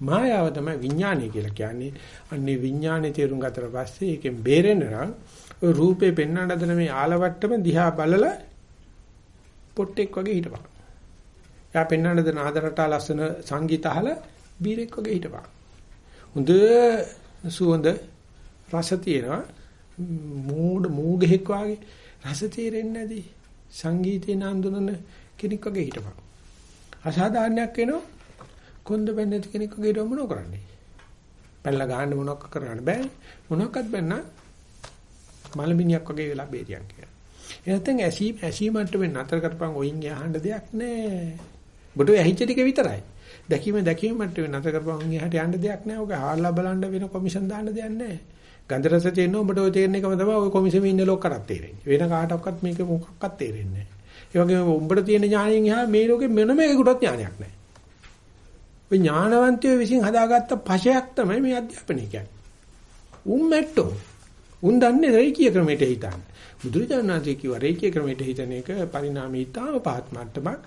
මායාව තමයි විඥානය කියලා කියන්නේ. අන්නේ විඥානේ තේරුම් ගතට පස්සේ ඒකෙන් බේරෙන්න නම් ඔය රූපේ පෙන්වන්න හදන මේ ආලවට්ටම දිහා බලලා පොට්ටෙක් වගේ හිටපන්. එයා පෙන්වන්න හදන ආදරටා ලස්සන සංගීත අහලා බීරෙක් වගේ හිටපන්. හොඳ සුවඳ රස තියෙනවා මූඩ මූගෙක් වගේ රස තේරෙන්නේ නැති සංගීතේ නඳුනන කෙනෙක් වගේ හිටපන්. අසාධාරණයක් වෙනවා කොන්ද බැන්නේ නැති කෙනෙක් වගේ හිටව මොනව කරන්නේ? පැනලා ගහන්න මොනවක් කරන්න බෑ. මොනවක්වත් බැන්න මලමිනියක් වගේ වෙලා බේරියක් කියලා. ඒ නැත්නම් ඇසි ඇසීමට වෙන්න අතර කරපන් ඔයින් යහන්න දෙයක් නැහැ. බඩ ඇහිච්ච ටික විතරයි. දැකීම දැකීමට වෙන්න අතර කරපන් ඔයින් යහට යන්න දෙයක් නැහැ. ඔක හාල්ලා බලන්න වෙන කොමිෂන් දාන්න දෙයක් නැහැ. ගන්ධ රස තියෙන ඔබට ඔය තේරෙන එකම තමයි ඔය කොමිසමේ ඉන්න ලොක්කටත් තේරෙන්නේ. වෙන කාටවත් මේක මොකක්වත් තේරෙන්නේ නැහැ. ඒ වගේම උඹට තියෙන ඥාණයෙන් එහා මේ ලෝකෙ මොනම එකකටවත් ඥානයක් නැහැ. ඔය ඥානවන්තයෝ විසින් හදාගත්ත පශයක් තමයි මේ අධ්‍යාපනය කියන්නේ. උන් මැට්ටෝ. උන් දන්නේ රේකී ක්‍රමයට හිතන්නේ. බුදුරජාණන් වහන්සේ කිව්ව රේකී ක්‍රමයට හිතන එක පරිණාමීතාව පහත් මට්ටමක්.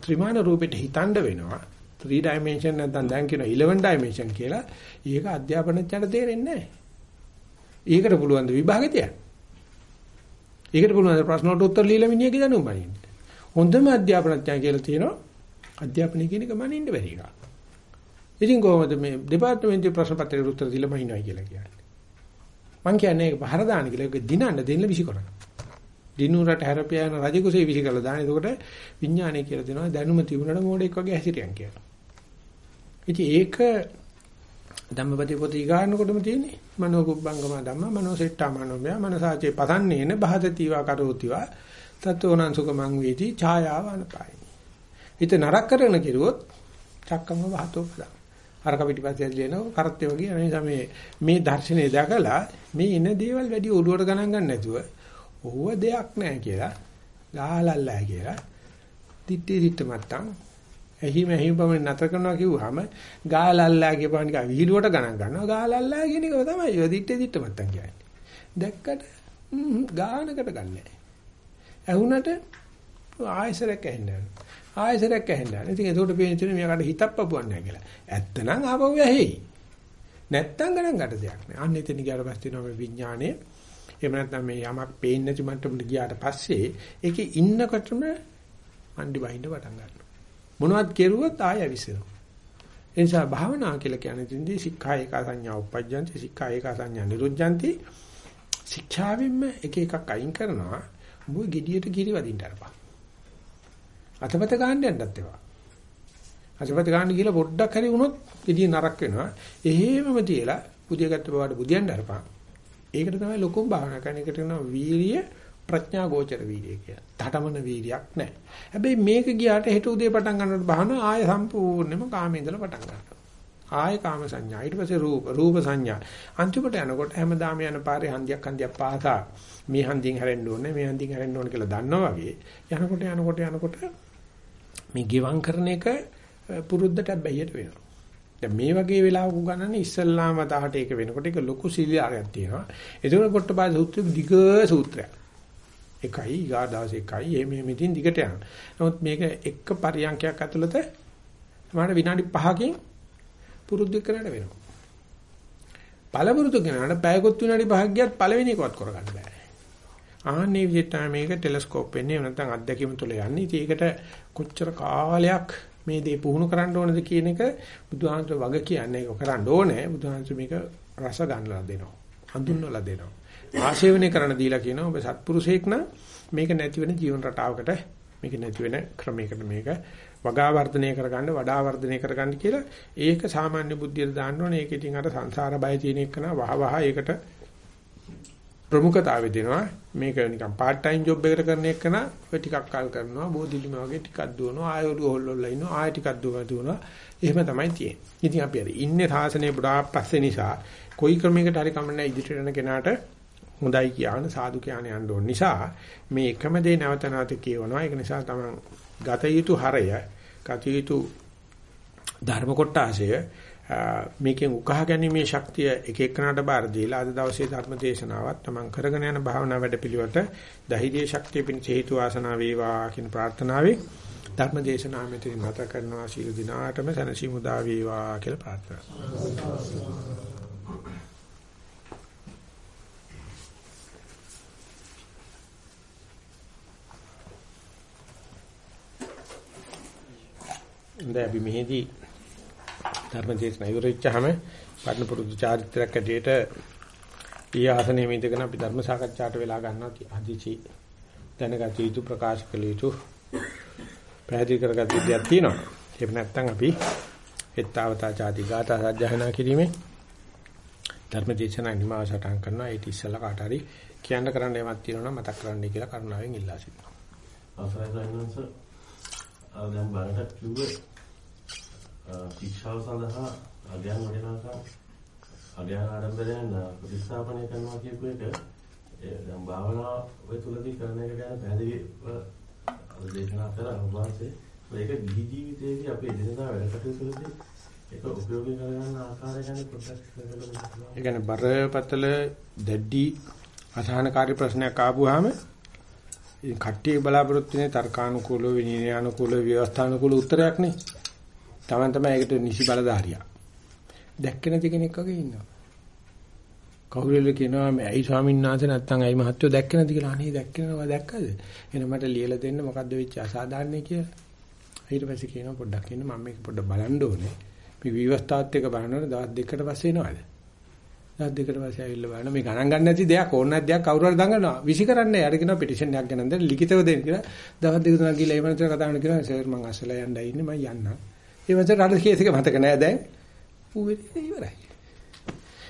ත්‍රිමාන රූපෙට හිතන්න වෙනවා. 3 dimension නැත්නම් දැන් කියන 11 dimension කියලා. ඒක අධ්‍යාපනඥයට තේරෙන්නේ නැහැ. ඒකට පුළුවන් ද විභාගෙ තියන්න. ඒකට පුළුවන් ද ප්‍රශ්න වලට උත්තර ලියලා මිනිහගේ දැනුම බලන්න. හොඳම අධ්‍යාපනඥයා කියලා තියෙනවා අධ්‍යාපනය කියන එක මනින්න බැරි එකක්. ඉතින් කොහොමද මේ දෙපාර්තමේන්තුවේ ප්‍රශ්න පත්‍රයට උත්තර දීලා මහින්වයි කියලා කියන්නේ. මං කියන්නේ ඒක පහර දාන්න කියලා ඒක දිනන්න දෙන්න විසි කරන්න. දිනුරට හැරපියාන රජකුසේ විසි කරලා දාන. එතකොට විඥානය කියලා දෙනවා දැනුම තිබුණාට මොඩෙක් වගේ හැසිරියන් කියලා. ඉතින් ඒක ධම්මපති පොත ඊගානකොටම තියෙන්නේ. මනෝ කුබ්බංගම ධම්ම මනෝ සෙට්ටා මනෝමය මනසාචේ පතන්නේන බහදතිවා කරෝතිවා තතෝනං සුඛමං වේති ඡායාව අනපායි. හිත නරක කරන කිරුවොත් චක්කම වහතෝ පදා. අරක පිටිපස්සේ ලියනවා කරත්තේ වගේ ඒ නිසා මේ මේ දර්ශනේ දැකලා මේ ඉන දේවල් වැඩි ඔළුවට ගණන් ගන්න නැතුව ඕව දෙයක් නැහැ කියලා ගාලල්ලා කියලා තිට්ටි තිට්ට මත්තම් එහිම එහිම පමණ නතර කරනවා කිව්වහම ගාලල්ලා කියපුවා නිකන් විහිළුවට ගණන් ගන්නවා ගාලල්ලා කියන එක තමයි ඔය දිත්තේ දිත්ත මත්තන් කියන්නේ. දැක්කට ගානකට ගන්නෑ. ඇහුණට ආයසරයක් ඇහෙන්නේ නැහැ. ආයසරයක් ඇහෙන්නේ නැහැ. ඉතින් ඒකට පේන තුනේ මෙයාට හිතක් පපුවන්නේ නැහැ කියලා. ඇත්තනම් ආපහු ඇහි. නැත්තම් ගණන් ගන්න දෙයක් නෑ. අන්න එතන ගියාට පස්සේ තියෙනවා මේ විඥානය. එහෙම නැත්නම් මේ යමක් පේන්නේ නැති මට්ටමට ගියාට පස්සේ ඒකේ ඉන්නකොටම අන්ඩි වහින්න පටන් ගන්නවා. මොනවද කෙරුවොත් ආය විසිරෙනවා. ඒ නිසා භාවනා කියලා කියන්නේ තින්දී සික්ඛා ඒකා සංඥා උපජ්ජන්ති සික්ඛා ඒකා සංඥා නිරුද්ධಂತಿ ශික්ෂාවෙන්ම එක එකක් අයින් කරනවා. උඹ gediයට giri වදින්න අරපන්. අතපත ගන්න යන්නත් ඒවා. අතපත ගන්න කියලා පොඩ්ඩක් හරි වුණොත් gediy නරක වෙනවා. එහෙමම තියලා බුදියගත්ත බවට බුදියන්න අරපන්. ඒකට තමයි ලොකුම භාවනා කරන එකට කියනවා වීරිය ප්‍රඥා ගෝචර වීර්යය කියලා. තටමන වීර්යයක් නැහැ. හැබැයි මේක ගියාට හෙට උදේ පටන් ගන්නකොට බහන ආය සම්පූර්ණයෙන්ම කාමේ ඉඳලා පටන් ගන්නවා. ආය කාම සංඥා ඊට පස්සේ රූප රූප සංඥා අන්තිමට යනකොට හැමදාම යන පාරේ හන්දියක් හන්දියක් පාසා මේ හන්දියෙන් හැරෙන්න ඕනේ මේ හන්දියෙන් හැරෙන්න ඕනේ කියලා දන්නවා වගේ යනකොට යනකොට යනකොට මේ ගිවං කරන එක පුරුද්දට බැහැයට වෙනවා. දැන් මේ වගේ වෙලාවක ගන්නන්නේ ඉස්සල්ලාම වතාවට ඒක වෙනකොට ඒක ලොකු සීලියාරයක් තියෙනවා. ඒකෝර පොට්ටපාද සූත්‍රය දිග සූත්‍රයක්. එකයි ඊගා දවස් එකයි එහෙම එහෙම ඉතින් දිගට යනවා. නමුත් මේක එක පරියන්කයක් ඇතුළත තමයි විනාඩි 5කින් පුරුදු කරන්න වෙනවා. පළපුරුදු කරනකොට පැයකොත් විනාඩි 5ක් ගියත් පළවෙනි එකවත් කරගන්න බෑ. ආන්නේ විදිහට මේක ටෙලස්කෝප් වෙන්නේ නැත්නම් අත්දැකීම තුළ යන්නේ. ඉතින් ඒකට කොච්චර කාලයක් මේ දේ පුහුණු කරන්න ඕනද කියන එක බුදුහාමර වග කියන්නේ ඒක කරන්න ඕනේ. බුදුහාමර මේක රස ගන්නලා දෙනවා. හඳුන්වලා දෙනවා. ආශේවනය කරන්න දීලා කියනවා. ඔබ සත්පුරුෂයෙක් නම් මේක නැති වෙන ජීවන රටාවකට මේක නැති වෙන ක්‍රමයකට මේක වගා වර්ධනය කරගන්න වඩා වර්ධනය කරගන්න කියලා ඒක සාමාන්‍ය බුද්ධියට දාන්න ඕනේ. ඒක ඉතින් අර සංසාර බය තියෙන එකන වහ වහ ඒකට ප්‍රමුඛතාවය දෙනවා. මේක නිකන් part time job එකකට කරන එකන ඔය ටිකක් කල් කරනවා. බෝධිලිම වගේ ටිකක් දුවනවා. ආයෝඩු හොල්ලොල්ලා ඉන්නවා. ආය ටිකක් දුවනවා එහෙම තමයි තියෙන්නේ. ඉතින් අපි අර ඉන්නේ සාසනේ බුඩා පස්සේ නිසා කොයි ක්‍රමයකට හරි කමන්නේ ඉදිරියට යන කෙනාට හොඳයි කියන සාදු කියන යන්න ඕන නිසා මේ එකම දේ නැවත නැවත කියවනවා. ඒක නිසා තමයි ගත යුතු හරය ගත යුතු ධර්ම කොටාශය මේකෙන් උකහා ගැනීමේ ශක්තිය එක එකනට බාර දීලා අද දවසේ ධර්ම දේශනාවත් තමන් කරගෙන යන භාවනා වැඩපිළිවෙලට ධෛර්ය ශක්තිය පිණිස හේතු වාසනා වේවා කියන ප්‍රාර්ථනාවෙන් ධර්ම දේශනාව මෙතන නැත කරනවා. සීල දිනාටම සනසිමුදා වේවා කියලා ප්‍රාර්ථනා කරනවා. දැන් අපි මෙහිදී ධර්ම දේශනා ඉවරෙච්චාම පරණ පුරුදු චාරිත්‍රාක් ඇටියට ඊ ආසනයේ ඉඳගෙන අපි ධර්ම සාකච්ඡාට වෙලා ගන්නවා අදිචි දැනගත යුතු ප්‍රකාශ කළ යුතු පැහැදිලි කරගත යුතුයක් තියෙනවා. ඒක නැත්නම් අපි එත්තවතා ചാති ගාථා සජ්ජහනා කිරීමේ ධර්ම දේශනා නිමාව සටහන් කරනවා. ඒක ඉස්සලා කාට හරි කියන්න කරන්න යමක් තියෙනවා නම් මතක් කරන්නයි කියලා කරුණාවෙන් ඉල්ලා සිටිනවා. අවසරයි සයන්වන්ස. දැන් බලන්න කිව්වේ ශික්ෂාව සඳහා අධ්‍යයන වටිනාකම් අධ්‍යයන ආරම්භයෙන් ප්‍රතිස්ථාපනය කරනවා කියපු එක දැන් භාවනා ඔය තුලදී කරන එක ගැන පැහැදිලිව දේශනා කරා ඔබවහන්සේ ඒක ගිහි ජීවිතයේදී අපේ එදිනදා වැඩ කටයුතු වලදී ඒක උපයෝගී කරගන්න ආකාරය ගැන පොඩ්ඩක් කියලා ඒ කියන්නේ බරපතල දැඩි අසහනකාරී ප්‍රශ්නයක් ආවම ඉතින් කට්ටිය බලාපොරොත්තු වෙන්නේ තර්කානුකූලව විනයානුකූලව ව්‍යවස්ථානුකූල උත්තරයක් නේ Taman තමයි ඒකට නිසි බලධාරියා. දැක්ක නැති කෙනෙක් වගේ ඉන්නවා. කවුරුල කියනවා මේ ඇයි ස්වාමීන් වහන්සේ නැත්තම් ඇයි මහත්තයෝ දැක්ක නැති කියලා අනේ දැක්ක නවා දැක්කද? එහෙනම් මට ලියලා දෙන්න මොකද්ද වෙච්ච අසාධාරණේ කියලා. ඊට පස්සේ කියනවා පොඩ්ඩක් ඉන්න මම මේක පොඩ්ඩක් බලන්න ඕනේ. මේ විවස්ථාත් එක්ක බලනකොට දවස් දෙකකට පස්සේ එනවාද? දවස් දෙකකට පස්සේ ඇවිල්ලා බලන මේ ගණන් ගන්න නැති දෙයක් ඕන නැති දෙයක් කවුරු හරි දඟනවා. විසි කරන්නේ යාට කියනවා පිටිෂන් එකක් ගන්න දෙන්න ලිඛිතව දෙන්න කියලා. දවස් දෙක තුනක් ගිහලා ඒ මනසට කතා කරන කියලා සර් මං අසලා යන්නයි ඉන්නේ මං යන්නම්. ඒ වන්ට රට කේස් එක මතක නෑ දැන්. ඌ වෙන්නේ ඉවරයි.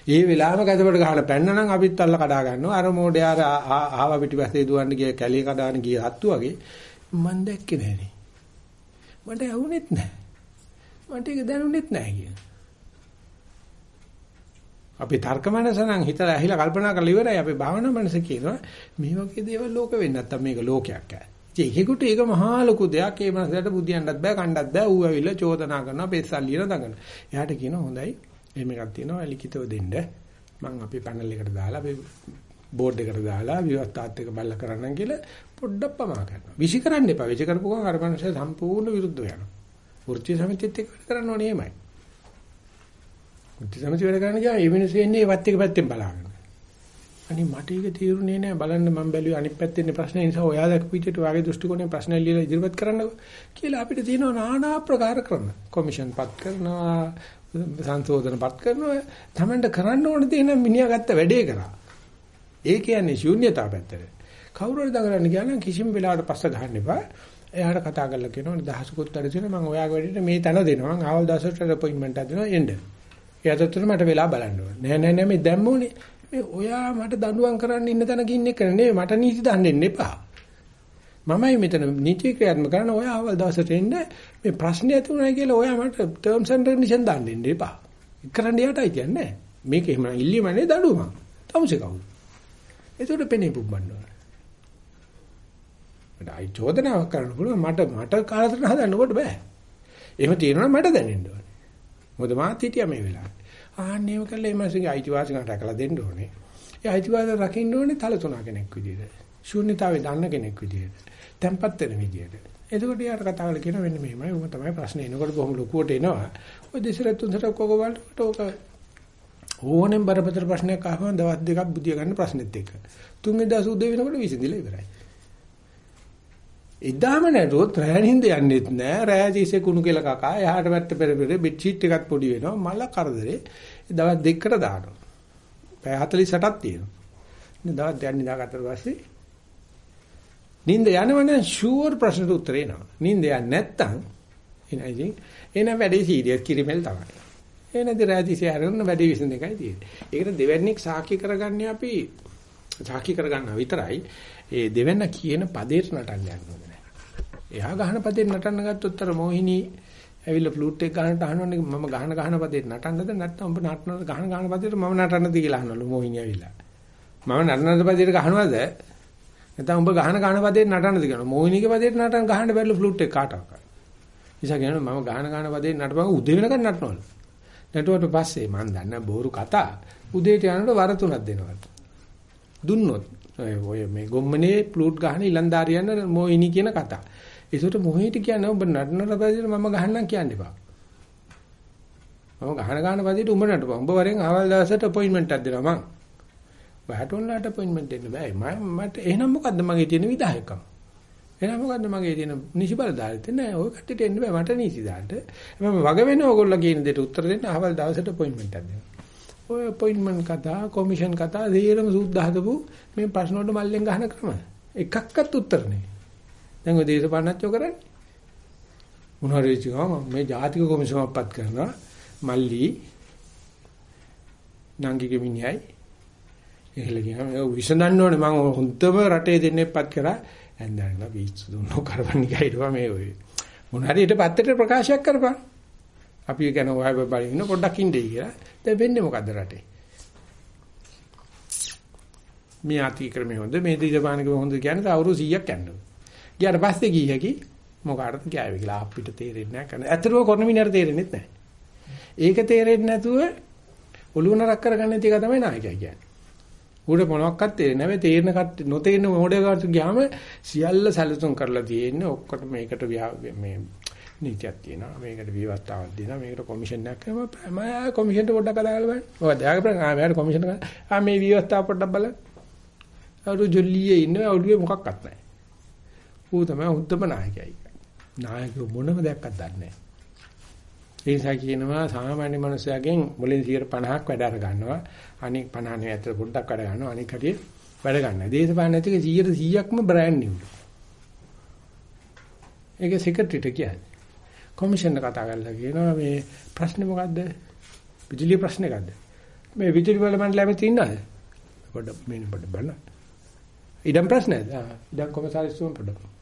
ඒ වෙලාවම ගැදපඩ ගහලා පැන්න නම් අපිත් අල්ල කඩා ගන්නවා. අර මොඩේ අර ආව පිටිපස්සේ දුවන්න ගිය කැලිය කඩාන ගිය හත්තු වගේ මන් දැක්කේ නෑනේ. මට ඇහුනෙත් නෑ. මට ඒක දැනුනෙත් නෑ කියන. අපි තර්ක මනස නම් හිතලා ඇහිලා කල්පනා කරලා ඉවරයි. අපි භාවනා මනස කියනවා මේ වගේ දේවල් ලෝක වෙන්නේ නැත්තම් මේක ලෝකයක් ඈ. ඒකෙකුට ඒක මහා ලොකු දෙයක්. ඒ මනසට බුදියන්නත් බෑ, කණ්ඩත් බෑ. ඌ ඇවිල්ලා චෝදනා කරනවා, පෙස්සල් ලියන දඟන. එයාට කියනවා හොඳයි. එහෙම එකක් තියෙනවා ලිඛිතව දෙන්න. මම අපේ පැනල් එකට දාලා අපි බෝඩ් එකට දාලා විවස්ථාත් එක්ක බල්ල කරන්න කියලා පොඩ්ඩක් පමා කරනවා. විසි කරන්න එපා. විසි කරපු ගමන් අර මනුස්සය සම්පූර්ණ විරුද්ධ වෙනවා. වෘත්ති සමිතියත් එක්ක වැඩ කරන්න ඕනේ එමයයි. වෘත්ති සමිතිය වැඩ කරන්න ගියා මේ මිනිස්සු එන්නේ ඒවත් එක පැත්තෙන් බලාගෙන. අනේ මට ඒක තීරුනේ නෑ බලන්න මම බැලුවේ අනිත් පැත්තේ ඉන්න ප්‍රශ්නේ නිසා ඔයා දැක්ක පිටට වාගේ දෘෂ්ටි කෝණයෙන් ප්‍රශ්න එල්ලලා ඉදිරිපත් කරන්න කියලා අපිට තියෙනවා নানা ආකාර ක්‍රම. කොමිෂන් පත් කරනවා, සංශෝධන පත් කරනවා. Tamanට කරන්න ඕන දේ නම් මිනිහා ගත්ත වැඩේ කරා. ඒ කියන්නේ ශූන්‍යතාව පැත්තට. කවුරු හරි දඟලන්න ගියා නම් කිසිම වෙලාවකට පස්ස ගහන්න එපා. එයාට කතා කරලා කියනවා දහසකුත් වැඩ තියෙනවා මම ඔයාගේ වැඩේට මේ තැන දෙනවා. මම ආවල් දවසට අපොයින්ට්මන්ට් එකක් දෙනවා එන්න. එයාට මට වෙලා බලන්න ඕනේ. නෑ නෑ නෑ මේ දැම්මෝනේ. මේ ඔයා මට දඬුවම් කරන්න ඉන්න තැනක ඉන්නේ කර නෙවෙයි මට නීති දාන්න දෙන්න එපා. මමයි මෙතන නීති ක්‍රියාත්මක කරන ඔයා අවල් දවසට එන්න මේ ප්‍රශ්නේ ඇති වුණා කියලා ඔයා මට ටර්ම්ස් ඇන්ඩ් කන්ඩිෂන් දාන්න දෙන්න එපා. කරන්න යටයි කියන්නේ. මේක එහෙම ඉල්ලීමනේ දඬුවම. තමුසේ කවුද? ඒකට පෙනේ පුබ්බන්න ඕන. මට අයි චෝදනාවක් කරන්න පුළුවන් මට මට කාලතරණ හදන්නකොට බෑ. එහෙම තියෙනවා මට දැනෙන්න ඕනේ. මොකද මාත් හිටියා මේ වෙලාවේ. ආන්නේම කළා මේ මාසෙගේ අයිතිවාසිකම් රැකලා දෙන්න ඕනේ. ඒ අයිතිවාසිකම් රකින්න ඕනේ තලතුණා කෙනෙක් විදිහට. ශූන්‍යතාවේ දන්න කෙනෙක් විදිහට. tempat වෙන විදිහට. එතකොට යාට කතා කරලා කියන වෙන්නේ මෙහෙමයි. උම තමයි ප්‍රශ්නේ එනකොට බොහොම ලොකුවට එනවා. ඔය දෙසරත් තුන්සරක් ඔක වලට ඔක ඕනෙන් බරපතල ප්‍රශ්නයක් අහම දවස් දෙකක් බුදිය ගන්න ප්‍රශ්නෙත් එක්ක. තුන්වෙනි දවස් උදේ වෙනකොට විසඳිලා ඉවරයි. එදාම නෑරොත් රෑ නින්ද යන්නෙත් නෑ. රෑ ජීසේ කුණු කියලා කකා. එහාට පැත්ත පෙර පෙර බෙඩ් ෂීට් එකක් පොඩි වෙනවා. මල කරදරේ දවස් දෙකකට දානවා. පැය 48ක් තියෙනවා. ඉතින් දවස් දෙකක් නිදාගත්තට පස්සේ නින්ද යනවනම් ෂුවර් ප්‍රශ්නට උත්තර එනවා. නින්ද යන්නේ නැත්තම් එනයි එන වැඩේ සීරියස් කිරිමෙල් තමයි. එනදී රෑ ජීසේ අරගෙන වැඩේ විසඳ එකයි තියෙන්නේ. ඒකට දෙවැන්නේක් සාක්ෂි කරගන්නේ අපි. සාක්ෂි කරගන්නවා විතරයි. ඒ දෙවැන්න කියන පදේට නටන්න යනවා එයා ගහන පදේ නටන්න ගත්තොත් අර මොහිනී ඇවිල්ලා ෆ්ලූට් එක ගහනට අහනවනේ මම ගහන ගහන පදේ නටන්නද නැත්නම් ඔබ නටන ගහන ගහන පදේට මම නටන්නද කියලා අහනවලු මොහිනී ඇවිල්ලා. මම නටන පදේට ගහනවද? නැත්නම් ඔබ ගහන ගහන පදේට නටන්නද කියනවා මොහිනීගේ පදේට නටන්න ගහන්න බැරිලු ෆ්ලූට් එක කාටවත්. නිසා කියනවා මම ගහන ගහන පදේට නටපන් උදේ වෙනකන් නටනවලු. නැටුවට පස්සේ මම දන්න බෝරු කතා උදේට යනකොට වර තුනක් දෙනවා දුන්නොත් ඔය මේ ගොම්මනේ ෆ්ලූට් ගහන ඉලන්දාරියන්න මොහිනී කියන කතා. ඒසොට මොහේට කියන්නේ ඔබ නටන රපදියට මම ගහන්නම් කියන්න එපා. මම ගහන ගහන පදියට උඹ නටපන්. උඹ වරෙන් ආවල් දවසට අපොයින්ට්මන්ට් එකක් දෙනවා මං. බහැටොල්ලාට අපොයින්ට්මන්ට් දෙන්න බෑ. මම මට එහෙනම් මොකද්ද මගේ තියෙන විදායකම්? එහෙනම් මොකද්ද මගේ තියෙන නිසි බලධාරිත නෑ. ඔය කට්ටියට එන්න බෑ මට නිසි දාන්න. මම වග වෙන ඕගොල්ලෝ කියන දෙයට උත්තර දෙන්න ආවල් දවසට අපොයින්ට්මන්ට් එකක් දෙනවා. ඔය අපොයින්ට්මන්ට් කතා, කොමිෂන් කතා, දේරම සූද්ද හදපු මේ ප්‍රශ්න වලට මල්ලෙන් ගහන ක්‍රම. එකක්වත් උත්තර නෑ. දැන් ඔය දේශපාලනච්චෝ කරන්නේ. මොනවාරි කියනවා මේ ජාතික කොමිසමක්පත් කරනවා. මල්ලි නංගිගේ මිනිහයි. එහෙල කියනවා ඒ විසඳන්න ඕනේ. මම හොඳම රටේ දෙන්නෙපත් කරා. ඇන්දන්න පිස්සු දුන්නෝ කරවන්නේ කයිරවා මේ ඔය මොනවාරි ඊට පත්තට ප්‍රකාශයක් කරපන්. අපි කියන ඔය බලන්න පොඩ්ඩක් ඉන්නේ කියලා. දැන් වෙන්නේ මොකද්ද රටේ? මේ ආති ක්‍රමයේ හොඳ මේ දීපානික හොඳ කියන්නේ අවුරුදු 100ක් යනවා. ගියාට පස්සේ ගිය හැකි මොකාටද ගෑවේ කියලා අපිට තේරෙන්නේ නැහැ කරන. ඇත්තටම කරන මිනිහට තේරෙන්නේ නැහැ. ඒක තේරෙන්නේ නැතුව ඔළුව නරක් කරගන්න නැති එක තමයි නායකයා කියන්නේ. ඌට මොනවත් තේරෙන්නේ නැහැ. තේරෙන කට නොතේරෙන මොඩේකට ගියාම සියල්ල සැලසුම් කරලා තියෙන්නේ ඔක්කොට මේකට මේ නීතියක් තියෙනවා. මේකට විවස්ථාවක් දෙනවා. මේකට කොමිෂන් එකක් කරනවා. මම කොමිෂන්ට පොඩ්ඩක් කතා කරලා බලන්න. ඔය දැයක ප්‍රංග ආ මෑට කොමිෂන් එක. ආ මේ විවස්ථාව පොඩ්ඩක් බලන්න. අරු ජොල්ලියේ ඉන්න ඔළුවේ මොකක්වත් නැහැ. ඌ තමයි උත්තම නායකයයි. නායකයෝ මොනම දෙයක්වත් දන්නේ නැහැ. ඒ නිසා කියනවා සාමාන්‍ය මනුස්සයගෙන් මුලින් 50ක් වැඩ අර ගන්නවා. අනික 50 නෙවෙයි අතට පොඩ්ඩක් වැඩ ගන්නවා. අනික කටිය වැඩ ගන්නවා. දේශපාලන නැතික 100%ක්ම බ්‍රෑන්ඩ් නිව්. ඒක සෙක්‍රටරිට කියන්නේ. කොමිෂන් එක කතා කරලා කියනවා මේ ප්‍රශ්නේ මොකද්ද? විදුලිය ප්‍රශ්නේ මොකද්ද? මේ විදුලි වල මණ්ඩලෙම තියෙනවද? පොඩ්ඩක් මෙන්න පොඩ්ඩක් බලන්න. ඉඩම් ප්‍රශ්නද? ආ ඉඩම් කොමසාරිස්තුම පොඩ්ඩක්.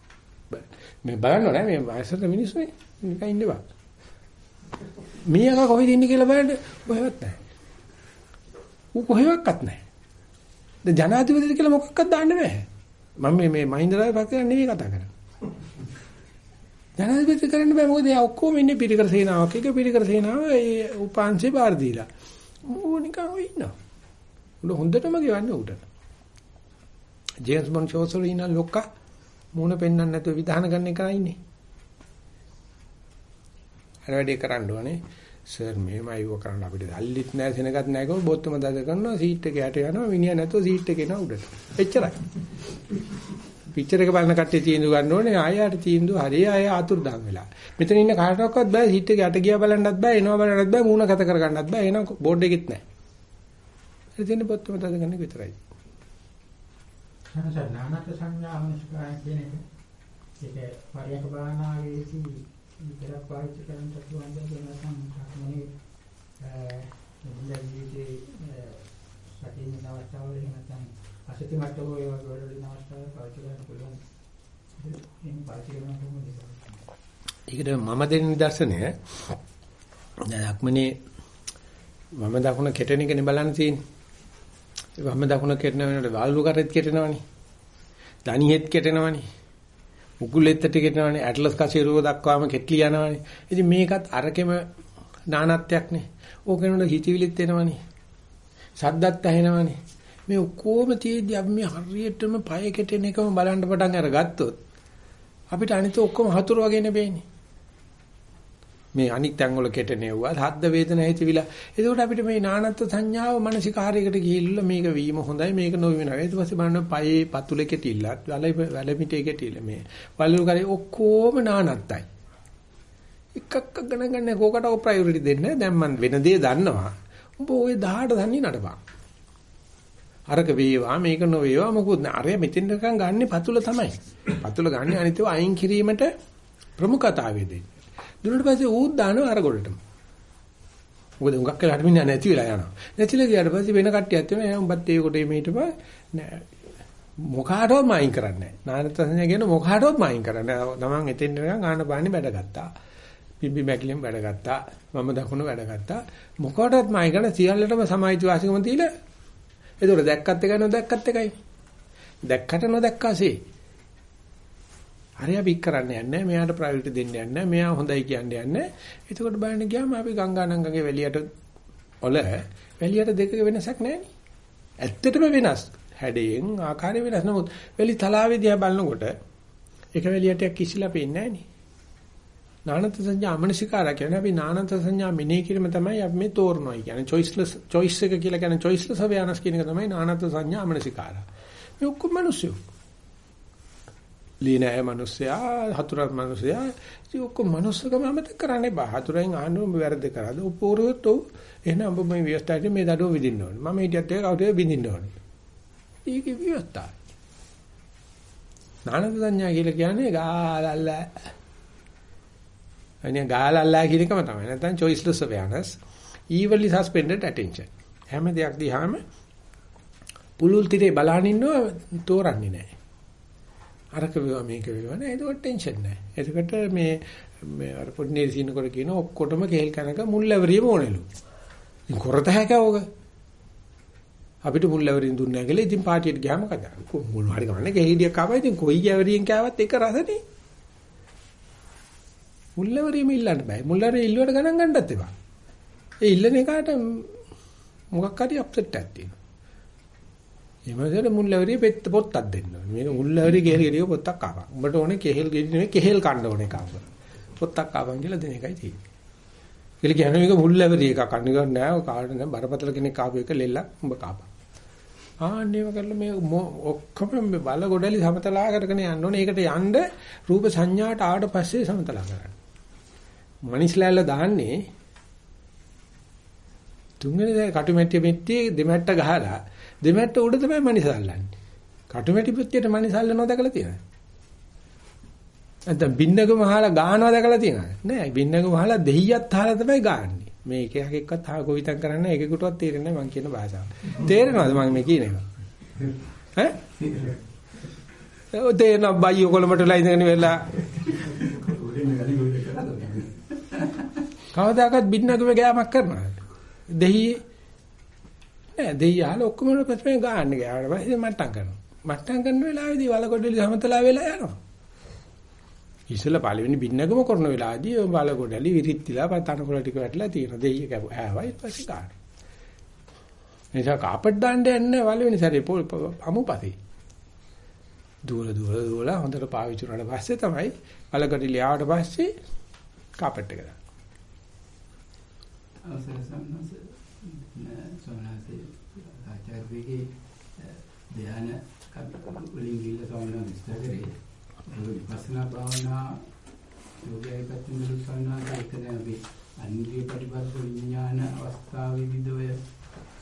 මේ බලන්න නෑ මේ වයසට මිනිස්සු නිකන් ඉන්න බා. මීයක කොහෙද ඉන්නේ කියලා බලන්න කොහෙවත් නැහැ. ඌ කොහෙවත් නැහැ. දැන් ජනාධිපතිද කියලා මොකක්වත් දාන්න බෑ. මම මේ මේ මහින්ද රාජපක්ෂ නෙවෙයි කතා කරන්නේ. ජනාධිපති කරන්න බෑ මොකද එයා ඔක්කොම ඉන්නේ පිරිකර සේනාවක් එක පිරිකර සේනාව ඒ උපාංශේ බාර දීලා. ඌ නිකන් ඔය ඉන්නවා. උඹ හොඳටම ගෙවන්නේ ඌට. ජේම්ස් බොන්ඩ් ෂෝස් වල ඉන්න ලොක්කා මූණ පෙන්වන්න නැතුව විධාන ගන්න එක ඉන්නේ. අර වැඩේ කරන්න ඕනේ. සර් මේමයි ඔය කරන්න අපිට දැල්ලිත් නැහැ සෙනගත් නැහැ කෝ බොත්තම දද කරනවා සීට් එක යට යනවා මිනිහා නැතුව සීට් එක එනවා උඩට. එච්චරයි. පික්චර් එක බලන කට්ටිය තීන්දුව ගන්න ඕනේ ආයෙත් තීන්දුව හරිය ආයෙ ආතුරුදාන් වෙලා. මෙතන ඉන්න කාටවත් බෑ සීට් එක යට ගියා බලන්නත් බෑ එනවා බලන්නත් බෑ මූණ කත කරගන්නත් බෑ එහෙනම් බෝඩ් එකෙත් නැහැ. ඒ තියෙන බොත්තම දද ගන්න එක විතරයි. සමහර නානත් සංඥා අනුස්කාරය කියන එක. ඒක පරියක භාවනාවේදී විතරක් පාවිච්චි කරන්න පුළුවන් දෙයක් නැත්නම් මොනේ ජීවිතේ සතියින් අවස්ථාවල නැත්නම් අසති මට්ටම ඒ වගේ වලින් අවස්ථාවල පාවිච්චි කරන්න පුළුවන්. එහෙනම් පාවිච්චි කරන කොහොමද ඒකට මම දෙන නිදර්ශනය දැන් අක්මනේ මම දකුණ කෙටෙන එකනේ බලන්න තියෙන්නේ. වම් දකුණ කෙටෙන වෙනකොට වාල්ලු කරෙත් කෙටෙනවනේ. දණිහෙත් කෙටෙනවනේ. උකුලෙත්තට කෙටෙනවනේ. ඇට්ලස් කසිරුව දක්වාම කෙටලි යනවනේ. ඉතින් මේකත් අරකෙම නානත්වයක්නේ. ඕකේනොට හිතවිලිත් එනවනේ. සද්දත් ඇහෙනවනේ. මේ ඔක්කොම තියේදී අපි මේ හරියටම පය කෙටෙන එකම බලන්න පටන් අරගත්තොත් අපිට අනිත ඔක්කොම හතුරු වගේ නෙවෙයිනේ. මේ අනිත් ඇඟවල කෙටෙනෙව්වා හද්ද වේදන හිතවිලා එතකොට අපිට මේ නානත්ව සංඥාව මානසිකාරයකට ගිහිල්ලා මේක වීම හොඳයි මේක නොවීම ඊට පස්සේ බලන්න පයේ පතුලේ කෙටිල්ලත් වල වැලමිටේ කෙටිල්ල මේ වලු කරේ ඔක්කොම නානත්තයි. එකක් ගණන් ගන්න කෝකටව ප්‍රයොරිටි දෙන්න. දැන් මම වෙන දේ දන්නවා. උඹ ওই 18 දන්නේ නඩපන්. අරක වේවා මේක නොවේවා මොකුත් නෑ. අරය මෙතෙන් නිකන් ගන්න පතුල තමයි. පතුල ගන්න අනිතව අයින් කිරීමට ප්‍රමුඛතාවය දෙන්නේ. දුන්නට පස්සේ ඌත් දානවා අර ගොඩටම. මොකද උඟක් කියලා හට මිනිහා නැති වෙලා යනවා. නැතිලා ගියාට පස්සේ වෙන කට්ටියක් තියෙනවා එයා උඹත් ඒ කොටේ මේිටපා නෑ. මොකාටවත් මයින් කරන්නේ නෑ. නානත්සඤ්ඤා කියන මොකාටවත් මයින් කරන්නේ නෑ. තමන් එතෙන් නිකන් ආන බාන්නේ වැඩ ගත්තා. පිම්බි මැකිලෙන් වැඩ ගත්තා. මම දකුණු වැඩ ගත්තා. මොකටවත් මයින් කරන සියල්ලටම සමායිති වාසිකම දීලා. ඒතකොට දැක්කත් එකයි නොදැක්කත් එකයි. දැක්කට නොදැක්කාසේ. හරිය පික් කරන්න යන්නේ මෙයාට ප්‍රයොරිටි දෙන්න යන්නේ මෙයා හොඳයි කියන්නේ යන්නේ එතකොට බලන්න ගියාම අපි ගංගානංගගේ වැලියට ඔල වැලියට දෙකක වෙනසක් නැහැ ඇත්තටම වෙනස්. හැඩයෙන් ආකාරය වෙනස්. නමුත් වැලි තලාවේ දිහා බලනකොට එක වැලියටයක් කිසිලා පේන්නේ නැහැ නානත් සංඥා අමනසිකාර කියන්නේ අපි නානත් සංඥා මෙනේ කිරීම තමයි අපි මේ තෝරනවා කියන්නේ. choiceless choice එක කියලා කියන්නේ choiceless awareness කියන එක තමයි නානත් සංඥා අමනසිකාර. මේ ඔක්කොම මිනිස්සු. ලීනෑ මිනිස්සයා හතුරක් මිනිස්සයා ඉතින් ඔක්කොම මිනිස්සකම අමතක කරන්න එපා. හතුරෙන් අහන්න උඹ වැරද්ද කරාද? උපෝරුවොත් ඔව් එහෙනම් උඹ මේ විවස්ථාවේ මේ දඩුව විඳින්න ඕනේ. මම හිටියත් ඒක කවුරුද විඳින්න ඕනේ. ඒකේ විවස්ථා. නානද සංඥා කියලා කියන්නේ ගාලල්ලා. අනේ ගාලල්ලා කියන එකම තමයි. නැත්නම් choiceless awareness, evenly suspended attention. හැම දෙයක් දිහාම පුලුල් තිරේ බලහන් ඉන්නව තෝරන්නේ නැහැ. අරක වේවා මේක වේවා නෑ ඒක ටෙන්ෂන් නෑ. එතකොට මේ මේ අර පොඩි නේසිනකොට කියන ඔක්කොටම කෙහෙල් කනක මුල්ලවරියම ඕනෙලු. ඉතින් කරත හැකවෝග. අපිට මුල්ලවරින් දුන්නේ නැහැ කියලා ඉතින් පාටියට ගියාම කතා. මුල් හරි ගමන්නේ කෙහෙලියක් ආවා ඉතින් කොයි ගැවරියෙන් කෑවත් ඒක රසනේ. මුල්ලවරියම ඉල්ලන්න බෑ. මුල්ලවරිය ඉල්ලුවට ගණන් ගන්නත් එපා. ඒ ඉල්ලන එකට මොකක් හරි අප්සෙට් එකක් තියෙනවා. එමෙතන මුල්ලවරිය පෙත්ත පොත්තක් දෙන්න ඕනේ. මේක මුල්ලවරිය කෙහෙල් ගෙඩිය පොත්තක් ආපන්. උඹට ඕනේ කෙහෙල් ගෙඩිය නෙමෙයි කෙහෙල් කන්න ඕනේ එකක්. පොත්තක් ආපන් කියලා දෙන එකයි තියෙන්නේ. කියලා කියන්නේ මේක මුල්ලවරිය එකක් කන්න ගන්න නෑ. කාට නෑ බරපතල කෙනෙක් ආපු එක ලෙල්ලක් උඹ කාපන්. ආන්නේම කරලා මේ ඔක්කොම බල ගොඩලි සමතලා කරගෙන යන්න ඕනේ. ඒකට යන්න රූප සංඥාට ආවට පස්සේ සමතලා කරන්න. මනිස්ලැල්ල දාන්නේ තුන්වෙනි කටුමැට්ටිය මෙට්ටියේ දෙමැට්ට ගහලා දෙමැට්ට උඩ තමයි මනිස අල්ලන්නේ. කටුමැටි පුත්තියට මනිස අල්ලනවා දැකලා තියෙනවද? නැත්නම් බින්නක මහලා ගානවා දැකලා තියෙනවද? නෑ බින්නක මහලා දෙහියත් අහලා තමයි ගාන්නේ. මේ එක එකක්වත් ආ කොවිතම් කරන්න එකෙකුටවත් තේරෙන්නේ නැහැ මං කියන භාෂාව. තේරෙනවද මම මේ කියන එක? ඈ? ඔය තේන බයියෝ කොළමටලා ඉඳගෙන වෙලා කවදාකවත් බින්නකම ගෑමක් කරනවද? දෙහියේ නෑ දෙයි අහලා ඔක්කොම ප්‍රශ්නේ ගන්න ගියාට පස්සේ මට්ටම් කරනවා. මට්ටම් කරන වෙලාවේදී වලකොඩලි සමතලා වෙලා යනවා. ඉස්සෙල්ලා පළවෙනි බින්නගම කරන වෙලාවේදී වලකොඩලි විරිත්තිලා තනකොළ ටික වැටලා තියෙන දෙයිය කැප ආවයි ඊපස්සේ ගන්න. නිසා කාපට් දාන්න යන්නේ පළවෙනි සැරේ අමුපතේ. දුවල දුවල දුවල හොඳට පාවිච්චි කරලා පස්සේ තමයි අලකට ලියාවට පස්සේ කාපට් එක දාන්න. අවසර සම්නස සෝනාසේ ආචාර්යගේ ධ්‍යාන වලින් ගිල්ල සෝනා විස්තර කරේ. විපස්සනා භාවනා යෝගයේ පැත්තෙන් සෝනා එතන අපි අනිත්‍ය ප්‍රතිපද විඥාන අවස්ථාවේදී ඔය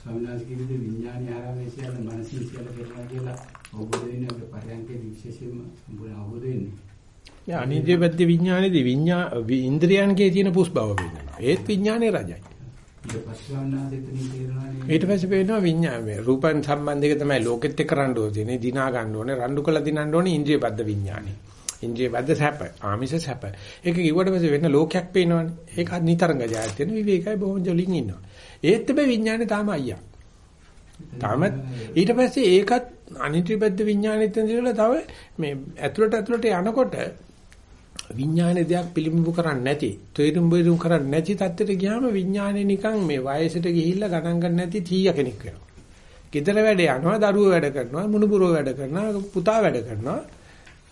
සෝනාස් කිවිද විඥානය ආරම්භය සියල්ල මනසින් සියල්ල කරනවා කියලා අවබෝධ වෙන්නේ අපේ පරයන්කේ විශේෂයෙන්ම සම්පූර්ණ අවබෝධ වෙන්නේ. යා අනිත්‍ය පැත්තේ විඥානේදී විඥා ඉන්ද්‍රියන්ගේ තියෙන පුස් බව වෙනවා. ඒත් විඥානේ රජයි. ඊට පස්සේ සෝනාස් එතනින් තේරෙනවානේ ඊට පස්සේ පේනවා විඥානය රූපන් සම්බන්ධයක තමයි ලෝකෙත් එක්ක රණ්ඩු වෙන්නේ. දිනා ගන්න ඕනේ, රණ්ඩු කළා දිනන්න ඕනේ ඉන්ද්‍රිය බද්ධ විඥානේ. ඉන්ද්‍රිය බද්ධ සැප, ආමිෂ සැප. ඒක කිව්වට පස්සේ වෙන ලෝකයක් පේනවනේ. ඒක නිතරංග ජායත් වෙන විවේකයි බොහොම ජොලින් ඉන්නවා. ඒත් හැබැයි විඥානේ තාම අයියා. තාමත් ඊට පස්සේ ඒකත් අනිත්‍ය බද්ධ විඥානෙත් ඇතුළේ තව මේ ඇතුළට ඇතුළට යනකොට විඥානේ දෙයක් පිළිඹු කරන්නේ නැති, තේරුම් බේරුම් කරන්නේ නැති තත්ත්වයට ගියාම විඥානේ නිකන් මේ වයසට ගිහිල්ලා ගණන් ගන්න නැති 100 කෙනෙක් වෙනවා. ගෙදර වැඩ යනවා, දරුවෝ වැඩ කරනවා, මුණුබුරෝ වැඩ කරනවා, පුතා වැඩ කරනවා.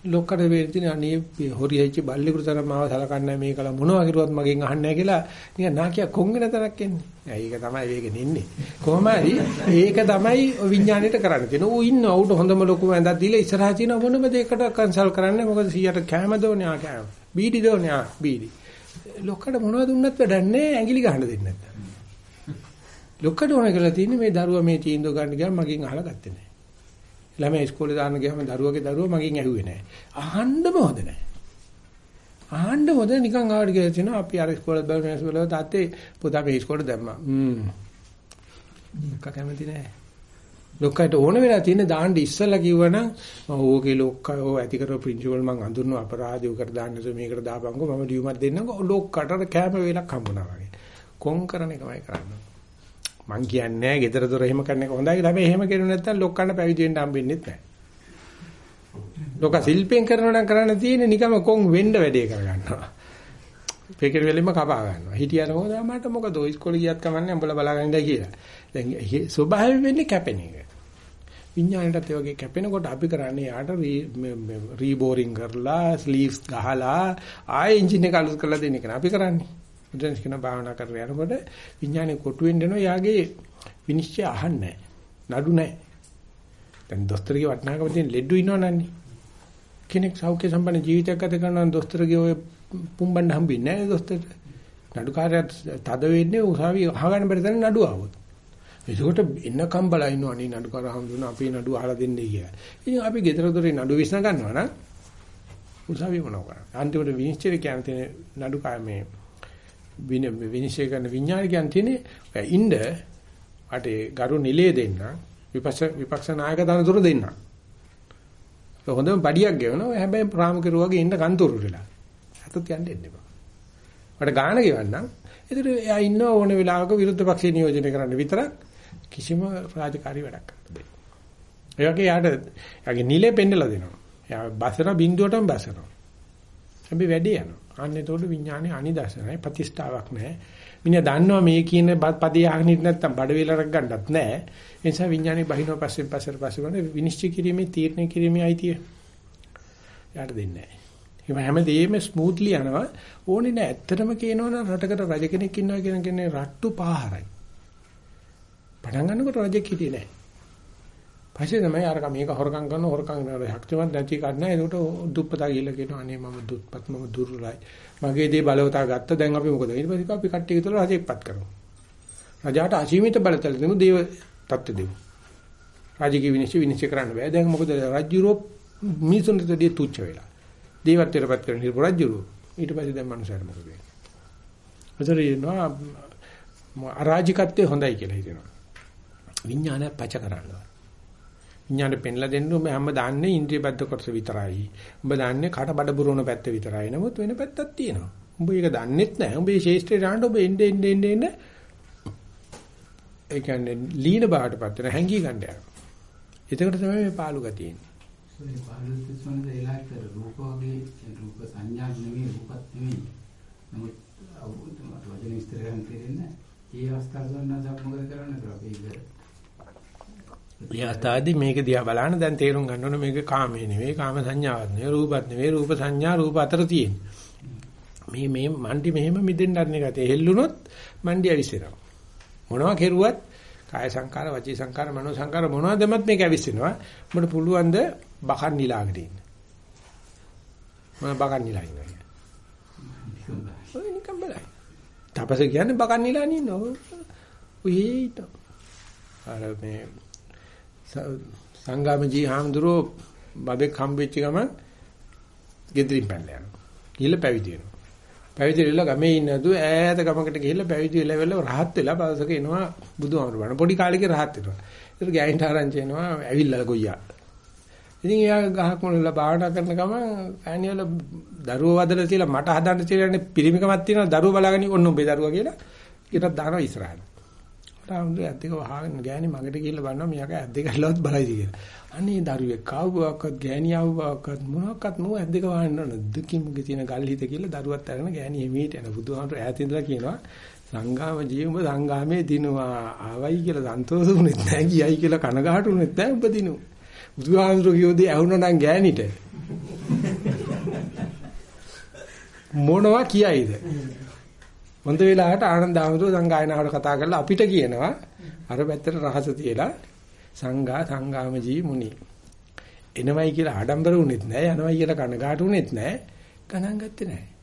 ලොක්කට වේදින අනේ හොරි හැච්ච බල්ලෙකුට තරම් මාව සලකන්නේ මේක කල මොනවා කිරුවත් මගෙන් අහන්නේ නැහැ කියලා නිකන් නාකිය කොංගෙන තරක් එන්නේ. ඒක තමයි වේගෙන් ඉන්නේ. කොහොම හරි ඒක තමයි විඥාණයට කරන්න තියෙන්නේ. ඌ ඉන්න උඩ හොඳම ලොකුම ඇඳක් දීලා ඉස්සරහා තියෙන මොනම දෙයකට කන්සල් කරන්නේ මොකද 100ට කැම දෝනේ ආ කැම. බීඩි දෝනේ ආ බීඩි. ලොක්කට මොනවද දුන්නත් වැඩක් නැහැ ඇඟිලි ගහන්න දෙන්නේ නැත්තම්. ලොක්කට ඕන කරලා තියෙන්නේ මේ දරුවා මේ තීන්දුව ගන්න ගියාම මගෙන් අහලා ගත්තේ නැහැ. ළමයි ඉස්කෝලේ දාන්න ගියාම දරුවගේ දරුවා මගෙන් ඇහුවේ නැහැ. අහන්නම හොඳ නැහැ. අහන්න හොඳ නිකන් ආවට කියලා තියෙනවා අපි අර ඉස්කෝලේ බල මේස් වල තාත්තේ පුතා මේ ඉස්කෝලේ දැම්මා. හ්ම්. ලොක්ක කැමති නැහැ. ලොක්කට ඕන වෙලා තියෙන දාන්න ඉස්සලා කිව්වනම් මම ඕකේ ලොක්ක ඕ ඇති කරව ප්‍රින්සිපල් මං අඳුරන අපරාධය කර දාන්න නැතුව මේකට දාපන්කෝ මම ලියුමක් දෙන්නකෝ ලොක්කට කැම වේලක් හම්බුණා වගේ. කොන් කරන එකමයි කරන්නේ. මං කියන්නේ නැහැ ගෙදර දොර එහෙම කරන එක හොඳයි කියලා. හැබැයි එහෙම කරුනේ නැත්නම් ලොක්කන්න පැවිදි වෙන්න හම්බෙන්නේ නැහැ. ලොක ශිල්පෙන් කරනවා නම් කරන්න තියෙන්නේ නිකම කොන් වෙන්න වැඩේ කරගන්නවා. පෙකර වෙලෙම කපා ගන්නවා. හිටියර හොද මට මොකද ඔය ඉස්කෝලේ ගියත් කමන්නේ උඹලා බලාගෙන ඉඳලා කියලා. දැන් ස්වභාවයෙන් වෙන්නේ කැපෙන එක. විඥාණයටත් ඒ වගේ කැපෙනකොට අපි කරන්නේ යාට රීබෝරින් කරලා ස්ලීව්ස් ගහලා ආයෙ එන්ජින් එක අලුත් කරලා දෙන එක අපි කරන්නේ. මුදෙන් කියන භාවනා කරලා යනකොට විඥානේ කොටු වෙන්න යනවා යාගේ විනිශ්චය අහන්නේ නඩු නැහැ. දැන් දොස්තරගේ වටනාකම තියෙන ලෙඩු ඉන්නවනන්නේ. කෙනෙක් සෞඛ්‍ය සම්පන්න ජීවිතයක් ගත කරනවා නම් දොස්තරගේ ඔය පුම්බන්න හම්බෙන්නේ නැහැ දොස්තරට. නඩුකාරයාත් තද වෙන්නේ උසාවිය අහගන්න බැරි තැන නඩුව આવොත්. ඒකට එන්නකම් බලා ඉන්නවා නේ නඩුකාර හම්දුන අපේ නඩුව අහලා දෙන්නේ කියලා. ඉතින් අපි ගෙදර දොරේ නඩුව විශ්න ගන්නවා නම් උසාවිය මොනව කරන්නේ? අන්තිමට විනිශ්චය කියන තියෙන නඩුකාර මේ විනිශ්චය කරන විඥාන කියන්නේ තියෙන්නේ ඉන්න අටේ ගරු නිලයේ දෙන්න විපක්ෂ විපක්ෂ නායක දනතුරු දෙන්න. ඒ හොඳම පඩියක් ගෙවනවා. හැබැයි ප්‍රාමකරු වගේ ඉන්න කන්තරු වෙලා. හතත් යන්න එන්න එපා. මට ගාන ගෙවන්නම්. ඒතර එයා ඉන්න ඕන වෙලාවක විරුද්ධ පක්ෂේ නියෝජනය කරන්න විතරක් කිසිම රාජකාරී වැඩක් කරන්න බෑ. ඒ වගේ යාට යාගේ නිලේ පෙන්නලා දෙනවා. එයා බසන බින්දුවටම බසනවා. හැබැයි වැඩේ යනවා. අන්න ඒතකොට විඥානේ අනිදර්ශනයි ප්‍රතිෂ්ඨාවක් නැහැ. මිනිහා දන්නවා මේ කියන පදේ අහගෙන ඉන්න නැත්තම් බඩ වේලරක් ගන්නත් නැහැ. ඒ නිසා විඥානේ බහිනව පස්සෙන් පස්සට පස්සේ වනේ විනිශ්චය කිරීමේ තීරණය කිරීමේ අයිතිය. යාට දෙන්නේ නැහැ. ඒ හැමදේම ස්මූත්ලි යනවා. ඕනේ නැහැ. ඇත්තටම කියනවනම් රටකට රජ කෙනෙක් ඉන්නවා කියන කෙනේ රට්ටු පාහරයි. පටන් ගන්නකොට රජෙක් හිටියේ නැහැ. පස්සේ තමයි අර මේක හොරකම් කරන හොරකම් කරන ශක්තිමත් නැති කන්න. ඒකට දුප්පතා ගිහලා කියනවා අනේ මම දුප්පත් මම දුර්වලයි. මගේ දේ බලවතා ගත්ත දැන් අපි මොකද? ඊට පස්සේ අපි කට්ටිය විතර රජෙක්පත් කරමු. රජාට අසීමිත බලතල දෙමු දේව තත්ත්ව දෙමු. රාජකීය විනිශ්චය විනිශ්චය කරන්න බෑ. දැන් මොකද රජ්ජුරෝ මිනිසුන්ට දෙය තුච්ච වෙලා. දේවත්වයටපත් කරන හිරපු රජ්ජුරෝ. ඊට පස්සේ දැන් මනුස්සයර මොකද වෙන්නේ? අතර ඉන්නවා අරාජිකත්වය හොඳයි කියලා හිතෙනවා. විඥානය පච කරනවා. විඥාණය පෙන්ලා දෙන්න ඔබ හැම දාන්නේ ඉන්ද්‍රිය බද්ධ කොටස විතරයි. ඔබ දාන්නේ කට බඩ බුරවන පැත්ත විතරයි. නමුත් වෙන පැත්තක් තියෙනවා. උඹ ඒක දන්නෙත් නැහැ. උඹ මේ ශේෂ්ත්‍රේ දාන්න ඔබ එන්න එන්න එන්න එන්න ඒ කියන්නේ ලීන බාටපත් වෙන හැංගී ගන්න යනවා. එතකොට තමයි මේ පාළු ගතියෙන්නේ. ඒ පාළු තිස්සොන්ද එලාට රූප වගේ රූප සංඥා නෙවෙයි රූපත් නෙවෙයි. නමුත් වචන විස්තර කරන්න තේරෙන්නේ. ඒ අවස්ථාව ගන්න අපි මොකද කරන්නේ? අපි මේ අවස්ථාවේදී මේක දිහා බලන දැන් තේරුම් ගන්න ඕනේ මේක කාමේ නෙවෙයි කාම සංඥාවක් නෙවෙයි රූපත් නෙවෙයි රූප සංඥා රූප අතර තියෙන. මේ මේ මණ්ඩි මෙහෙම මිදෙන්න අරන එකත් හෙල්ලුනොත් මණ්ඩි ඇවිස්සෙනවා. මොනවා කෙරුවත් කාය සංකාර වචී සංකාර මනෝ සංකාර මොනවදමත් මේක ඇවිස්සෙනවා. උඹට පුළුවන් ද බකන් නිලාගෙන ඉන්න. මම බකන් නිලා ඉන්නවා. ඔය නිකන් බලයි. තපස කියන්නේ බකන් නිලාගෙන ඉන්නවා. ඔය ඊට. අර මේ සංගාමජී හාමුදුරුවෝ බබෙක් හම්බෙච්ච ගමන් ගෙදරින් පැනලා යනවා. ගිහලා පැවිදි වෙනවා. පැවිදි වෙලා ගමේ ඉන්නදු ඈත ගමකට ගිහිල්ලා පැවිදි වෙලා වෙලා රහත් වෙලා බවසක එනවා බුදුහාමුදුරුවෝ වණ පොඩි කාලෙක රහත් වෙනවා. ඒක ගෑනිට ආරංචි එනවා ඇවිල්ලා ගොයියා. ඉතින් එයා ගහක් මොනලා භාවනා කරන ගමන් ඈණි වල දරුවෝ වදලා තියලා මට හදන්න තියලානේ පිරිමිකමක් තියෙනවා දරුවෝ බලාගෙන ඔන්න උඹේ දරුවා කියලා ඊටත් දානවා ඉස්සරහට. රාමුදු ඇද්දක වහගෙන ගෑණි මගට ගිහිල්ලා බලනවා මියාක ඇද්දක හැලවත් බලයිද කියලා. අනේ දරුවෙක් කාවුවක්වත් ගෑණි ආවුවක්වත් මොනක්වත් නෝ ඇද්දක වහන්න ඕන. දුකින් මුගේ තියෙන ගල් හිත කියලා දරුවත් අරගෙන ගෑණි එමීට යන බුදුහාමර ඈත ඉඳලා කියනවා සංගාම ජීවම සංගාමේ දිනුවා ආවයි කියලා සන්තෝෂ වුනෙත් නැහැ ගියයි කියලා කනගාටු වුනෙත් නැහැ ඔබ දිනු. බුදුහාමර කියෝදී ඇහුණා නම් ගෑණිට මොනවා කියයිද? හොඳ වෙලාවට ආනන්ද ආමතුරු සංගායනාවට කතා කරලා අපිට කියනවා අර පැත්තට රහස තියලා සංඝා සංගාමජී මුනි. එනවයි කියලා ආඩම්බර වුනෙත් නැහැ යනවයි කියලා කනගාටු වුනෙත් නැහැ ගණන් ගත්තේ නැහැ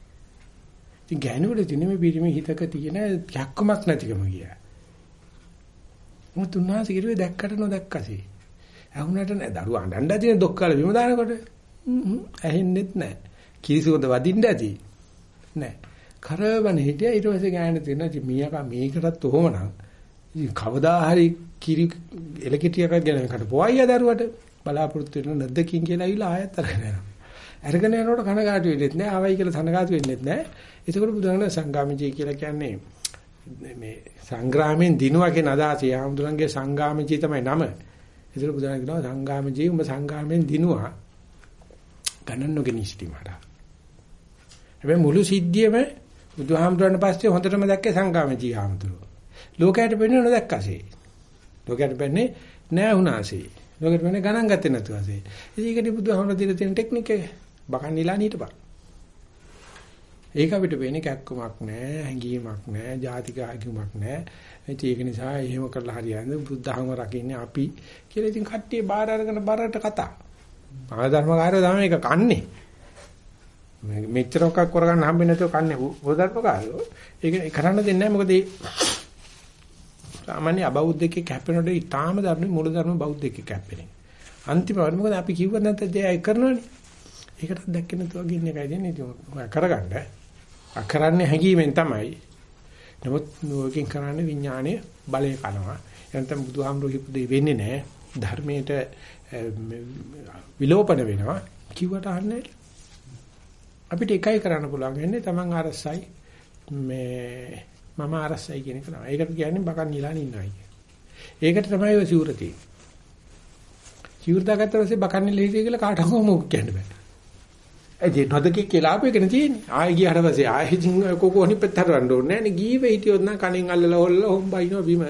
ඉතින් ගෑනුවල තියෙන මේ පිරිමි හිතක තියෙන කැක්කමක් නැතිකම ගියා. මොකද උන්වහන්සේ කිරුවේ දැක්කට නොදැක්කසේ. ඇහුනට නෑ. දරුවා අඬන්න තියෙන දොක්කල බිම දානකොට? ඇහෙන්නෙත් නෑ. කිරිසුවද වදින්න ඇති නෑ. කරවන හිටියා ඊට පස්සේ ගෑන තියෙනවා ඉතින් මීයකා මේකටත් ඔහොමනම් ඉතින් කවදා හරි කිරි එලකිටියක් ගෙනකට පොයිය දරුවට බලාපොරොත්තු වෙන නැද්දකින් කියලා ඇවිල්ලා ආයෙත් අරගෙන යනවා. අරගෙන යනකොට කනගාටු වෙන්නෙත් නෑ ආවයි කියලා තනගාටු වෙන්නෙත් නෑ. ඒකෝට බුදුහාම සංගාමජී කියලා කියන්නේ මේ සංග්‍රාමයෙන් දිනුවා කියන අදහස යාමුදුරන්ගේ සංගාමජී තමයි නම. ඒතර බුදුහාම කියනවා සංගාමජී උඹ සංගාමයෙන් දිනුවා ගණන් නොගෙන ඉස්ටි මට. හැබැයි මුළු සිද්ධියම බුදුහාමුදුරන් පස්සේ හොඳටම දැක්කේ සංගාමජී හාමුදුරුවෝ. ලෝකයට පෙන්නේ නොදැක්කසේ. ලෝකයට පෙන්නේ නෑ වුණාසේ. ලෝකයට පෙන්නේ ගණන් ගත්තේ නැතුවසේ. ඉතින් ඒකදී බුදුහාමුදුරන් දීලා තියෙන ටෙක්නික් එක බකන් නිලා නීටපන්. ඒක අපිට වෙන්නේ කැක්කමක් නෑ, හැංගීමක් නෑ, ජාතික ආගමක් නෑ. ඒක නිසා එහෙම කරලා හරියන්නේ බුද්ධහම රකින්නේ අපි කියලා ඉතින් කට්ටිය බාර අරගෙන බරට කතා. ආධර්මකාරයෝ තමයි මේක කන්නේ. මෙච්චර ඔක්ක කරගන්න හම්බෙන්නේ නැතුව කන්නේ බුද්ධත්වකාරයෝ. ඒක කරන්න දෙන්නේ නැහැ මොකද සාමාන්‍ය අබෞද්ධකේ කැපෙනකොට ඊටාම ධර්ම මූල ධර්ම බෞද්ධකේ කැපෙන්නේ. අන්තිමවට මොකද අපි කිව්ව නැත්නම් ඒ කරනවනේ. ඒකටත් දැක්කේ නැතුව ගින්න එකයි දෙන්නේ. ඒක කරගන්න. අකරන්නේ හැංගීමෙන් තමයි. නමුත් නෝකින් කරන්නේ විඥානයේ බලය කනවා. එතන බුදුහාමුදුරු කිව්ව දෙය වෙන්නේ නැහැ. ධර්මයට විලෝපන වෙනවා. කිව්වට අහන්නේ අපිට එකයි කරන්න පුළුවන් වෙන්නේ Taman අරසයි මේ මම අරසයි කියන එක තමයි. ඒකට කියන්නේ බකන් නිලාන ඉන්නයි කියන්නේ. ඒකට තමයි ඔය සිවුර තියෙන්නේ. සිවුර දාගත්ත පස්සේ බකන් නිල හිටිය කියලා කාටවත් මොකක් කියන්න බෑ. ඒ නොදකී කියලා අපේ කෙන තියෙන්නේ. ආයෙ ගියාට පස්සේ ආයෙ ඉතින් කොකෝ අනිපෙත් හරවන්න ඕනේ නෑනේ. ගීව හිටියොත් නම් කණෙන් අල්ලලා හොල්ලා හොම්බයිනෝ බිම.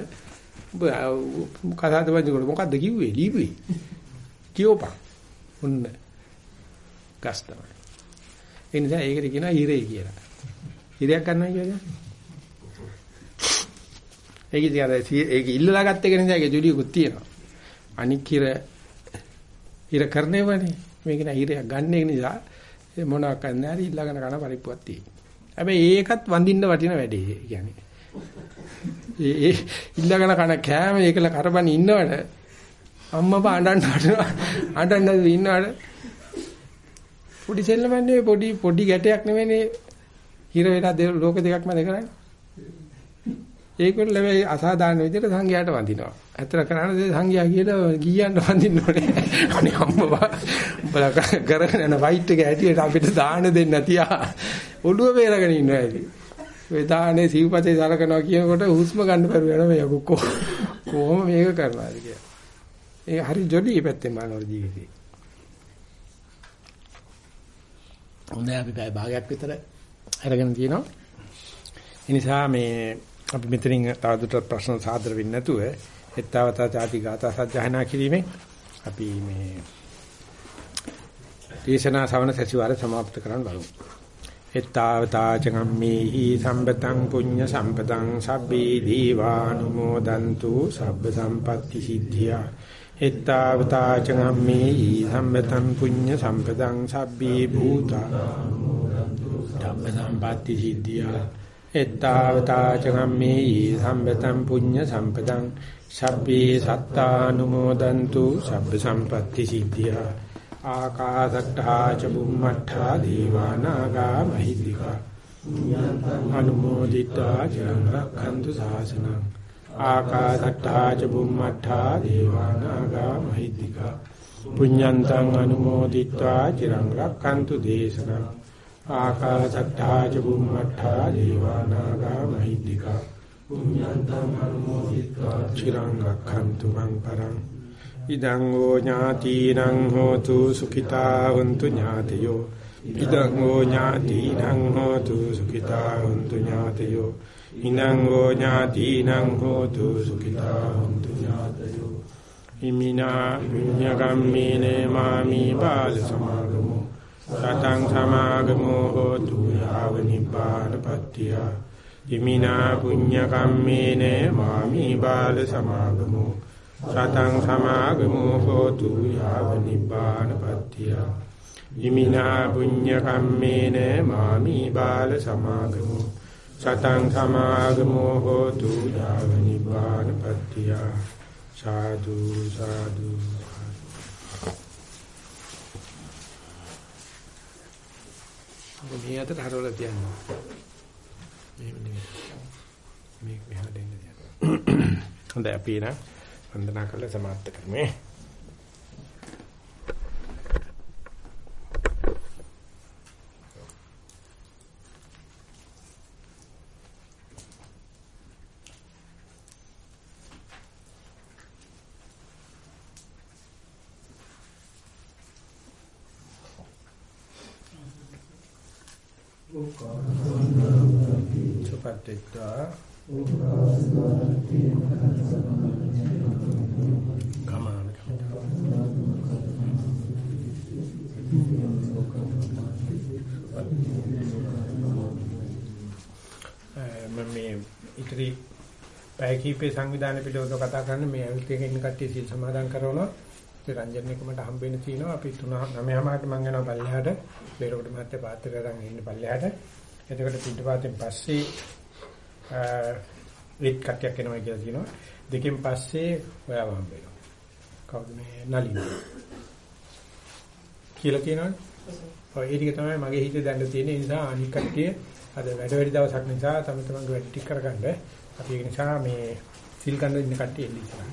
කතාද වදිනකොට මොකද්ද කිව්වේ? ලීව්වේ. කියෝපා. ඔන්න. ගස් තමයි. ඒ නිසා ඒකට කියනවා හිරේ කියලා. හිරයක් ගන්නවා කියන්නේ. ඒක ඉතින් අර ඒක ඉල්ලලා ගත්ත එක නිසා ඒකේ ජොලියකුත් තියෙනවා. අනික් හිර හිර කරන්නේවනේ. මේක නා හිරයක් ගන්න එක නිසා මොනවක් කරන්න හරි ඉල්ලගෙන කරන පරිප්පුවක් තියෙනවා. හැබැයි ඒකත් වඳින්න වටින වැඩේ. කියන්නේ. ඒ ඒ ඉල්ලගෙන කන කෑම ඒකල කරබන් ඉන්නවට අම්මා අඬන්න අඬන්න ඉන්නවට පොඩි සෙල්ලමන්නේ පොඩි පොඩි ගැටයක් නෙවෙයිනේ හිර වෙලා ලෝක දෙකක් මැද කරන්නේ. ඒකවල ලැබෙයි අසාධාරණ විදිහට සංඝයාට වඳිනවා. ඇත්තට කරන්නේ සංඝයා කියලා ගියන්න වඳින්න ඕනේ. අනේ අම්මා උඹලා කරගෙන යන ෆයිට් එක ඇටියට අපිට දාන දෙන්න තියා. ඔළුව වේරගෙන ඉන්නවා ඇති. ඔය දානේ සිව්පතේ සලකනවා කියනකොට හුස්ම ගන්න බැරුව යන මේ කො කොහොම මේක කරනවාද කියලා. ඒ හරි ජොලි පැත්තෙන් බලනවා ජීවිතේ. හොඳයි අපි පැය භාගයක් විතර අරගෙන තියෙනවා. ඒ නිසා මේ අපි මෙතනින් තවදුරටත් ප්‍රශ්න සාදර වෙන්නේ නැතුව හෙත්තාවතා ചാති ගාථා සජ්ජහනා කිරීමෙන් අපි මේ දේශනා ශ්‍රවණ සැසිවාරය સમાપ્ત කරන්න බලමු. හෙත්තාවතා චගම්මේහි සම්පතං පුඤ්ඤ සම්පතං සබ්බේ දීවානුමෝදන්තු සබ්බ සම්පත්‍ති සිද්ධියා එත්තවතා චගම්මේහි සම්පතං පුඤ්ඤ සම්පතං සබ්බේ භූතා සබ්බ සම්පatti සිද්ධියා. එත්තාවතා චගම්මේහි සම්පතං පුඤ්ඤ සම්පතං සබ්බේ සත්තානුමෝදන්තු සබ්බ සම්පatti සිද්ධියා ආකාශට්ඨා ච බුම්මට්ඨා දීවානාගා මහිද්దికා අනුමෝදිතා චිරං රක්ඛන්තු ශාසනං ආකාසට්ටා ච බුම්මට්ටා දේවානාගා මහිද්దిక පුඤ්ඤන්තං අනුමෝදිත්වා චිරං රක්칸තු දේශනා ආකාසට්ටා ච බුම්මට්ටා දේවානාගා මහිද්దిక පුඤ්ඤන්තං අනුමෝදිත්වා චිරං රක්칸තු මං පරං ඉදං ඕ ඥාතිනං හෝතු සුඛිතා වന്തു ඥාතියෝ ඉදං ඕ ඥාතිනං හෝතු සුඛිතා වന്തു ඥාතියෝ ඉදං ෝ ඥාතිනං හෝතු සුඛිතා වന്തു ඥාතයෝ. ඉමිනා පුඤ්ඤ කම්මේන මාමි බාල සමාගමෝ. සතං සමාගමෝ හෝතු යාව නිපානපත්තිය ඉමිනා පුඤ්ඤ කම්මේන මාමි බාල සමාගමෝ. සතං සමාගමෝ හෝතු යාව නිපානපත්තිය ඉමිනා පුඤ්ඤ කම්මේන මාමි බාල සමාගමෝ. සතං සමාගමෝ හෝතු යාව නිපානපත්තිය සාදු සාදු මේ අතට හරවලා තියන්න. මෙහෙම නෙමෙයි. මේක මෙහා දෙන්න තියන්න. හොඳයි අපි නා වන්දනා කරලා සමාප්ත කරමු. සුපත්තිත්වා කමාන මම මේ ඉතිරි පැය කීපේ සංවිධානය පිළිබඳව කතා කරන්න මේ අවිත් එක ඉන්න කට්ටිය සීල් සමාදන් කරනවා. ඒ රංජන් එක මට හම්බෙන්න තියෙනවා. අපි 3 9:00ට මම යනවා පල්ලෙහාට. බේරකට මහත්තයා පාත්‍ර කරන් ඉන්න පල්ලෙහාට. එතකොට පිටපාතෙන් පස්සේ විත් කට්ටියක් එනවා කියලා කියනවා දෙකෙන් පස්සේ ඔයාව හම්බ වෙනවා. කවුද මේ නලින්? කියලා කියනවනේ ඔය ඒ ටික තමයි මගේ හිතේ දැන්න තියෙන නිසා අනික් කට්ටිය අද වැඩ වැඩි දවසක් නිසා තම තමන්ගේ වැඩ ටික කරගන්න. අපි ඒ නිසා මේ සිල් ගන්න ඉන්න කට්ටිය එල්ලි කරා